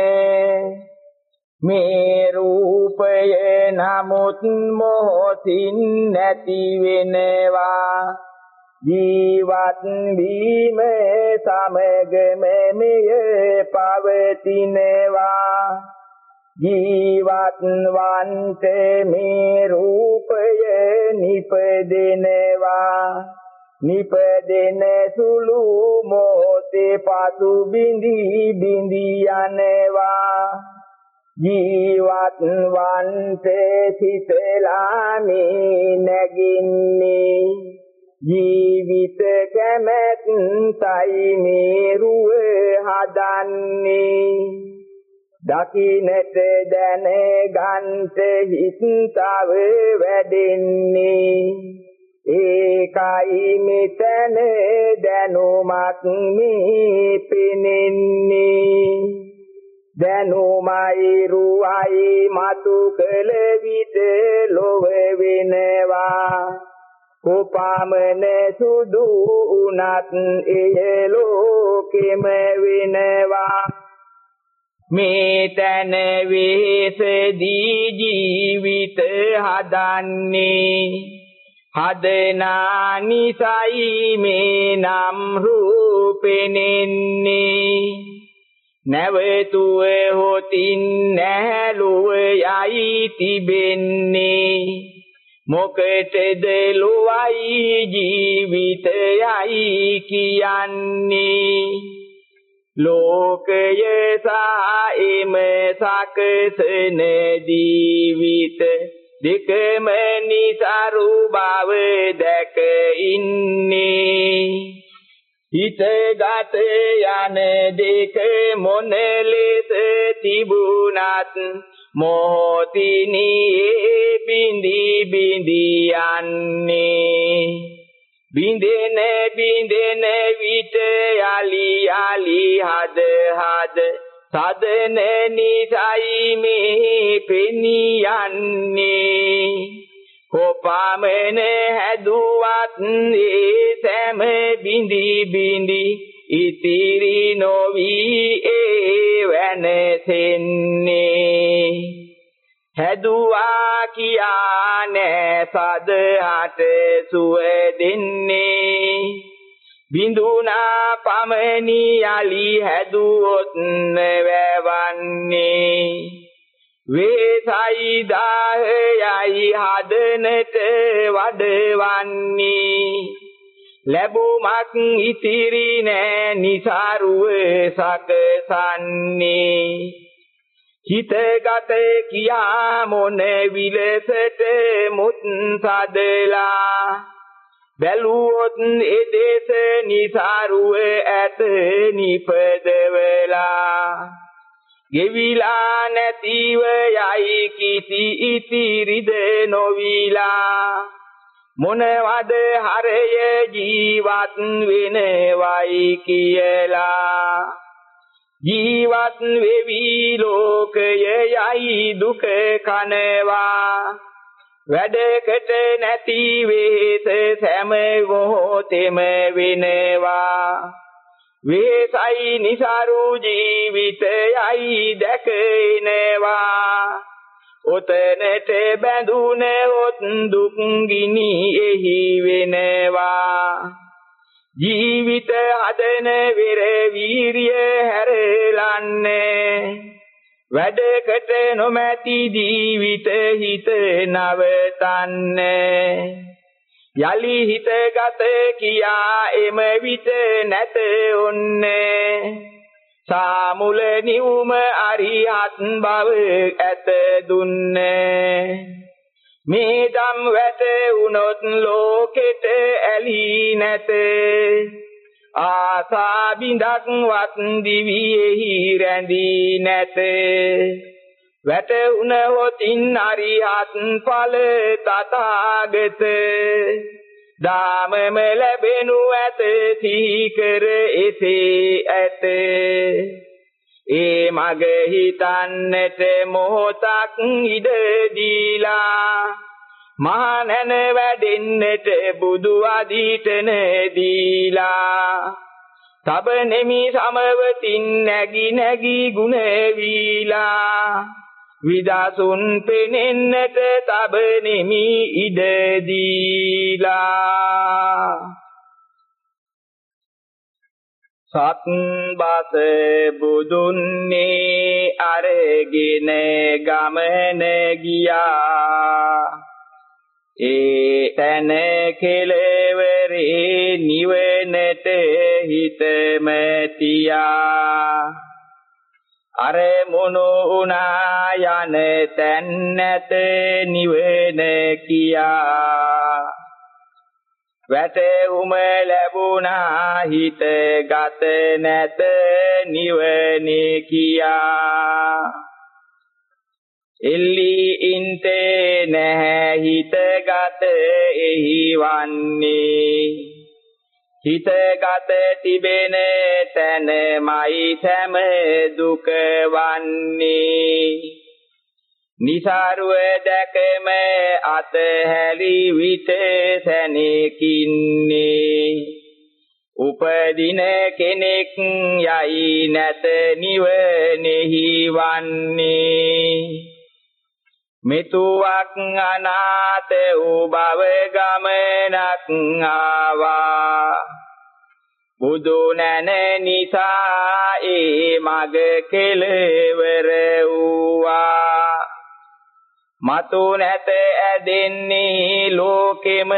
මේ රූපය නමුත් මොහොතින් නැති වෙනවා. ජීවත් වීම සමගම මෙය පවතිනවා. ජීවත් වන්තේ මේ රූපය නිපදෙනවා. නිපදෙන සුළු මොහොතේ පසු බිඳි බිඳි යනවා. ජීවත් වන්තේ සිතලා මේ නැගින්නේ. ජීවිත කැමැත්තයි මේ රුව හදන්නේ. දකින්නට දැන ගන්ත හිත තව වැඩෙන්නේ. ඒකයි මෙතන දැනුමක් මේ පෙනෙන්නේ දැනුමයි රුවයි මතු කළ විට ලොව වෙනවා. කොපමණ සුදු උනත් එය ලෝකෙම වෙනවා. මේ තන වේසදී ජීවිත හදන්නේ හදනා නිසයි මේ නම් රූපෙනෙන්නේ නැවතුව හොතින් නැලුව යයි තිබෙන්නේ. මොකටද ලොවයි ජීවිතයයි කියන්නේ? ලෝකය සාෙම සකසන ජීවිත දෙකම නිසරු බව දැක ඉන්නේ. හිතගත යන දෙක මොන ලෙස තිබුණත් මොහොතිනී බිඳි බිඳි යන්නේ. බින්දෙන බින්දෙන විට යලි යලි හද හද සදන නිසයි මේ පෙනියන්නේ. කොපමණ හැදුවත් ඒ සෑම බිඳි බිඳි ඉතිරි නොවි ඒ වෙනසෙන්නේ. හැදුවා කියා නෑ සදහට සුව දෙන්නේ. බිඳුනා පමණි යලි හැදුවොත් වැවන්නේ වේසයි දාහයයි හදනට වඩවන්නේ. ලැබුමක් ඉතිරි නෑ નિසරුව සකසන්නේ. හිතගත කියා මොන විලසට මුත් සදලා. බැලුවොත් එදෙස નિසරුව ඇත නිපදවලා. ගෙවිලා නැතිව යයි කිසි ඉතිරිද නොවිලා. මොනවද හරය ජීවත් වෙනවයි කියලා. ජීවත් වෙවි ලෝකය යයි දුක කනවා. වැඩකට නැති වේස සෑම මොහොතෙම වෙනවා. වේසයි નિසරු ජීවිතයයි දැකෙනවා ඔතනට බැඳුනොත් දුක් ගිනි එහි වෙනවා. ජීවිත හදන විර වීරිය හැරලන්නේ. වැඩකට නොමැති ජීවිත හිත නවතන්නේ. යලි හිතගත කියා එම විට නැත ඔන්නේ. සාමුල නිවුම අරිහත් බව ඇත දුන්නේ. මේ ධම් වැට උනොත් ලෝකෙට ඇලී නැත. ආසා බිඳක් වත් දිවියෙහි රැඳී නැත. වැටුණ හොතින් අරිහත් ඵල තථාගත. දාමම ලැබෙනු ඇත සීකර එසේ ඇත. ඒ මග හිතන්නට මොහොතක් ඉඩ දීලා මහනන වැඩෙන්නට බුදු අදීතන දීලා. තබ නෙමි සමවතින් නැගි නැගි ගුණ වීලා. විදාසුන් පෙනෙන්නට තබ නෙමි ඉඩ දීලා. සත්බස බුදුන්නේ අරගෙන ගමන ගියා. ඒ තන කෙලවරේ නිවනට හිතම තියා අරමුණු උනා යන තැන් නැත නිවන කියා. වැටුම ලැබුණා හිත ගත නැත නිවනේ කියා. එල්ලි ඉන්තේ නැහැ හිත ගත එහි වන්නේ. හිත ගත තිබෙන තැනමයි සෑම දුක වන්නේ. නිසාරුව දැකම අතහැලි විට සැනකින්නේ. උපදින කෙනෙක් යයි නැත නිවනෙහි වන්නේ. මෙතුවක් අනාත වූ බව ගමනක් ආවා. බුදු නැන නිසා ඒ මග කෙලවර වූවා. මතු නැත ඇදෙන්නේ ලෝකෙම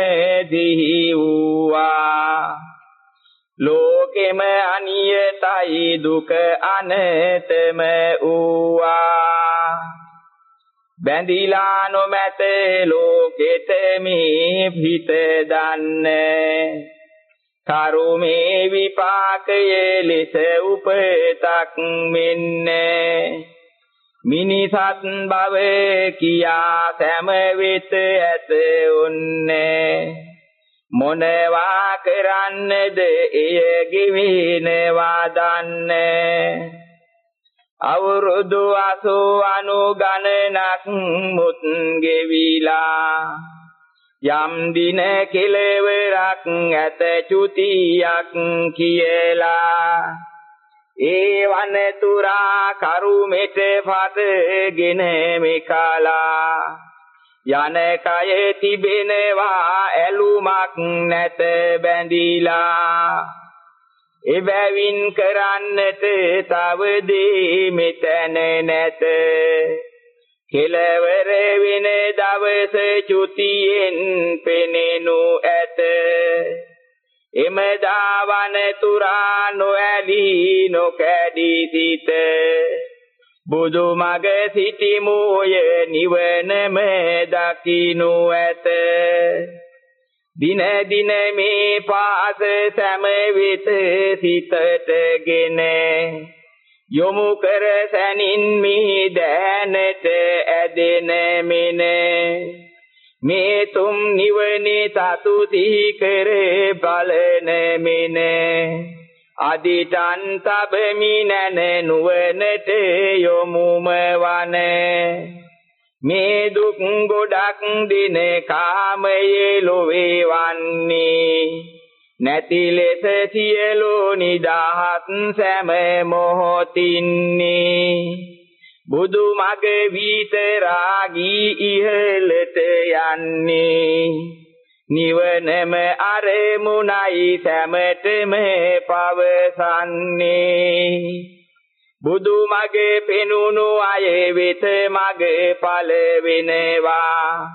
දිහි වූවා. ලෝකෙම අනියතයි දුක අනතම වූවා. බැඳිලා නොමැත ලෝකෙට මේ හිත දන්නේ. කරුමේ විපාකයේ ලෙස උපතක් මෙන්නේ. මිනිසත් භව කියා සෑම වෙත ඇත උන්නේ මොනවා කරන්නද එය ගෙවිනවා දන්නේ. අවුරුදු අසු අනු ගණනක් මුත් ගෙවිලා. යම් දින කෙලවරක් ඇත චුතියක් කියලා. ඒ වනතුරා කරුමෙට පතගෙන මෙකලා. යන කය තිබෙනවා ඇලුමක් නැත බැඳිලා. එබැවින් කරන්නට තව දේ මෙතන නැත. කෙලවර වෙන දවස චුතියෙන් පෙනෙනු ඇත. එම දාවන තුරා නොඇලී නොකැඩී සිට බුදු මග සිටිමෝය නිවනම දකිනු ඇත. දින දින මේ පාස සෑම විත සිතටගෙන යොමු කර සැනින් මේ දෑනට ඇදෙන මෙන. මේ තුම් නිවනේ සතු සිහි කර බලන මින. අදිටන් තබමි නැන නුවණට යොමුම වන. මේ දුක් ගොඩක් දින කාමයේ ලොවේ වන්නේ නැති ලෙස සියලු නිදහත් සෑම මොහොතින්නේ. බුදු මග විතරාගී ඉහළට යන්නේ. නිවනම අරමුණයි සැමටම පවසන්නේ. බුදු මගේ පෙනුණු අය වෙත මගේ ඵල වෙනවා.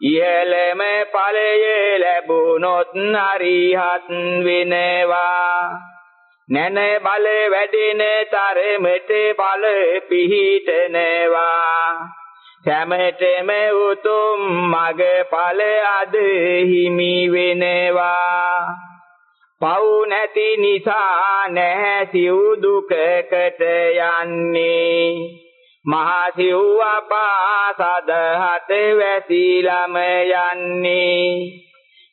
ඉහළම ඵලය ලැබුණොත් හරිහත් වෙනවා. නැන බල වැඩෙන තරමට බල පිහිටනවා. සැමටම උතුම් මග ඵල අද හිමි වෙනවා. පව් නැති නිසා නැහැ සිව් දුකකට යන්නේ. මහා සිව් අපාසදහත වැසිලම යන්නේ.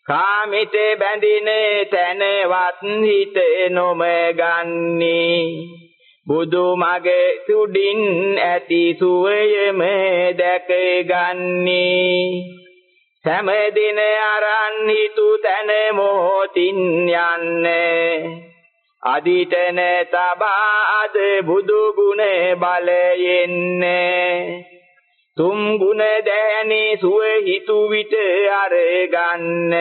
කාමිත බැඳින තැනවත් හිත නොම ගන්නේ. බුදු මගේ සුඩින් ඇති සුවයම දැක ගන්නේ. සෑම දින අරන් හිතු තැන මොහොතින් යන්නේ. අදිටන තබා අද බුදු ගුණ බලයෙන්නේ තුම් ගුණ දෑනේ සුව හිතු විට අරගන්න.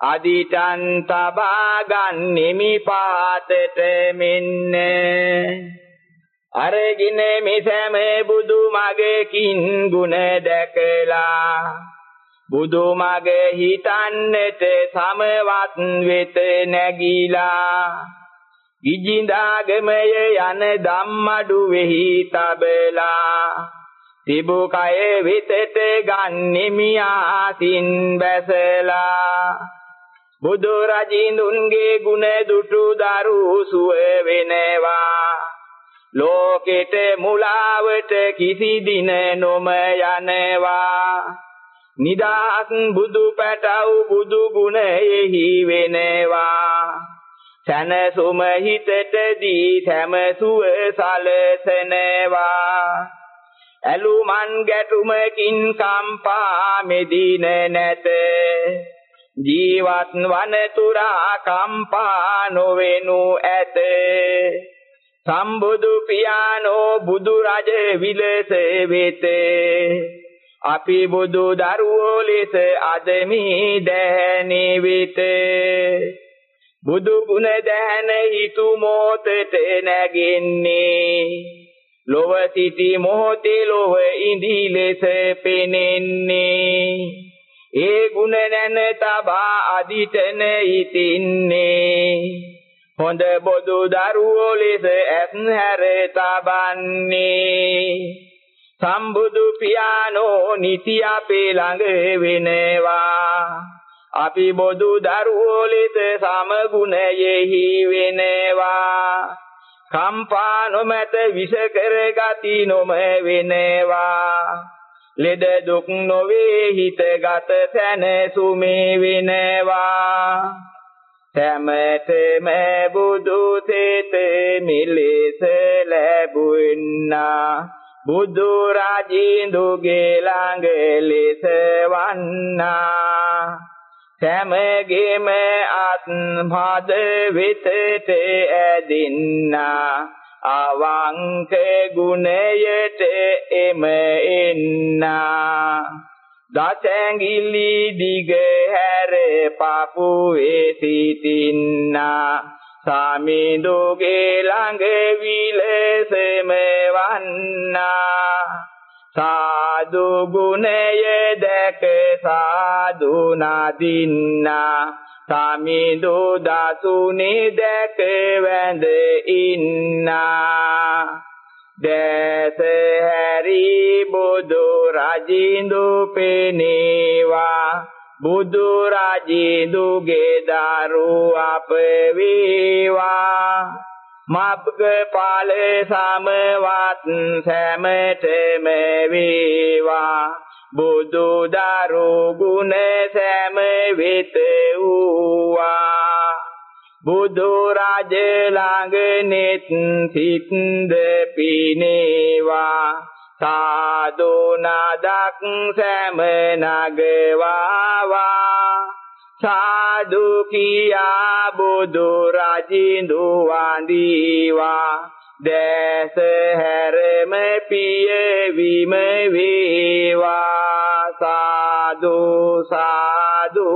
අදිටන් තබා ගන්නෙමි පාතට මෙන්න. අරගෙන මෙසැම බුදු මගකින් ගුණ දැකලා බුදු මගේ හිතන්නට සමවත් වෙත නැගීලා? ගිජින්දාගමය යන ධම්මඩු වෙහි තබලා. තිබු කය විතට ගන්නෙමි ආසින් බැසලා. බුදු රජින්දුන්ගේ ගුණ දුටු දරු සුව වෙනවා. ලෝකෙට මුලාවට කිසි දින නොම යනවා. නිදාස් බුදු පැටව් බුදු ගුණයෙහි වෙනවා. සනසුම හිතට දී සෑම සුව සලසනවා. ඇලුමන් ගැටුමකින් කම්පා මෙදින නැත. ජීවත් වන තුරා කම්පා නොවෙනු ඇත. සම්බුදු පියානෝ බුදු රජ විලස වෙත. අපි බුදු දරුවෝ ලෙස අදමි දැහැනි වෙත බුදු ගුණ දැන හිතු මොතට නැගෙන්නේ. ලොව සිටි මොහොතේ ලොව ඉඳි ලෙස පෙනෙන්නේ. ඒ ගුණ නැන තබා අදිටන ඉතින්නේ. හොඳ බොදු දරුවෝ ලෙස ඇස් හැර තබන්නේ. සම්බුදු පියානෝ නිති අපේ ළඟ වෙනවා. අපි බොදු දරුවෝ ලෙස සමගුණයෙහි වෙනවා. කම්පා නොමැත විෂ කර ගති නොම වෙනවා. ලෙඩ දුක් නොවේ හිත ගත සැනසුමේ වෙනවා. සෑමතෙම බුදු තෙත මිලෙස ලැබුණා. බුදු රජින්දුගේ ළඟ ලෙස වන්නා සෑමගේම අත් භාද වෙතට ඇදින්නා අවංක ගුණයට එම එන්නා. දසැඟිලි දිග හැර පපුවේ සිටින්නා. සාමිඳුගේ ළඟ විලසම වන්නා. සාදු ගුණය දැක සාදු නදින්නා. සාමිඳු දසුනේ දැක වැඳ ඉන්නා. දැස හැරි බුදු රජින්දු පෙනේවා. බුදු රජින්දුගේ දරු අප වේවා. මබ්ග ඵල සමවත් සෑමතෙම වේවා. බුදු දරු ගුණ සෑම වෙත වූවා. බුදු රජ ළඟ නෙත් සිත්ද පිනේවා. සාදු නදක් සෑම නගවාවා. සාදු කියා බුදු රජිඳු වඳීවා. දැස හැරම පිය විම වේවා. සාදු සාදු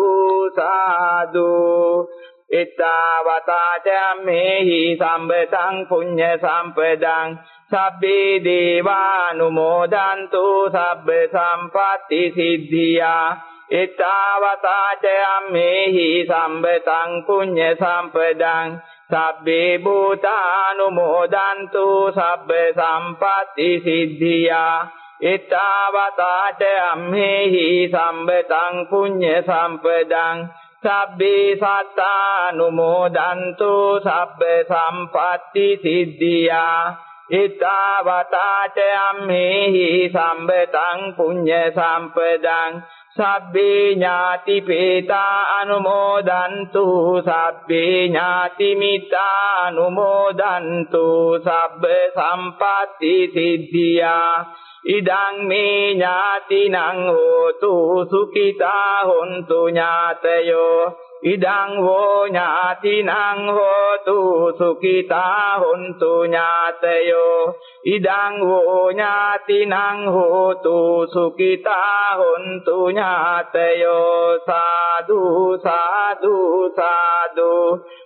සාදු. එත්තාවතාචම්මේහි සම්බතං පුඤ්ඤ සම්පදං සබ්බේ දේවානුමෝදන්තු සබ්බ සම්පatti සිද්ධියා. එත්තාවතාචම්මේහි සම්බතං පුඤ්ඤ සම්පදං සබ්බේ භූතානුමෝදන්තු සබ්බ සම්පatti සිද්ධියා. එත්තාවතාච අම්හෙහි සම්බතං පුඤ්ඤ සම්පදං සබ්බේ සත්තානුමෝදන්තු සබ්බ සම්පatti සිද්ධියා. එත්තාවතාච අම්හෙහි සම්බතං පුඤ්ඤ සම්පදං. සබ්බේ ඥාති පේතා අනුමෝදන්තු සබ්බේ ඥාති මිත්තා අනුමෝදන්තු සබ්බ සම්පatti සිද්ධියා. ඉදං මේ ඥාතිනං හෝතු සුඛිතා හොන්තු ඥාතයෝ. ඉදං වෝ ඥාතිනං හෝතු සුඛිතා හොන්තු ඥාතයෝ. ඉදං වෝ ඥාතිනං හෝතු සුඛිතා හොන්තු ඥාතයෝ. සාදු සාදු සාදු.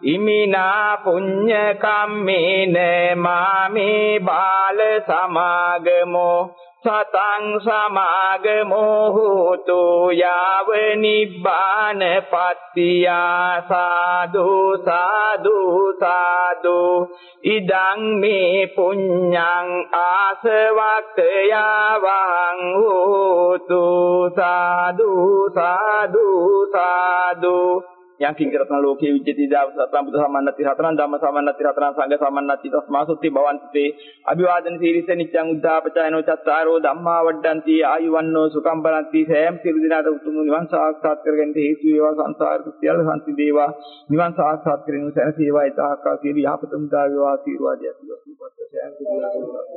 ඉමිනා පුඤ්ඤ කම්මේන මාමේ බාල සමාගමෝ සතං සමාගමෝ හෝතු යාව නිබ්බාන පත්තියා සාදු සාදු සාදු ඉදං මේ පුඤ්ඤං ආසවක්ඛයාවං හෝතු සාදු සාදු සාදු යං කිංකරතන ලෝකේ විජ්ජති දාව සතං බුදු සමන්නති හතරං ධම්ම සමන්නති හතරං සංඝ සමන්නති තස්මා සුත්ති භවන්ති. අභිවාදන සීරිස නිච්ඡං උද්ධාපචයනෝ චත්තාරෝ ධම්මා වඩ්ඩಂತಿ ආයුවන්නෝ සුඛම් බලಂತಿ සෑම් සිරු දිනාට උතුම් නිවන් සාක්ෂාත් කරගන්න හේතු වේවා. සංසාර කුසල ශාන්ති දේවා නිවන් සාක්ෂාත් කරගෙන සැනසේවා ඊතාහකා සියලු යහපතම දා වේවා. ආශිර්වාදයක් වේවා සුපත් සෑම් සිරු දිනාට